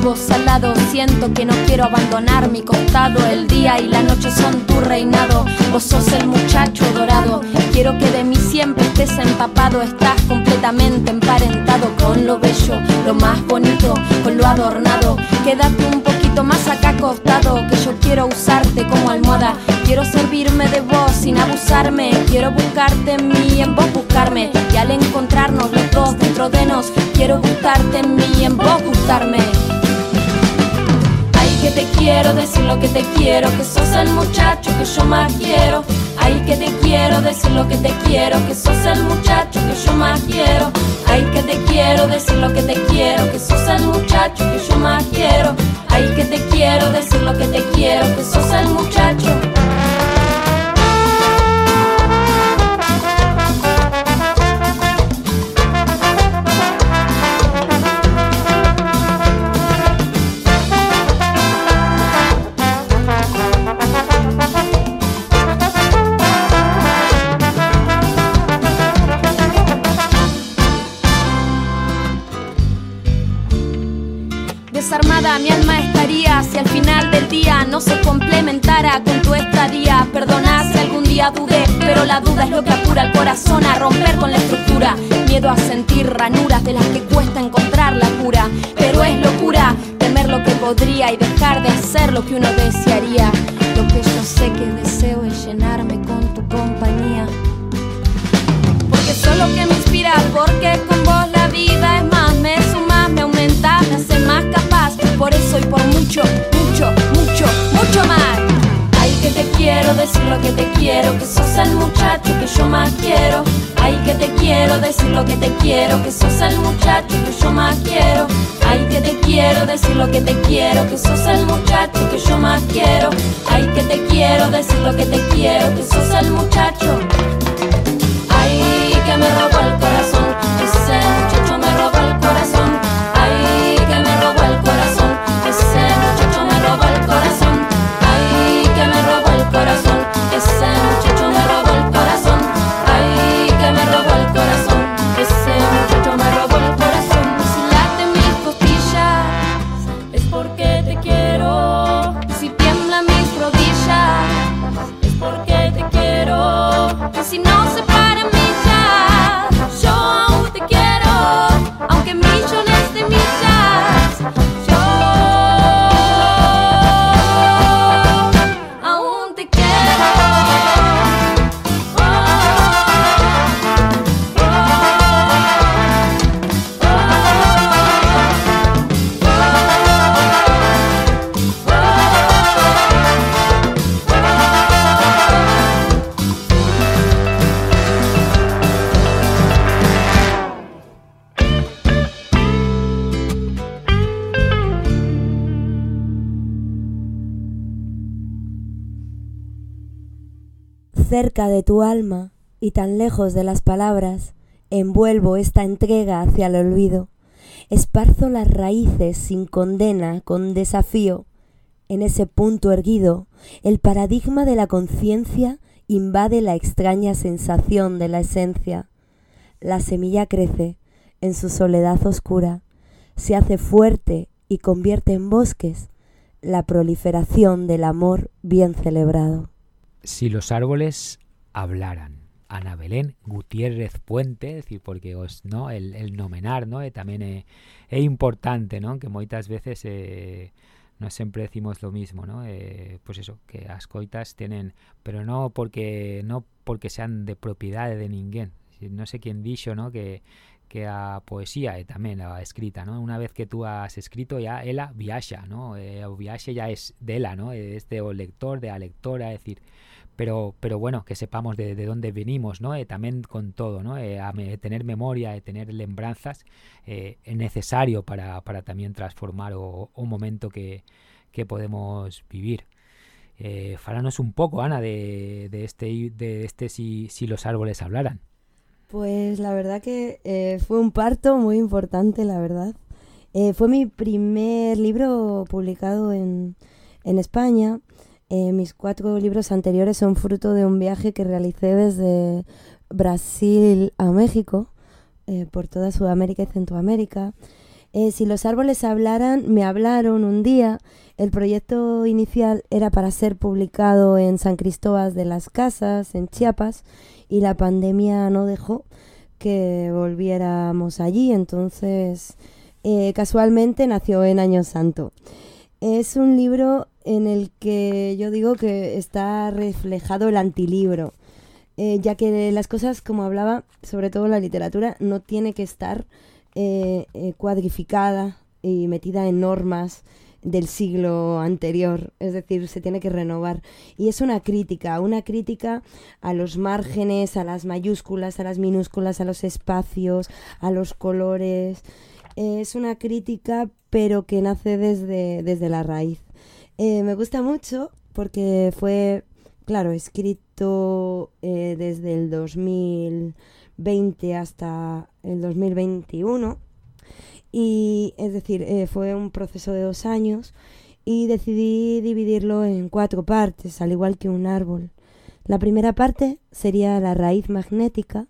Vos al lado, siento que no quiero abandonar mi costado. El día y la noche son tu reinado, vos sos el muchacho dorado. Quiero que de mí siempre estés empapado, estás completamente emparentado con lo bello, lo más bonito, con lo adornado. Quédate un poquito más acá acostado, que yo quiero usarte como almohada. Quiero servirme de vos sin abusarme, quiero buscarte en mí en vos buscarme. Y al encontrarnos los dos dentro de nos, quiero gustarte en mí en vos gustarme. Ay, que te quiero decir lo que te quiero, que sos el muchacho que yo más quiero. Ay, que te quiero decir lo que te quiero, que sos el muchacho que yo más quiero. Ay, que te quiero decir lo que te quiero, que sos el muchacho que yo más quiero. Ay, que te quiero decir lo que te quiero, que sos el muchacho. Mi alma estaría si al final del día no se complementara con tu estadía. Perdona si algún día dudé, pero la duda es lo que apura el corazón a romper con la estructura. Miedo a sentir ranuras de las que cuesta encontrar la cura. Pero es locura temer lo que podría y dejar de hacer lo que uno desearía. Lo que yo sé que deseo es llenarme con tu compañía. Porque sos lo que me inspira, porque mucho, mucho, mucho, mucho más. Ay, que te quiero decir lo que te quiero, que sos el muchacho que yo más quiero. Ay, que te quiero decir lo que te quiero, que sos el muchacho que yo más quiero. Ay, que te quiero decir lo que te quiero, que sos el muchacho que yo más quiero. Ay, que te quiero decir lo que te quiero, que sos el muchacho. Ay, que me Cerca de tu alma y tan lejos de las palabras, envuelvo esta entrega hacia el olvido. Esparzo las raíces sin condena, con desafío. En ese punto erguido, el paradigma de la conciencia invade la extraña sensación de la esencia. La semilla crece en su soledad oscura, se hace fuerte y convierte en bosques la proliferación del amor bien celebrado. Si los árboles hablaran. Ana Belén Gutiérrez Puente, es decir, porque os, ¿no? el, el nomenar ¿no? E tamén é, é importante, ¿no? que moitas veces eh, non sempre decimos lo mismo, ¿no? Eh, pues eso, que as coitas tienen, pero no porque no porque sean de propiedade de ninguén. Non sei quen dixo, ¿no? que que a poesía e tamén a escrita, ¿no? Unha vez que tú has escrito ya ela viaxa, ¿no? Eh, o viaxe ya es dela, ¿no? Es de o lector, de a lectora, é dicir, pero pero bueno, que sepamos de, de dónde venimos, ¿no? E tamén con todo, ¿no? E a me, tener memoria e tener lembranzas eh, é necesario para, para tamén transformar o, o momento que, que podemos vivir. Eh, falanos un pouco, Ana, de, de este de este si, si los árboles hablaran. Pues la verdad que eh, fue un parto muy importante, la verdad. Eh, fue mi primer libro publicado en, en España. Eh, mis cuatro libros anteriores son fruto de un viaje que realicé desde Brasil a México, eh, por toda Sudamérica y Centroamérica. Eh, si los árboles hablaran, me hablaron un día. El proyecto inicial era para ser publicado en San Cristóbal de las Casas, en Chiapas, y la pandemia no dejó que volviéramos allí, entonces casualmente nació en Año Santo. Es un libro en el que yo digo que está reflejado el antilibro, eh, ya que las cosas, como hablaba, sobre todo la literatura, no tiene que estar eh, eh, cuadrificada y metida en normas del siglo anterior, es decir, se tiene que renovar. Y es una crítica, una crítica a los márgenes, a las mayúsculas, a las minúsculas, a los espacios, a los colores. Eh, es una crítica, pero que nace desde, desde la raíz. Eh, me gusta mucho porque fue, claro, escrito eh, desde el 2020 hasta el 2021 y es decir, eh, fue un proceso de dos años y decidí dividirlo en cuatro partes, al igual que un árbol. La primera parte sería la raíz magnética,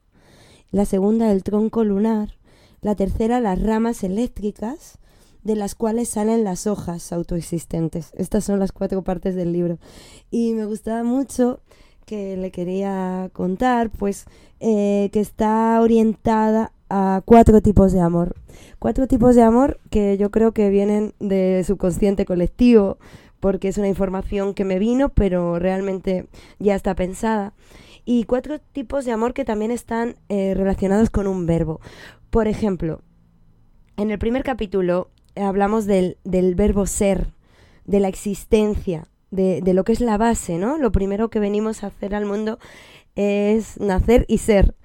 la segunda el tronco lunar, la tercera las ramas eléctricas, de las cuales salen las hojas autoexistentes. Estas son las cuatro partes del libro. Y me gustaba mucho que le quería contar, pues eh, que está orientada a cuatro tipos de amor. Cuatro tipos de amor que yo creo que vienen de subconsciente colectivo, porque es una información que me vino, pero realmente ya está pensada. Y cuatro tipos de amor que también están eh, relacionados con un verbo. Por ejemplo, en el primer capítulo hablamos del, del verbo ser, de la existencia, de, de, lo que es la base, ¿no? Lo primero que venimos a hacer al mundo es nacer y ser.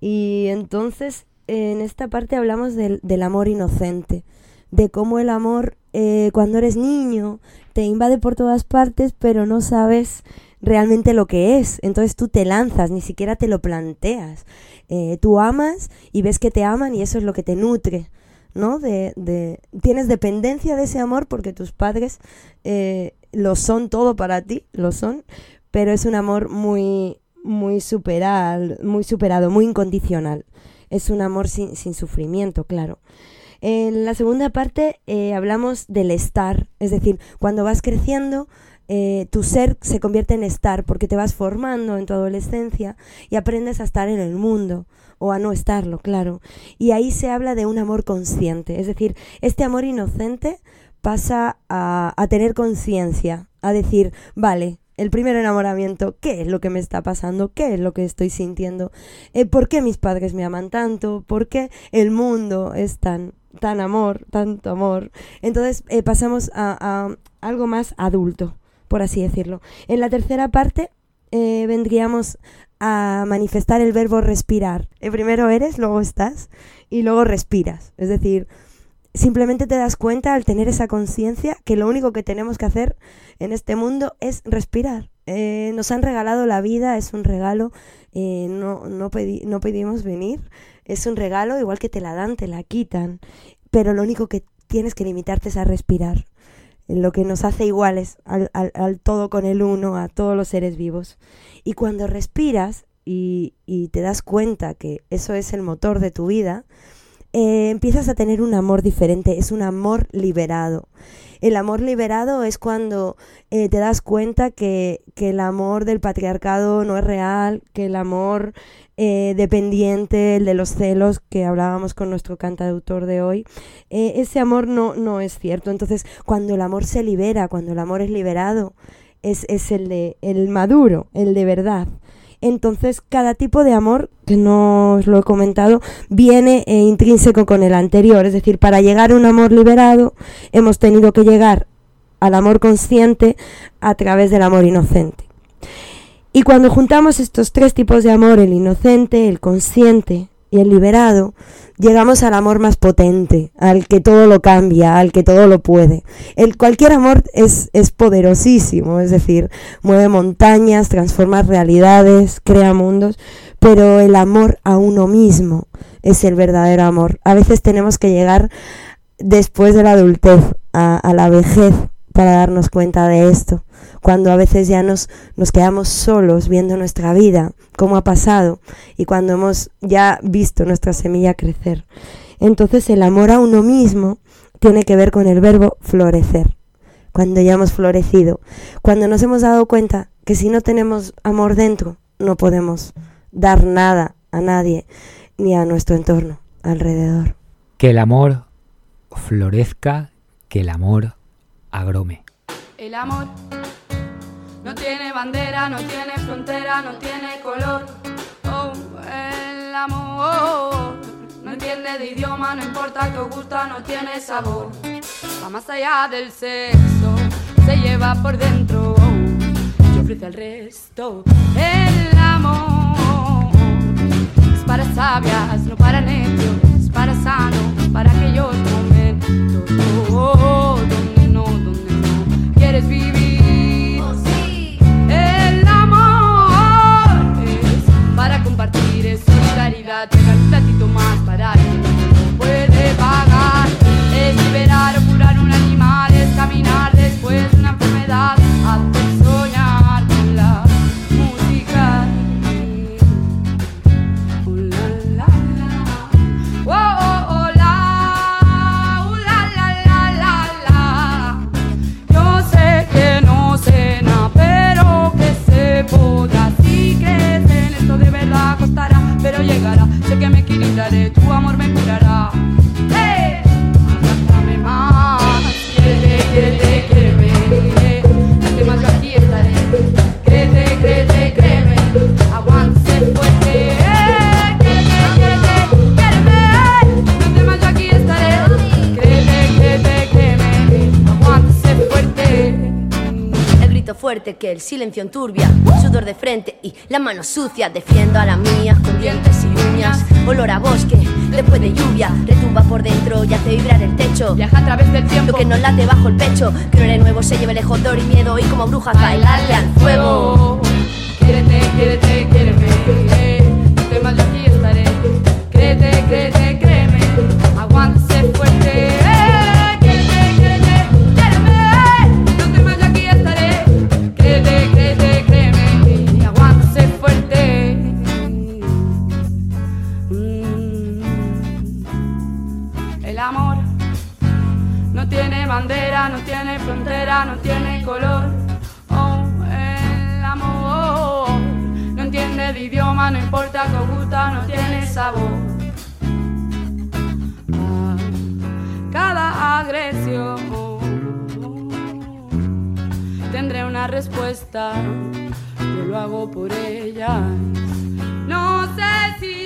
Y entonces en esta parte hablamos del, del amor inocente, de cómo el amor eh, cuando eres niño te invade por todas partes, pero no sabes realmente lo que es. Entonces tú te lanzas, ni siquiera te lo planteas. Eh, tú amas y ves que te aman y eso es lo que te nutre. ¿No? De, de, tienes dependencia de ese amor porque tus padres eh, lo son todo para ti, lo son, pero es un amor muy, muy superal, muy superado, muy incondicional. Es un amor sin, sin sufrimiento, claro. En la segunda parte eh, hablamos del estar, es decir, cuando vas creciendo eh, tu ser se convierte en estar porque te vas formando en tu adolescencia y aprendes a estar en el mundo o a no estarlo, claro. Y ahí se habla de un amor consciente, es decir, este amor inocente pasa a, a tener conciencia, a decir, vale, el primer enamoramiento, ¿qué es lo que me está pasando? ¿Qué es lo que estoy sintiendo? Eh, ¿Por qué mis padres me aman tanto? ¿Por qué el mundo es tan, tan amor, tanto amor? Entonces eh, pasamos a, a algo más adulto, por así decirlo. En la tercera parte eh, vendríamos a manifestar el verbo respirar. Eh, primero eres, luego estás y luego respiras. Es decir, simplemente te das cuenta al tener esa conciencia que lo único que tenemos que hacer en este mundo es respirar. Eh, nos han regalado la vida, es un regalo, eh, no, no, no pedimos venir, es un regalo igual que te la dan, te la quitan, pero lo único que tienes que limitarte es a respirar, lo que nos hace iguales al, al- al todo con el uno, a todos los seres vivos. Y cuando respiras y, y te das cuenta que eso es el motor de tu vida, eh, empiezas a tener un amor diferente, es un amor liberado. El amor liberado es cuando eh, te das cuenta que, que el amor del patriarcado no es real, que el amor eh, dependiente, el de los celos que hablábamos con nuestro cantautor de hoy, eh, ese amor no, no es cierto. Entonces, cuando el amor se libera, cuando el amor es liberado, es, es el de el maduro, el de verdad. Entonces, cada tipo de amor, que no os lo he comentado, viene eh, intrínseco con el anterior. Es decir, para llegar a un amor liberado, hemos tenido que llegar al amor consciente a través del amor inocente. Y cuando juntamos estos tres tipos de amor, el inocente, el consciente y el liberado, llegamos al amor más potente, al que todo lo cambia, al que todo lo puede. El cualquier amor es, es poderosísimo, es decir, mueve montañas, transforma realidades, crea mundos, pero el amor a uno mismo es el verdadero amor. A veces tenemos que llegar después de la adultez, a, a la vejez, para darnos cuenta de esto. Cuando a veces ya nos, nos quedamos solos viendo nuestra vida, cómo ha pasado, y cuando hemos ya visto nuestra semilla crecer. Entonces el amor a uno mismo tiene que ver con el verbo florecer. Cuando ya hemos florecido, cuando nos hemos dado cuenta que si no tenemos amor dentro, no podemos dar nada a nadie ni a nuestro entorno alrededor. Que el amor florezca, que el amor El amor no tiene bandera, no tiene frontera, no tiene color. Oh, el amor no entiende de idioma, no importa que os gusta, no tiene sabor. Va más allá del sexo, se lleva por dentro y ofrece al resto. El amor es para sabias, no para necios, es para sanos, para aquellos quieres vivir. El amor es para compartir, es solidaridad, pegar un platito más para que me equilibraré, tu amor me curará. ¡Hey! Fuerte que el silencio enturbia, sudor de frente y la mano sucia. Defiendo a la mía con dientes y uñas. Olor a bosque, después de lluvia. Retumba por dentro y hace vibrar el techo. Viaja a través del tiempo. Lo que nos late bajo el pecho. Creo de nuevo se lleva lejos dolor y miedo. Y como brujas bailarle al fuego. Quiérete, quiérete, quiéreme. Date más, yo aquí estaré. Créete, créete, créeme. Aguántese fuerte. bandera, no tiene frontera, no tiene color. Oh, el amor no entiende de idioma, no importa que gusta, no tiene sabor. Cada agresión tendré una respuesta. Yo lo hago por ella. No sé si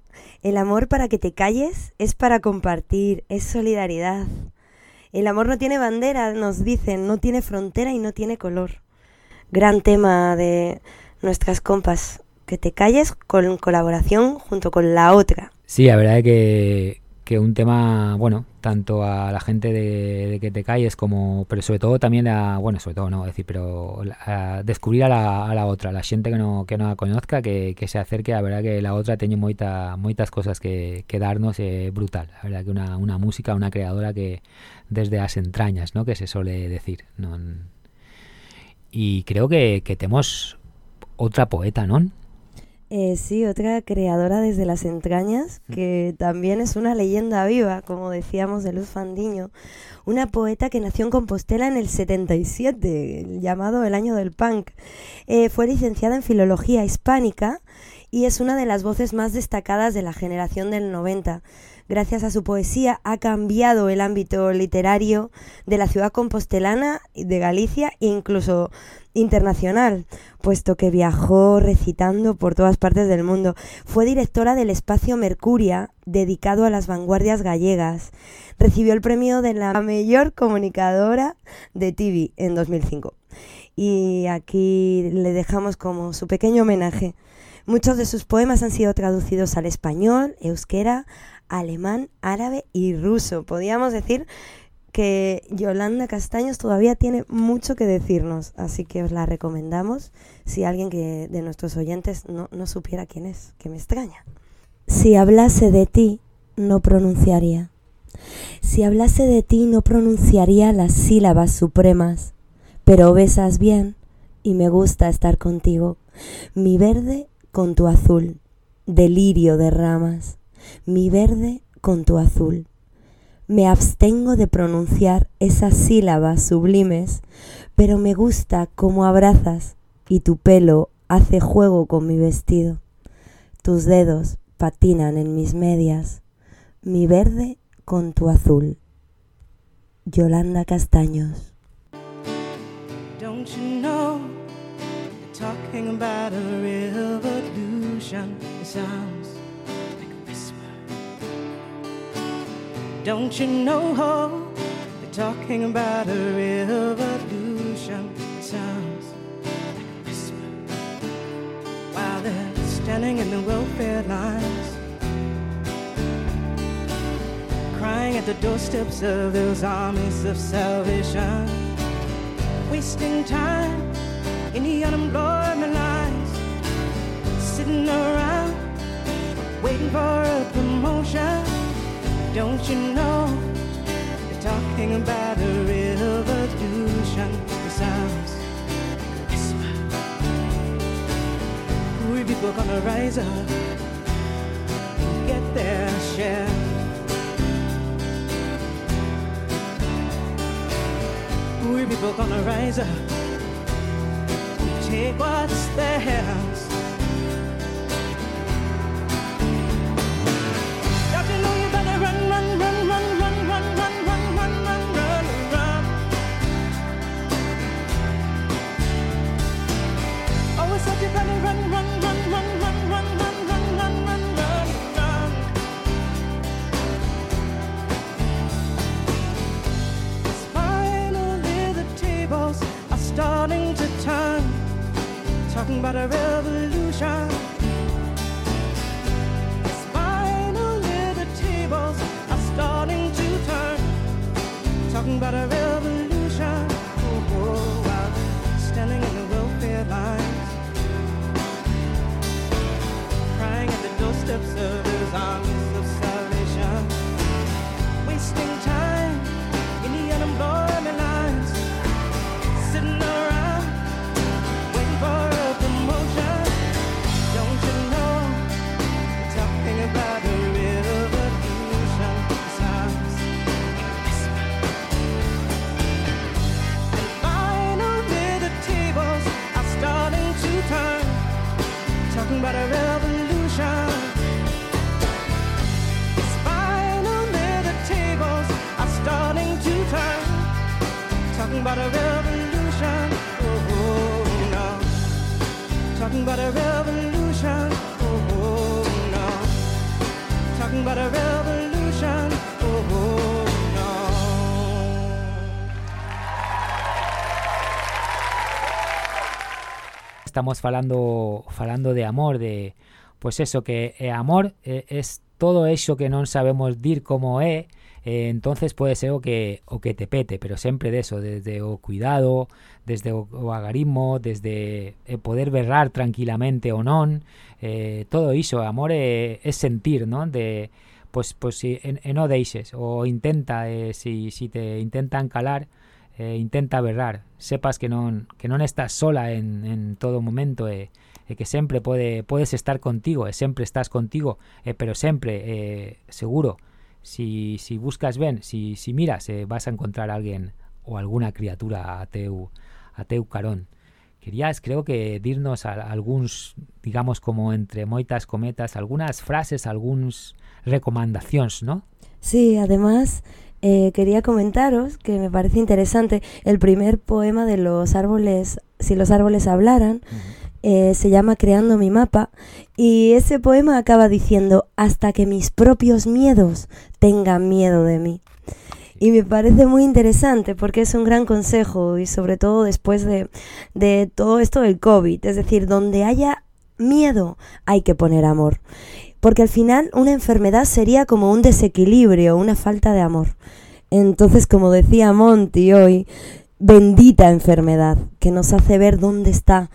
El amor para que te calles es para compartir, es solidaridad. El amor no tiene bandera, nos dicen, no tiene frontera y no tiene color. Gran tema de nuestras compas. Que te calles con colaboración junto con la otra. Sí, la verdad es que, que un tema, bueno, tanto a la gente de, que te calles como, pero sobre todo también a, bueno, sobre todo no, decir, pero a descubrir a la, a la otra, la gente que no, que no la conozca, que, que se acerque, la verdad que la otra tiene moita, moitas cosas que, que darnos, eh, brutal, la verdad que una, una música, una creadora que desde las entrañas, ¿no? Que se suele decir, ¿no? Y creo que, que tenemos otra poeta, ¿no? Eh, sí, otra creadora desde las entrañas, que también es una leyenda viva, como decíamos de Luz Fandiño. Una poeta que nació en Compostela en el 77, llamado el año del punk. Eh, fue licenciada en Filología Hispánica y es una de las voces más destacadas de la generación del 90. Gracias a su poesía ha cambiado el ámbito literario de la ciudad compostelana, de Galicia e incluso internacional, puesto que viajó recitando por todas partes del mundo. Fue directora del espacio Mercuria, dedicado a las vanguardias gallegas. Recibió el premio de la mayor comunicadora de TV en 2005. Y aquí le dejamos como su pequeño homenaje. Muchos de sus poemas han sido traducidos al español, euskera, alemán, árabe y ruso. Podríamos decir que Yolanda Castaños todavía tiene mucho que decirnos, así que os la recomendamos si alguien que de nuestros oyentes no, no supiera quién es, que me extraña. Si hablase de ti, no pronunciaría. Si hablase de ti, no pronunciaría las sílabas supremas, pero besas bien y me gusta estar contigo. Mi verde con tu azul, delirio de ramas, mi verde con tu azul. Me abstengo de pronunciar esas sílabas sublimes, pero me gusta cómo abrazas y tu pelo hace juego con mi vestido. Tus dedos patinan en mis medias, mi verde con tu azul. Yolanda Castaños. Don't you know talking about a? Don't you know how they're talking about a revolution? It sounds like a whisper. While they're standing in the welfare lines, crying at the doorsteps of those armies of salvation wasting time in the unemployment lines, sitting around waiting for a promotion. Don't you know they're talking about a revolution? It sounds whisper. We people gonna rise up and get their share. We people gonna rise up and take what's theirs. Talking about a revolution. Finally, the tables are starting to turn. Talking about a revolution. Oh, oh, while standing in the welfare lines. Crying turn. Estamos falando falando de amor, de pues eso que eh, amor eh, es todo eso que non sabemos dir como é, eh, entonces pode ser o que o que te pete, pero sempre deso, desde o cuidado, desde o, o agarismo, desde eh, poder berrar tranquilamente ou non, eh, todo iso, amor é, é sentir, non? De pues pues si en, en no deixes o intenta eh, si, si te intentan calar eh, intenta berrar sepas que non que non estás sola en, en todo momento e, que sempre pode podes estar contigo e sempre estás contigo eh, pero sempre eh, seguro si, si buscas ben si, si miras eh, vas a encontrar a alguén ou alguna criatura a teu a teu carón querías creo que dirnos a, digamos como entre moitas cometas algunhas frases algúns recomendacións, ¿no? Sí, además eh, quería comentaros que me parece interesante el primer poema de los árboles, si los árboles hablaran, eh, se llama Creando mi mapa y ese poema acaba diciendo hasta que mis propios miedos tengan miedo de mí. Y me parece muy interesante porque es un gran consejo y sobre todo después de, de todo esto del COVID. Es decir, donde haya miedo hay que poner amor. Porque al final una enfermedad sería como un desequilibrio, una falta de amor. Entonces, como decía Monty hoy, bendita enfermedad que nos hace ver dónde está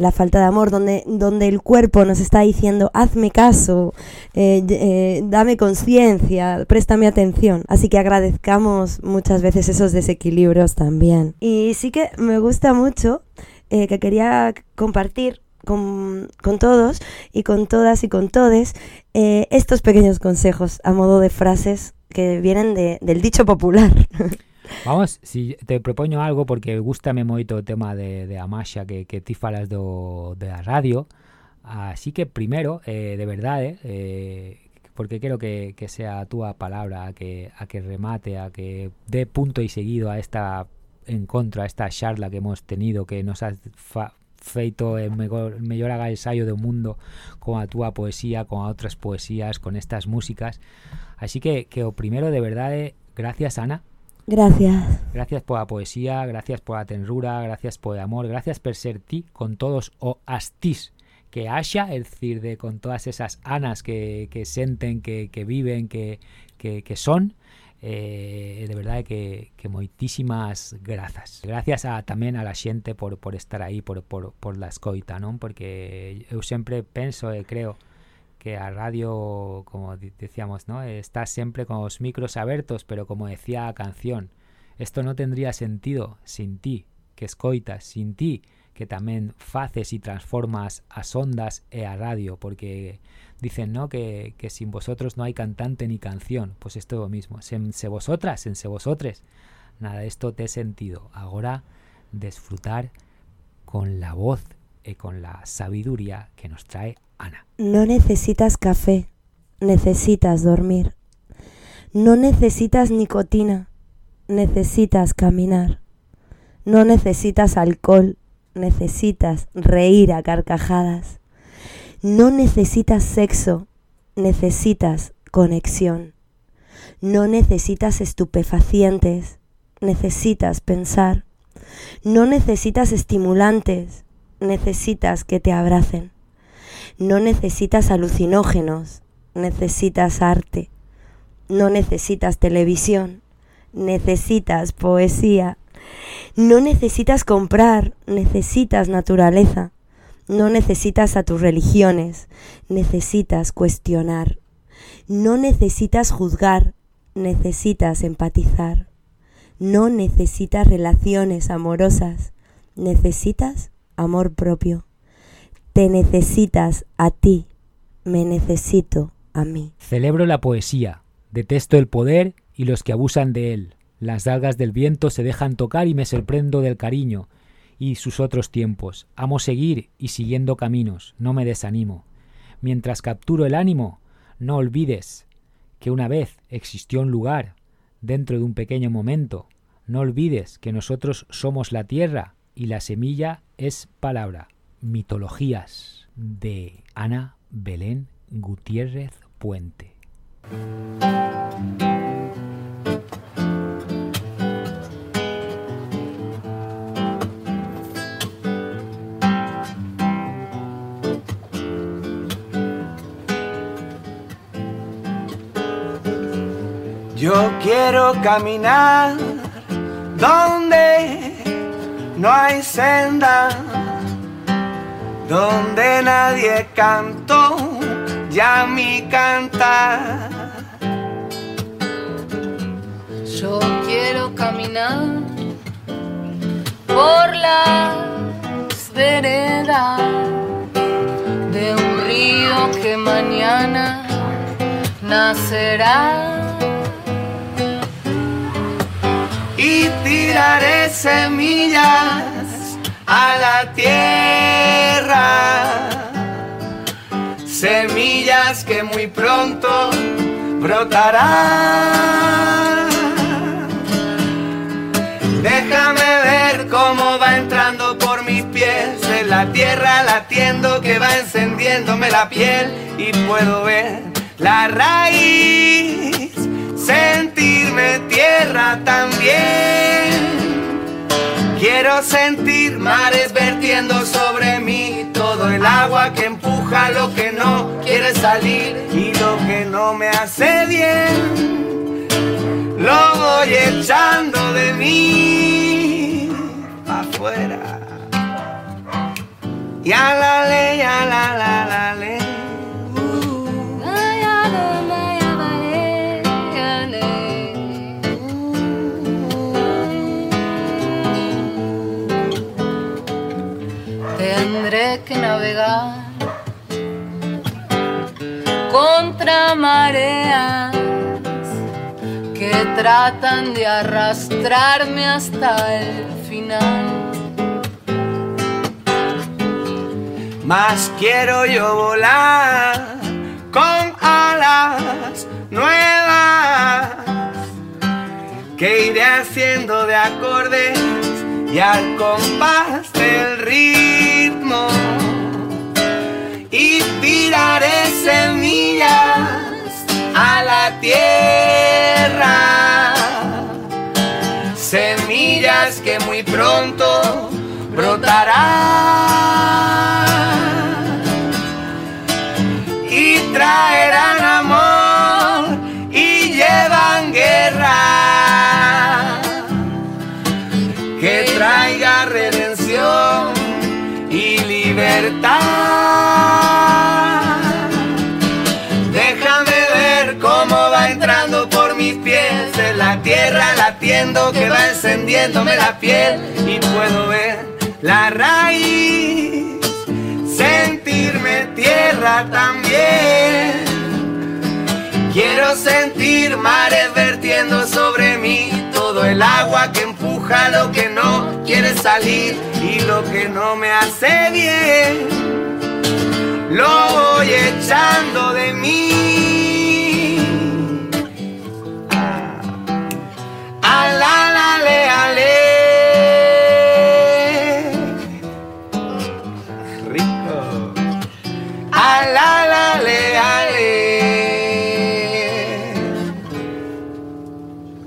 la falta de amor, donde, donde el cuerpo nos está diciendo, hazme caso, eh, eh, dame conciencia, préstame atención. Así que agradezcamos muchas veces esos desequilibrios también. Y sí que me gusta mucho eh, que quería compartir con, con, todos y con todas y con todes estos pequeños consejos a modo de frases que vienen de, del dicho popular. Vamos, si te propoño algo porque gustame moito o tema de, de que, que ti falas do, de a radio así que primero, eh, de verdade eh, porque quero que, sea túa palabra a que, a que remate, a que dé punto e seguido a esta encontro, a esta charla que hemos tenido que nos has feito o mellor, mellor agasallo do mundo con a túa poesía, con a outras poesías, con estas músicas. Así que que o primeiro de verdade, gracias Ana. Gracias. Gracias pola poesía, gracias pola tenrura, gracias por amor, gracias por ser ti con todos o astís que haxa, es decir, de con todas esas anas que, que senten, que, que viven, que, que, que son, eh, de verdade que, que moitísimas grazas. Gracias a, tamén a la xente por, por estar aí, por, por, por la escoita, non? Porque eu sempre penso e creo que a radio, como decíamos, ¿no? está sempre con os micros abertos, pero como decía a canción, esto no tendría sentido sin ti, que escoitas, sin ti, que tamén faces e transformas as ondas e a radio, porque dicen no que, que sin vosotros no hay cantante ni canción. Pues esto es lo mismo sen se vosotras en se vosotres. Nada esto te sentido. Ahora disfrutar con la voz y con la sabiduría que nos trae No necesitas café necesitas dormir no necesitas nicotina necesitas caminar no necesitas alcohol necesitas reír a carcajadas no necesitas sexo, necesitas conexión. No necesitas estupefacientes, necesitas pensar. No necesitas estimulantes, necesitas que te abracen. No necesitas alucinógenos, necesitas arte. No necesitas televisión, necesitas poesía. No necesitas comprar, necesitas naturaleza. No necesitas a tus religiones, necesitas cuestionar. No necesitas juzgar, necesitas empatizar. No necesitas relaciones amorosas, necesitas amor propio. Te necesitas a ti, me necesito a mí. Celebro la poesía, detesto el poder y los que abusan de él. Las algas del viento se dejan tocar y me sorprendo del cariño y sus otros tiempos. Amo seguir y siguiendo caminos, no me desanimo. Mientras capturo el ánimo, no olvides que una vez existió un lugar dentro de un pequeño momento. No olvides que nosotros somos la tierra y la semilla es palabra. Mitologías de Ana Belén Gutiérrez Puente. Yo quiero caminar donde no hay senda, donde nadie cantó ya mi cantar. Yo quiero caminar por las veredas de un río que mañana nacerá. y tiraré semillas a la tierra. Semillas que muy pronto brotarán. Déjame ver cómo va entrando por mis pies en la tierra latiendo que va encendiéndome la piel y puedo ver la raíz sentirme tierra también. Quiero sentir mares vertiendo sobre mí todo el agua que empuja lo que no quiere salir y lo que no me hace bien. Lo voy echando de mí afuera. Y a la ley, a la la la ley. Que navegar contra mareas que tratan de arrastrarme hasta el final. Más quiero yo volar con alas nuevas que iré haciendo de acordes y al compás del ritmo. Y tiraré semillas a la tierra. Semillas que muy pronto brotarán encendiéndome la piel y puedo ver la raíz, sentirme tierra también. Quiero sentir mares vertiendo sobre mí todo el agua que empuja lo que no quiere salir y lo que no me hace bien. Lo voy echando de mí. La la le ale. Rico. A la la le ale.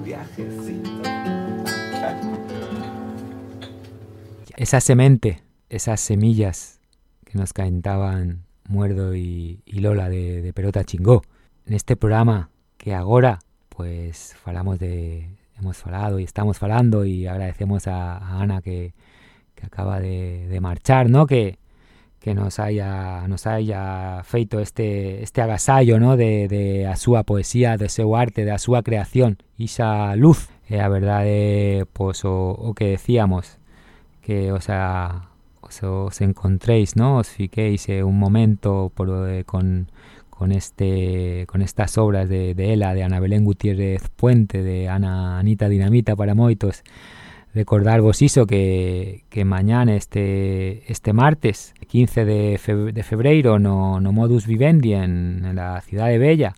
Viajecito. Esa semente, esas semillas que nos cantaban Muerdo y, y Lola de, de Pelota Chingó. En este programa que ahora pues falamos de hemos falado y estamos falando y agradecemos a, a Ana que, que acaba de, de marchar, ¿no? Que, que nos haya nos haya feito este este agasallo ¿no? de, de a súa poesía, de seu arte, da súa creación, esa luz. E a verdade, pois, o, o que decíamos, que o sea, os, os encontréis, ¿no? os fiquéis eh, un momento por, eh, con, con este con estas obras de, de ela, de Ana Belén Gutiérrez Puente, de Ana Anita Dinamita para moitos, recordar vos hizo que, que mañana, este, este martes, 15 de, febrero, no, no modus vivendi en, la ciudad de Bella,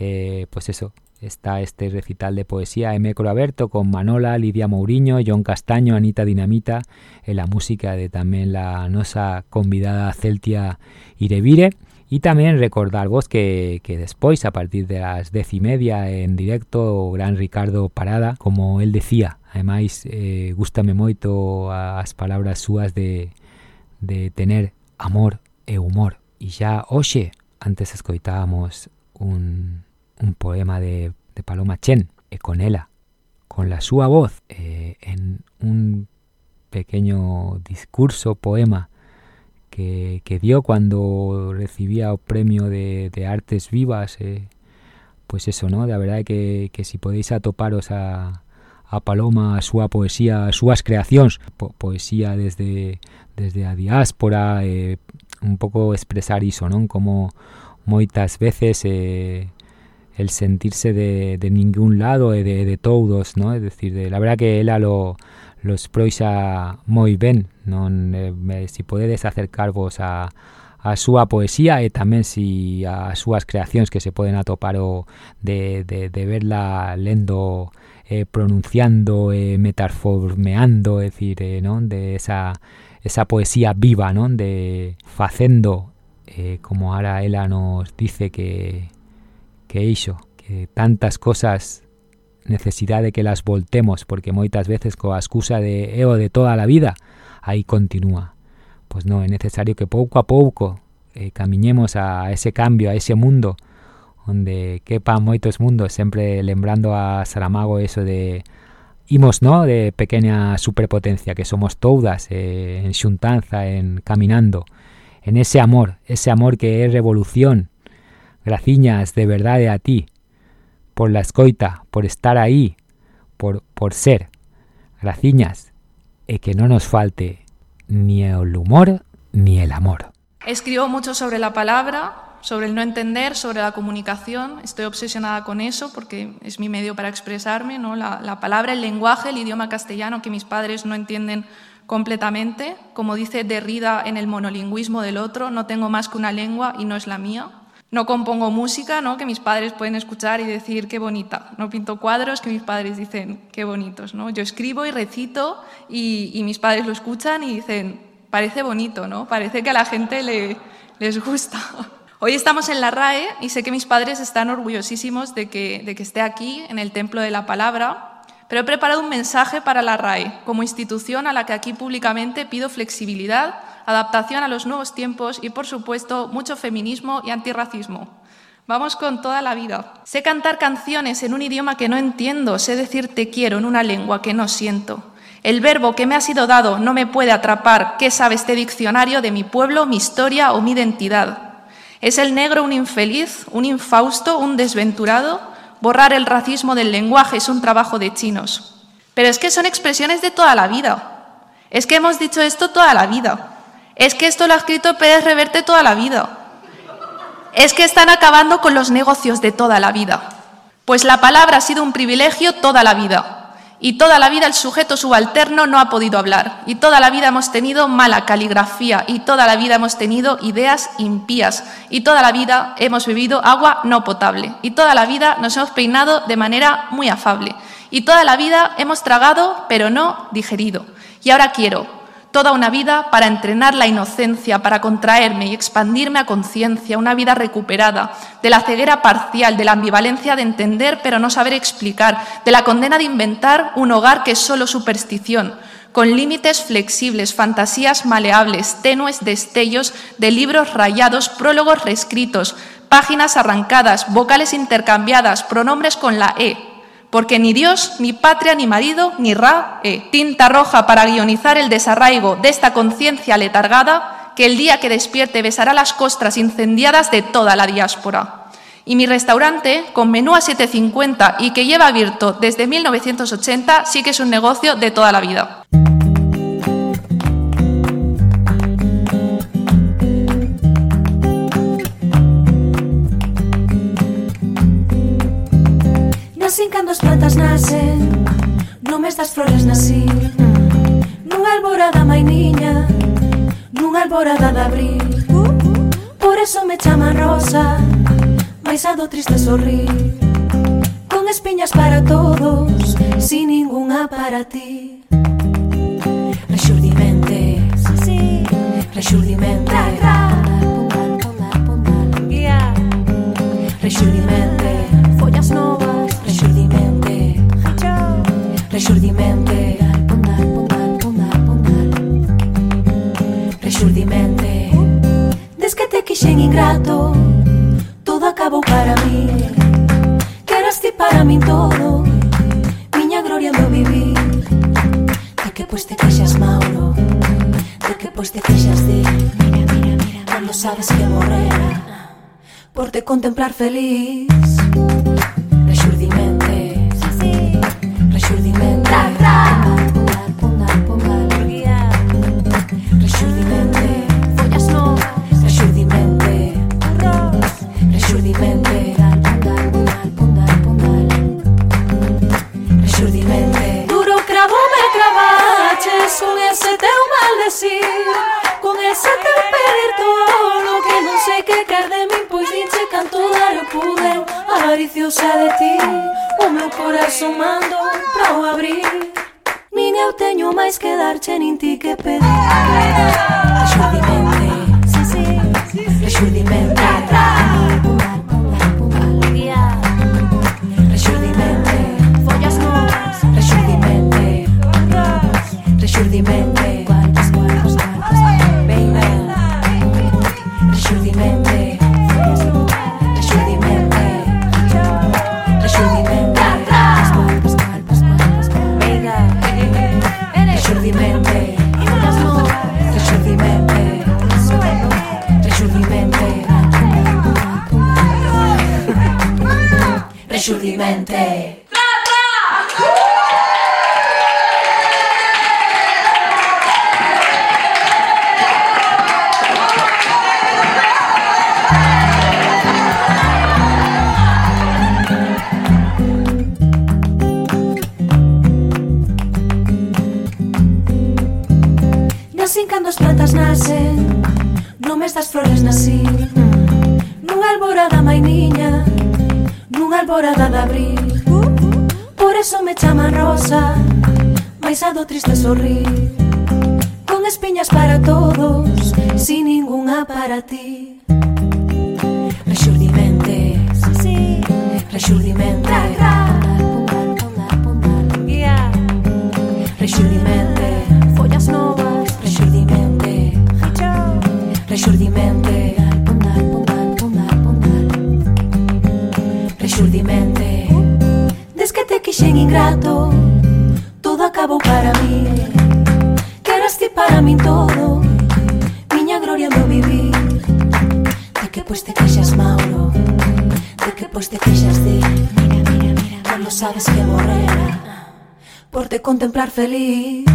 eh, pues eso, está este recital de poesía M. Aberto con Manola, Lidia Mourinho, John Castaño, Anita Dinamita, en la música de también la nosa convidada Celtia Irevire. Y también recordar vos que, que después, a partir de las diez y media en directo, gran Ricardo Parada, como él decía, además eh, gustame moito as palabras súas de, de tener amor e humor. Y ya, oye, antes escoitábamos un, un poema de, de Paloma Chen, e con ella, con la súa voz, eh, en un pequeño discurso, poema, que, que dio cuando recibía o premio de, de Artes Vivas, eh, pues eso, ¿no? La verdad que, que si podéis atoparos a, a Paloma, a súa poesía, a súas creacións, po poesía desde desde a diáspora, eh, un pouco expresar iso, non? Como moitas veces eh, el sentirse de, de ningún lado e de, de todos, ¿no? Es decir, de, la verdad que ela lo, los proisa moi ben, non eh, si podedes acercarvos a a súa poesía e tamén si as súas creacións que se poden atopar o de, de, de verla lendo eh, pronunciando, eh, metaformeando, es decir, eh, ¿no? de esa, esa poesía viva, ¿no? de facendo, eh, como ahora ela nos dice que, que hizo, que tantas cosas necesidade de que las voltemos, porque moitas veces coa excusa de eo de toda a vida, aí continúa. Pois non, é necesario que pouco a pouco eh, camiñemos a ese cambio, a ese mundo, onde quepan moitos mundos, sempre lembrando a Saramago eso de imos, no, de pequena superpotencia que somos todas eh, en xuntanza, en caminando, en ese amor, ese amor que é revolución. Graciñas de verdade a ti. Por la escoita, por estar aí, por, por ser. Graciñas, e que no nos falte ni el humor ni el amor. Escribo mucho sobre la palabra, sobre el no entender, sobre la comunicación. Estoy obsesionada con eso porque es mi medio para expresarme, ¿no? la, la palabra, el lenguaje, el idioma castellano que mis padres no entienden completamente. Como dice Derrida en el monolingüismo del otro, no tengo más que una lengua y no es la mía. No compongo música, ¿no? que mis padres pueden escuchar y decir qué bonita. No pinto cuadros que mis padres dicen qué bonitos. ¿no? Yo escribo y recito y, mis padres lo escuchan y dicen parece bonito, ¿no? parece que a la gente le, les gusta. Hoy estamos en la RAE y sé que mis padres están orgullosísimos de que, de que esté aquí, en el Templo de la Palabra, pero he preparado un mensaje para la RAE, como institución a la que aquí públicamente pido flexibilidad, adaptación a los nuevos tiempos y, por supuesto, mucho feminismo y antirracismo. Vamos con toda la vida. Sé cantar canciones en un idioma que no entiendo, sé decir te quiero en una lengua que no siento. El verbo que me ha sido dado no me puede atrapar. ¿Qué sabe este diccionario de mi pueblo, mi historia o mi identidad? ¿Es el negro un infeliz, un infausto, un desventurado? Borrar el racismo del lenguaje es un trabajo de chinos. Pero es que son expresiones de toda la vida. Es que hemos dicho esto toda la vida. Es que esto lo ha escrito Pérez Reverte toda la vida. Es que están acabando con los negocios de toda la vida. Pues la palabra ha sido un privilegio toda la vida. Y toda la vida el sujeto subalterno no ha podido hablar. Y toda la vida hemos tenido mala caligrafía. Y toda la vida hemos tenido ideas impías. Y toda la vida hemos bebido agua no potable. Y toda la vida nos hemos peinado de manera muy afable. Y toda la vida hemos tragado, pero no digerido. Y ahora quiero toda una vida para entrenar la inocencia, para contraerme y expandirme a conciencia, una vida recuperada de la ceguera parcial, de la ambivalencia de entender pero no saber explicar, de la condena de inventar un hogar que es solo superstición, con límites flexibles, fantasías maleables, tenues destellos de libros rayados, prólogos reescritos, páginas arrancadas, vocales intercambiadas, pronombres con la E, porque ni Dios, ni patria, ni marido, ni Ra, eh, tinta roja para guionizar el desarraigo de esta conciencia letargada que el día que despierte besará las costras incendiadas de toda la diáspora. Y mi restaurante, con menú a 7.50 y que lleva abierto desde 1980, sí que es un negocio de toda la vida. Así cando as plantas nacen No mes das flores nací Nunha alborada mai niña Nunha alborada de abril. Por eso me chaman rosa Mais a do triste sorrir. Con espiñas para todos Sin ninguna para ti. Rexurdimente Rexurdimente. Rexurdimente. Follas novas. Rexurdimente Pondal, Rexurdimente Des que te quixen ingrato Todo acabou para mí Que eras ti para min todo Miña gloria meu vivir De que pois te queixas Mauro De que pois te queixas de Mira, mira, mira Cando sabes que morrera Por te contemplar feliz triste sorrir Con espiñas para todos, sin ninguna para ti contemplar feliz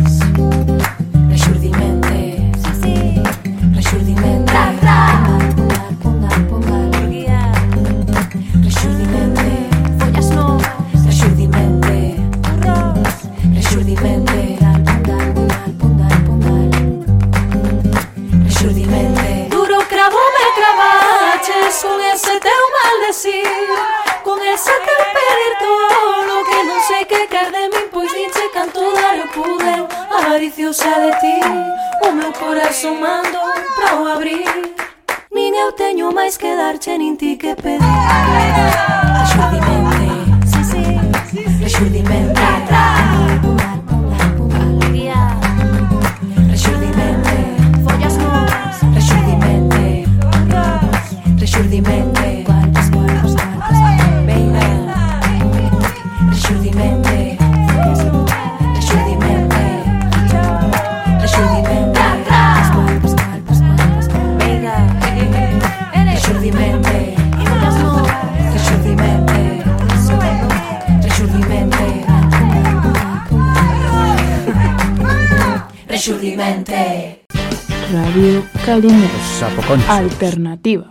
Alternativa.